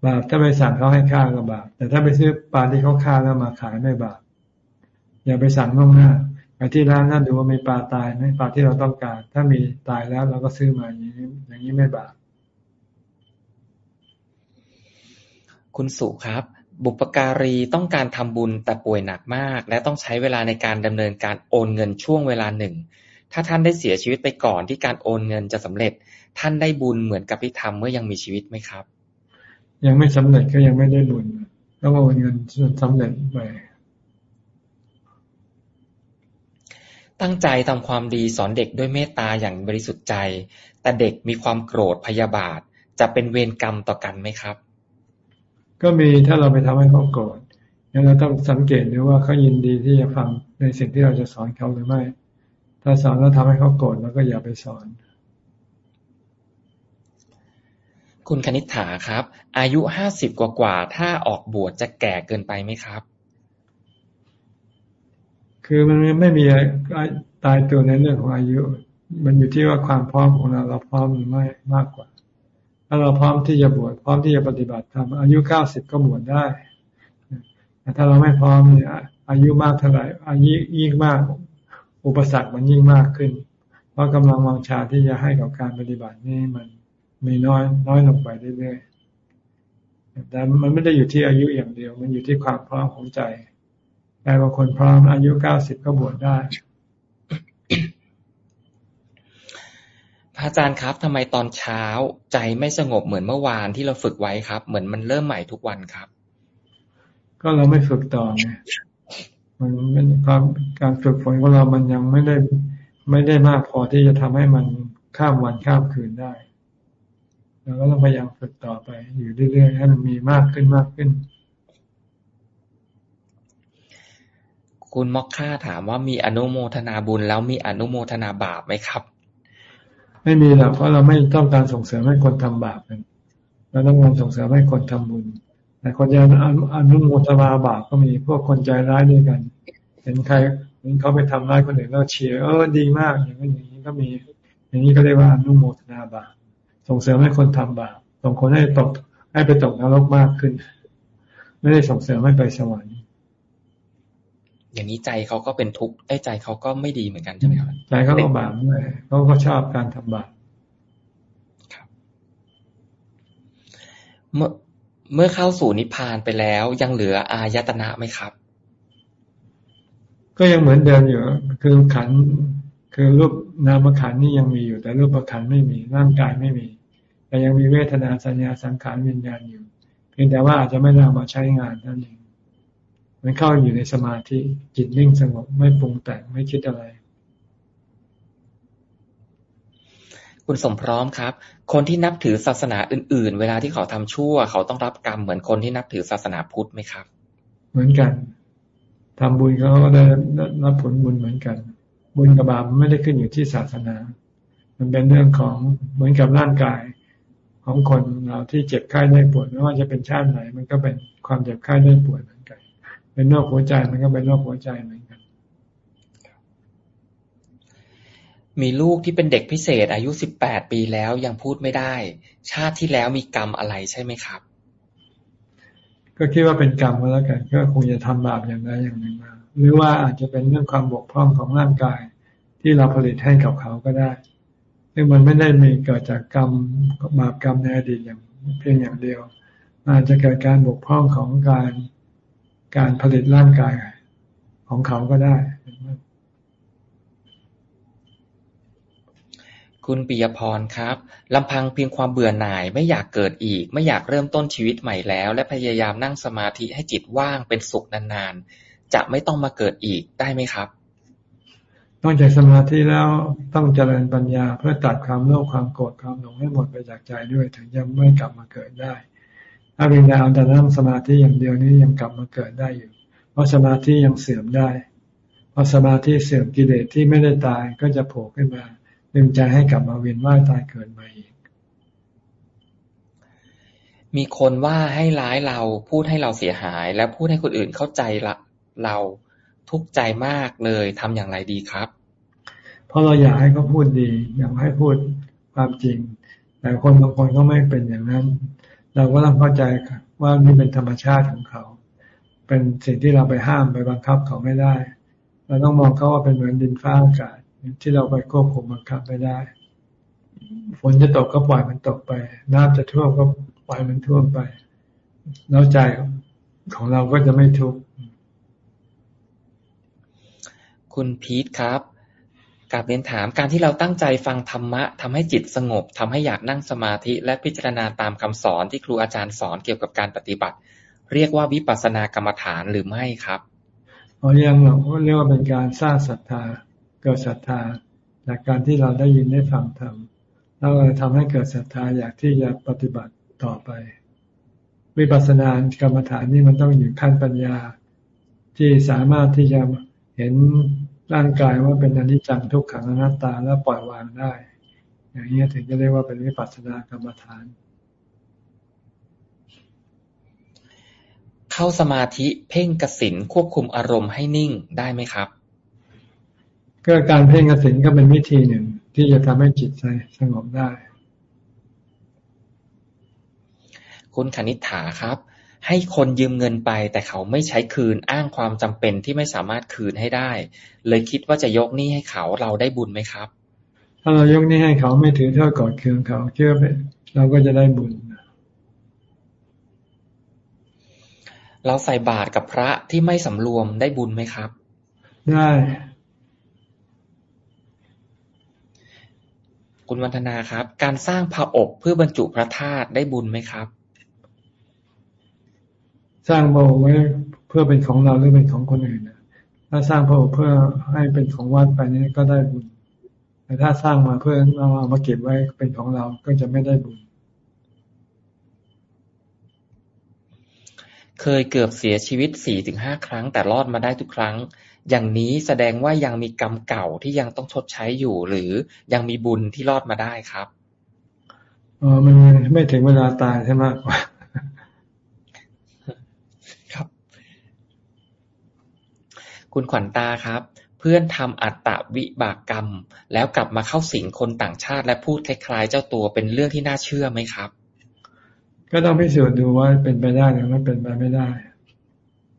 บาปถ้าไปสั่งเขาให้ฆ่าก็บาปแต่ถ้าไปซื้อปลาที่เขาฆ่าแล้วมาขายไม่บาปอย่าไปสั่งล่วงหน้าไปที่ร้านนั่นดูว่ามีปลาตายไหมปลาที่เราต้องการ ถ้ามีตายแล้วเราก็ซื้อมาอย่างนี้อย่างนี้ไม่บาปคุณสุครับ บุปการีต้องการทำบุญแต่ป่วยหนักมาก และต้องใช้เวลาในการดำเนินการโอนเงินช่วงเวลาหนึ่ง ถ้าท่านได้เสียชีวิตไปก่อนที่การโอนเงินจะสำเร็จ ท่านได้บุญเหมือนกับที่ทำเมื่อยังมีชีวิตไหมครับ ยังไม่สำเร็จก็ยังไม่ได้บุญต้องโอนเงินจนสำเร็จไป ตั้งใจทำความดีสอนเด็กด้วยเมตตาอย่างบริสุทธิ์ใจ แต่เด็กมีความโกรธพยาบาท จะเป็นเวรกรรมต่อกันไหมครับ ก็มีถ้าเราไปทำให้เขาโกรธงั้นเราต้องสังเกตดูว่าเขายินดีที่จะฟังในสิ่งที่เราจะสอนเขาหรือไม่ ถ้าสอนแล้วทำให้เขาโกรธเราก็อย่าไปสอน คุณคณิษฐาครับ อายุห้าสิบกว่าๆถ้าออกบวชจะแก่เกินไปไหมครับ คือมันไม่มีตายตัวในเรื่องของอายุ มันอยู่ที่ว่าความพร้อมของเราเราพร้อมหรือไม่มากกว่า ถ้าเราพร้อมที่จะบวชพร้อมที่จะปฏิบัติธรรมอายุเก้าสิบก็บวชได้แต่ถ้าเราไม่พร้อมเนี่ยอายุมากเท่าไหร่อายุยิ่งมาก อุปสรรคมันยิ่งมากขึ้น เพราะกำลังวังชาที่จะให้กับการปฏิบัตินี่มันมีน้อยน้อยลงไปเรื่อยๆแต่มันไม่ได้อยู่ที่อายุอย่างเดียว มันอยู่ที่ความพร้อมของใจแต่บางคนพร้อมอายุเก้าสิบก็บวชได้พระอาจารย์ครับทำไมตอนเช้าใจไม่สงบเหมือนเมื่อวานที่เราฝึกไว้ครับ เหมือนมันเริ่มใหม่ทุกวันครับ ก็เราไม่ฝึกต่อไง มันเป็นความการฝึกฝนของเรามันยังไม่ได้ไม่ได้มากพอที่จะทำให้มันข้ามวันข้ามคืนได้เราก็ต้องพยายามฝึกต่อไป อยู่เรื่อยๆให้มันมีมากขึ้นมากขึ้น คุณมอกค่าถามว่ามีอนุโมทนาบุญแล้วมีอนุโมทนาบาปไหมครับ ไม่มีหรอกเพราะเราไม่ต้องการส่งเสริมให้คนทำบาปกันเราต้องการส่งเสริมให้คนทำบุญ แต่คนจะอนุโมทนาบาปก็มีพวกคนใจร้ายด้วยกัน เห็นใครเห็นเขาไปทำร้ายคนอื่นแล้วเชียร์เออดีมากอย่างนี้อย่างนี้ก็มี อย่างนี้ก็เรียกว่าอนุโมทนาบาปส่งเสริมให้คนทำบาปส่งคนให้ตกให้ไปตกนรกมากขึ้น ไม่ได้ส่งเสริมให้ไปสวรรค์อย่างนี้ใจเขาก็เป็นทุกข์ไอ้ใจเขาก็ไม่ดีเหมือนกันใช่ไหมครับใจเขาก็บาปด้วยเขาก็ชอบการทำบาปครับเมื่อ เมื่อเข้าสู่นิพพานไปแล้วยังเหลืออายตนะไหมครับ ก็ยังเหมือนเดิมอยู่ คือขันคือรูปนามขันนี่ยังมีอยู่ แต่รูปขันไม่มีร่างกายไม่มี แต่ยังมีเวทนาสัญญาสังขารวิญญาณอยู่เพียงแต่ว่าอาจจะไม่ได้มาใช้งานนั่นเองมันเข้าอยู่ในสมาธิจิตนิ่งสงบไม่ปรุงแต่งไม่คิดอะไร คุณสมพร้อมครับ คนที่นับถือศาสนาอื่น ๆ เวลาที่เขาทำชั่ว เขาต้องรับกรรมเหมือนคนที่นับถือศาสนาพุทธไหมครับ เหมือนกันทำบุญเขาก็ได้รับผลบุญเหมือนกัน บุญกับบาปไม่ได้ขึ้นอยู่ที่ศาสนา มันเป็นเรื่องของเหมือนกับร่างกายของคนเราที่เจ็บไข้ได้ปวดไม่ว่าจะเป็นชาติไหน มันก็เป็นความเจ็บไข้ได้ปวดเป็นโรคหัวใจมันก็เป็นโรคหัวใจเหมือนกัน มีลูกที่เป็นเด็กพิเศษอายุสิบแปดปีแล้วยังพูดไม่ได้ ชาติที่แล้วมีกรรมอะไรใช่ไหมครับ ก็คิดว่าเป็นกรรมก็แล้วกัน ก็คงจะทำบาปอย่างใดอย่างหนึ่งมา หรือว่าอาจจะเป็นเรื่องความบกพร่องของร่างกาย ที่เราผลิตให้กับเขาก็ได้ซึ่งมันไม่ได้มีเกิดจากกรรมบาปกรรมในอดีตอย่างเพียงอย่างเดียว อาจจะเกิดการบกพร่องของการการผลิตร่างกายของเขาก็ได้ คุณปิยพร ครับ ลำพังเพียงความเบื่อหน่าย ไม่อยากเกิดอีก ไม่อยากเริ่มต้นชีวิตใหม่แล้ว และพยายามนั่งสมาธิให้จิตว่างเป็นสุขนานๆ จะไม่ต้องมาเกิดอีกได้ไหมครับต้องจากสมาธิแล้วต้องเจริญปัญญาเพื่อตัดความโลภความโกรธความหลงให้หมดไปจากใจด้วยถึงจะไม่กลับมาเกิดได้ ถ้าเป็นกาแต่นั่งสมาธิอย่างเดียวนี้ยังกลับมาเกิดได้อยู่ เพราะสมาธิยังเสื่อมได้พอสมาธิเสื่อมกิเลสที่ไม่ได้ตายก็จะโผล่ขึ้นมา ดึงใจให้กลับมาเวียนว่ายตายเกิดใหม่อีก มีคนว่าให้ร้ายเราพูดให้เราเสียหาย และพูดให้คนอื่นเข้าใจละเราทุกข์ใจมากเลยทำอย่างไรดีครับ เพราะเราอยากให้เขาพูดดี อยากให้พูดความจริง แต่คนบางคนก็ไม่เป็นอย่างนั้น เราก็ต้องเข้าใจว่านี่เป็นธรรมชาติของเขา เป็นสิ่งที่เราไปห้ามไปบังคับเขาไม่ได้ เราต้องมองเขาว่าเป็นเหมือนดินฟ้าอากาศ ที่เราไปควบคุมบังคับไม่ได้ ฝนจะตกก็ปล่อยมันตกไป น้ำจะท่วมก็ปล่อยมันท่วมไป แล้วใจของเราก็จะไม่ทุกข์คุณพีทครับกาบเรียนถามการที่เราตั้งใจฟังธรรมะทำให้จิตสงบทำให้อยากนั่งสมาธิ และพิจารณาตามคำสอนที่ครูอาจารย์สอนเกี่ยวกับการปฏิบัติ เรียกว่าวิปัสสนากรรมฐานหรือไม่ครับอ๋อยังหรอกเรียกว่าเป็นการสร้างศรัทธา เกิดศรัทธา จากการที่เราได้ยินได้ฟังธรรมแล้วเลยทำให้เกิดศรัทธาอยากที่จะปฏิบัติต่อไป วิปัสสนากรรมฐานนี่มันต้องอยู่ขั้นปัญญา ที่สามารถที่จะเห็นร่างกายว่าเป็นอนิจจังทุกขังอนัตตาแล้วปล่อยวางได้ อย่างนี้ถึงจะเรียกว่าเป็นวิปัสสนากรรมฐาน เข้าสมาธิเพ่งกสินควบคุมอารมณ์ให้นิ่งได้ไหมครับ ก็การเพ่งกสินก็เป็นวิธีหนึ่ง ที่จะทำให้จิตใจสงบได้ คุณคณิษฐาครับ ให้คนยืมเงินไป แต่เขาไม่ใช้คืนอ้างความจำเป็นที่ไม่สามารถคืนให้ได้ เลยคิดว่าจะยกหนี้ให้เขาเราได้บุญไหมครับ ถ้าเรายกหนี้ให้เขาไม่ถือเท่ากอดเคืองเขาเชื่อไปเราก็จะได้บุญเราใส่บาตรกับพระที่ไม่สำรวมได้บุญไหมครับ ได้ คุณวันธนาครับ การสร้างพระอบเพื่อบรรจุพระธาตุได้บุญไหมครับ สร้างพระอบไว้เพื่อเป็นของเราหรือเป็นของคนอื่นถ้าสร้างพระอบเพื่อให้เป็นของวัดไปนี้ก็ได้บุญ แต่ถ้าสร้างมาเพื่อเราเอามาเก็บไว้เป็นของเราก็จะไม่ได้บุญ เคยเกือบเสียชีวิตสี่ถึงห้าครั้ง แต่รอดมาได้ทุกครั้ง อย่างนี้แสดงว่ายังมีกรรมเก่าที่ยังต้องชดใช้อยู่ หรือยังมีบุญที่รอดมาได้ครับอ๋อมันไม่ถึงเวลาตายใช่ไหมครับ คุณขวัญตาครับ เพื่อนทำอัตตวิบากกรรม แล้วกลับมาเข้าสิงคนต่างชาติ และพูดคล้ายๆ เจ้าตัวเป็นเรื่องที่น่าเชื่อไหมครับ ก็ต้องพิสูจน์ดูว่าเป็นไปได้หรือไม่เป็นไปไม่ได้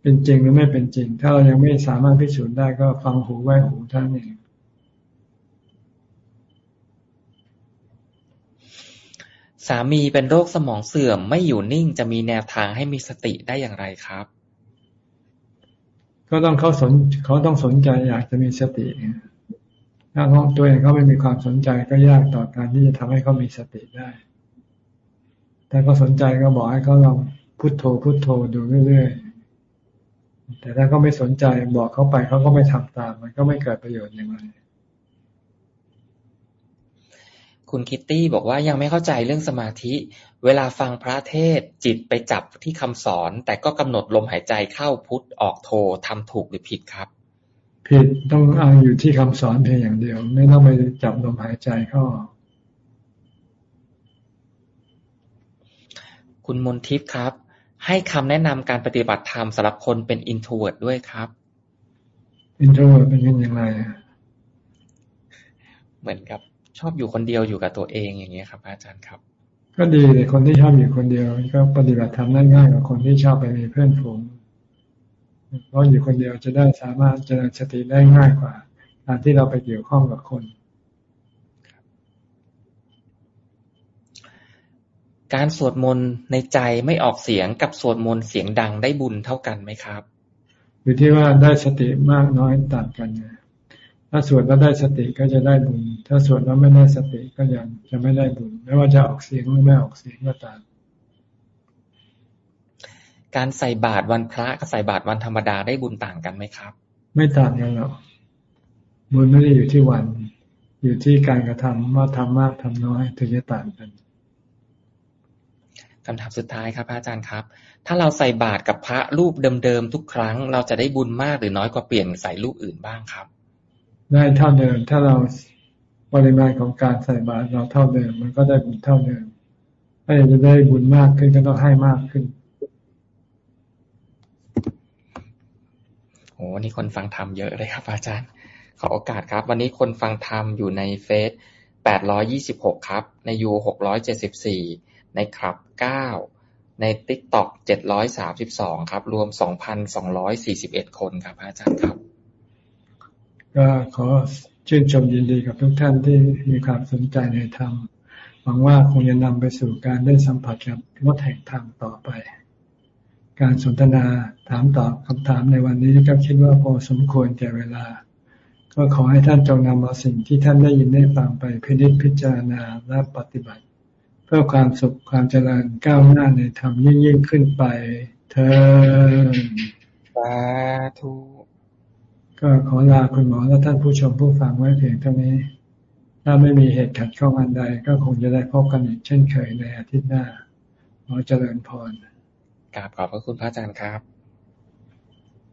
เป็นจริงหรือไม่เป็นจริง ถ้าเรายังไม่สามารถพิสูจน์ได้ก็ฟังหูไว้หูท่านเองสามีเป็นโรคสมองเสื่อมไม่อยู่นิ่งจะมีแนวทางให้มีสติได้อย่างไรครับ ก็ต้องเขาสนเขาต้องสนใจอยากจะมีสติ ถ้าเขาตัวเองเขาไม่มีความสนใจก็ยากต่อการที่จะทำให้เขามีสติได้ แต่เขาสนใจก็บอกให้เขาลองพุโทโธพุโทโธดูเรื่อยๆ แต่ถ้าเขาไม่สนใจบอกเขาไปเขาก็ไม่ทำตาม มันก็ไม่เกิดประโยชน์อย่างไรคุณคิตตี้บอกว่ายังไม่เข้าใจเรื่องสมาธิ เวลาฟังพระเทศน์จิตไปจับที่คำสอน แต่ก็กำหนดลมหายใจเข้าพุทออกโททำถูกหรือผิดครับ ผิดต้องเอาอยู่ที่คำสอนเพียงอย่างเดียว ไม่ต้องไปจับลมหายใจเข้าออกคุณมนทิพย์ครับ ให้คำแนะนำการปฏิบัติธรรมสำหรับคนเป็น introvert ด้วยครับ introvert เป็นยังไงเหมือนกับชอบอยู่คนเดียวอยู่กับตัวเองอย่างเงี้ยครับ อาจารย์ครับ ก็ดีเลยคนที่ชอบอยู่คนเดียว ก็ปฏิบัติธรรมได้ง่ายกว่าคนที่ชอบไปมีเพื่อนฝูงเพราะอยู่คนเดียวจะได้สามารถเจริญสติได้ง่ายกว่าการที่เราไปเกี่ยวข้องกับคน การสวดมนต์ในใจไม่ออกเสียงกับสวดมนต์เสียงดังได้บุญเท่ากันไหมครับ อยู่ที่ว่าได้สติมากน้อยต่างกันนะถ้าสวดแล้วได้สติก็จะได้บุญ ถ้าสวดแล้วไม่ได้สติก็ยังจะไม่ได้บุญ ไม่ว่าจะออกเสียงหรือไม่ออกเสียงก็ตาม การใส่บาตรวันพระกับใส่บาตรวันธรรมดาได้บุญต่างกันไหมครับ ไม่ต่างกันหรอก บุญไม่ได้อยู่ที่วัน อยู่ที่การกระทำว่าทำมากทำน้อยถึงจะต่างกัน คำถามสุดท้ายครับอาจารย์ครับ ถ้าเราใส่บาตรกับพระรูปเดิมๆทุกครั้ง เราจะได้บุญมากหรือน้อยกว่าเปลี่ยนใส่รูปอื่นบ้างครับ ได้เท่าเดิม ถ้าเราปริมาณของการใส่บาตรเราเท่าเดิม มันก็ได้บุญเท่าเดิม ถ้าอยากจะได้บุญมากขึ้นก็ต้องให้มากขึ้นโอ้นี่คนฟังธรรมเยอะเลยครับ อาจารย์ ขอโอกาสครับ วันนี้คนฟังธรรมอยู่ในเฟซแปดร้อยี่สิบหกครับ ในยูหกร้อยเจ็ดสิบสี่ในคลับ เก้า ในติ๊กต็อกเจ็ดร้อยสามสิบสองครับ รวมสองพันสองร้อยสี่สิบเอ็ดคนครับ อาจารย์ครับ ก็ขอชื่นชมยินดีกับทุกท่านที่มีความสนใจในธรรมหวังว่าคงจะนำไปสู่การได้สัมผัสกับรสแห่งธรรมต่อไป การสนทนาถามตอบคำถามในวันนี้ก็คิดว่าพอสมควรแก่เวลา ก็ขอให้ท่านจงนำเอาสิ่งที่ท่านได้ยินได้ฟังไปพินิจพิจารณาและปฏิบัติ พื่อความสุขความเจริญก้าวหน้าในธรรมยิ่งยิ่งขึ้นไป เธอสาธุก็ขอลาคุณหมอและท่านผู้ชมผู้ฟังไว้เพียงเท่านี้ ถ้าไม่มีเหตุขัดข้องอันใด ก็คงจะได้พบกันอีกเช่นเคยในอาทิตย์หน้าขอเจริญพรกราบขอบพระคุณพระอาจารย์ครับ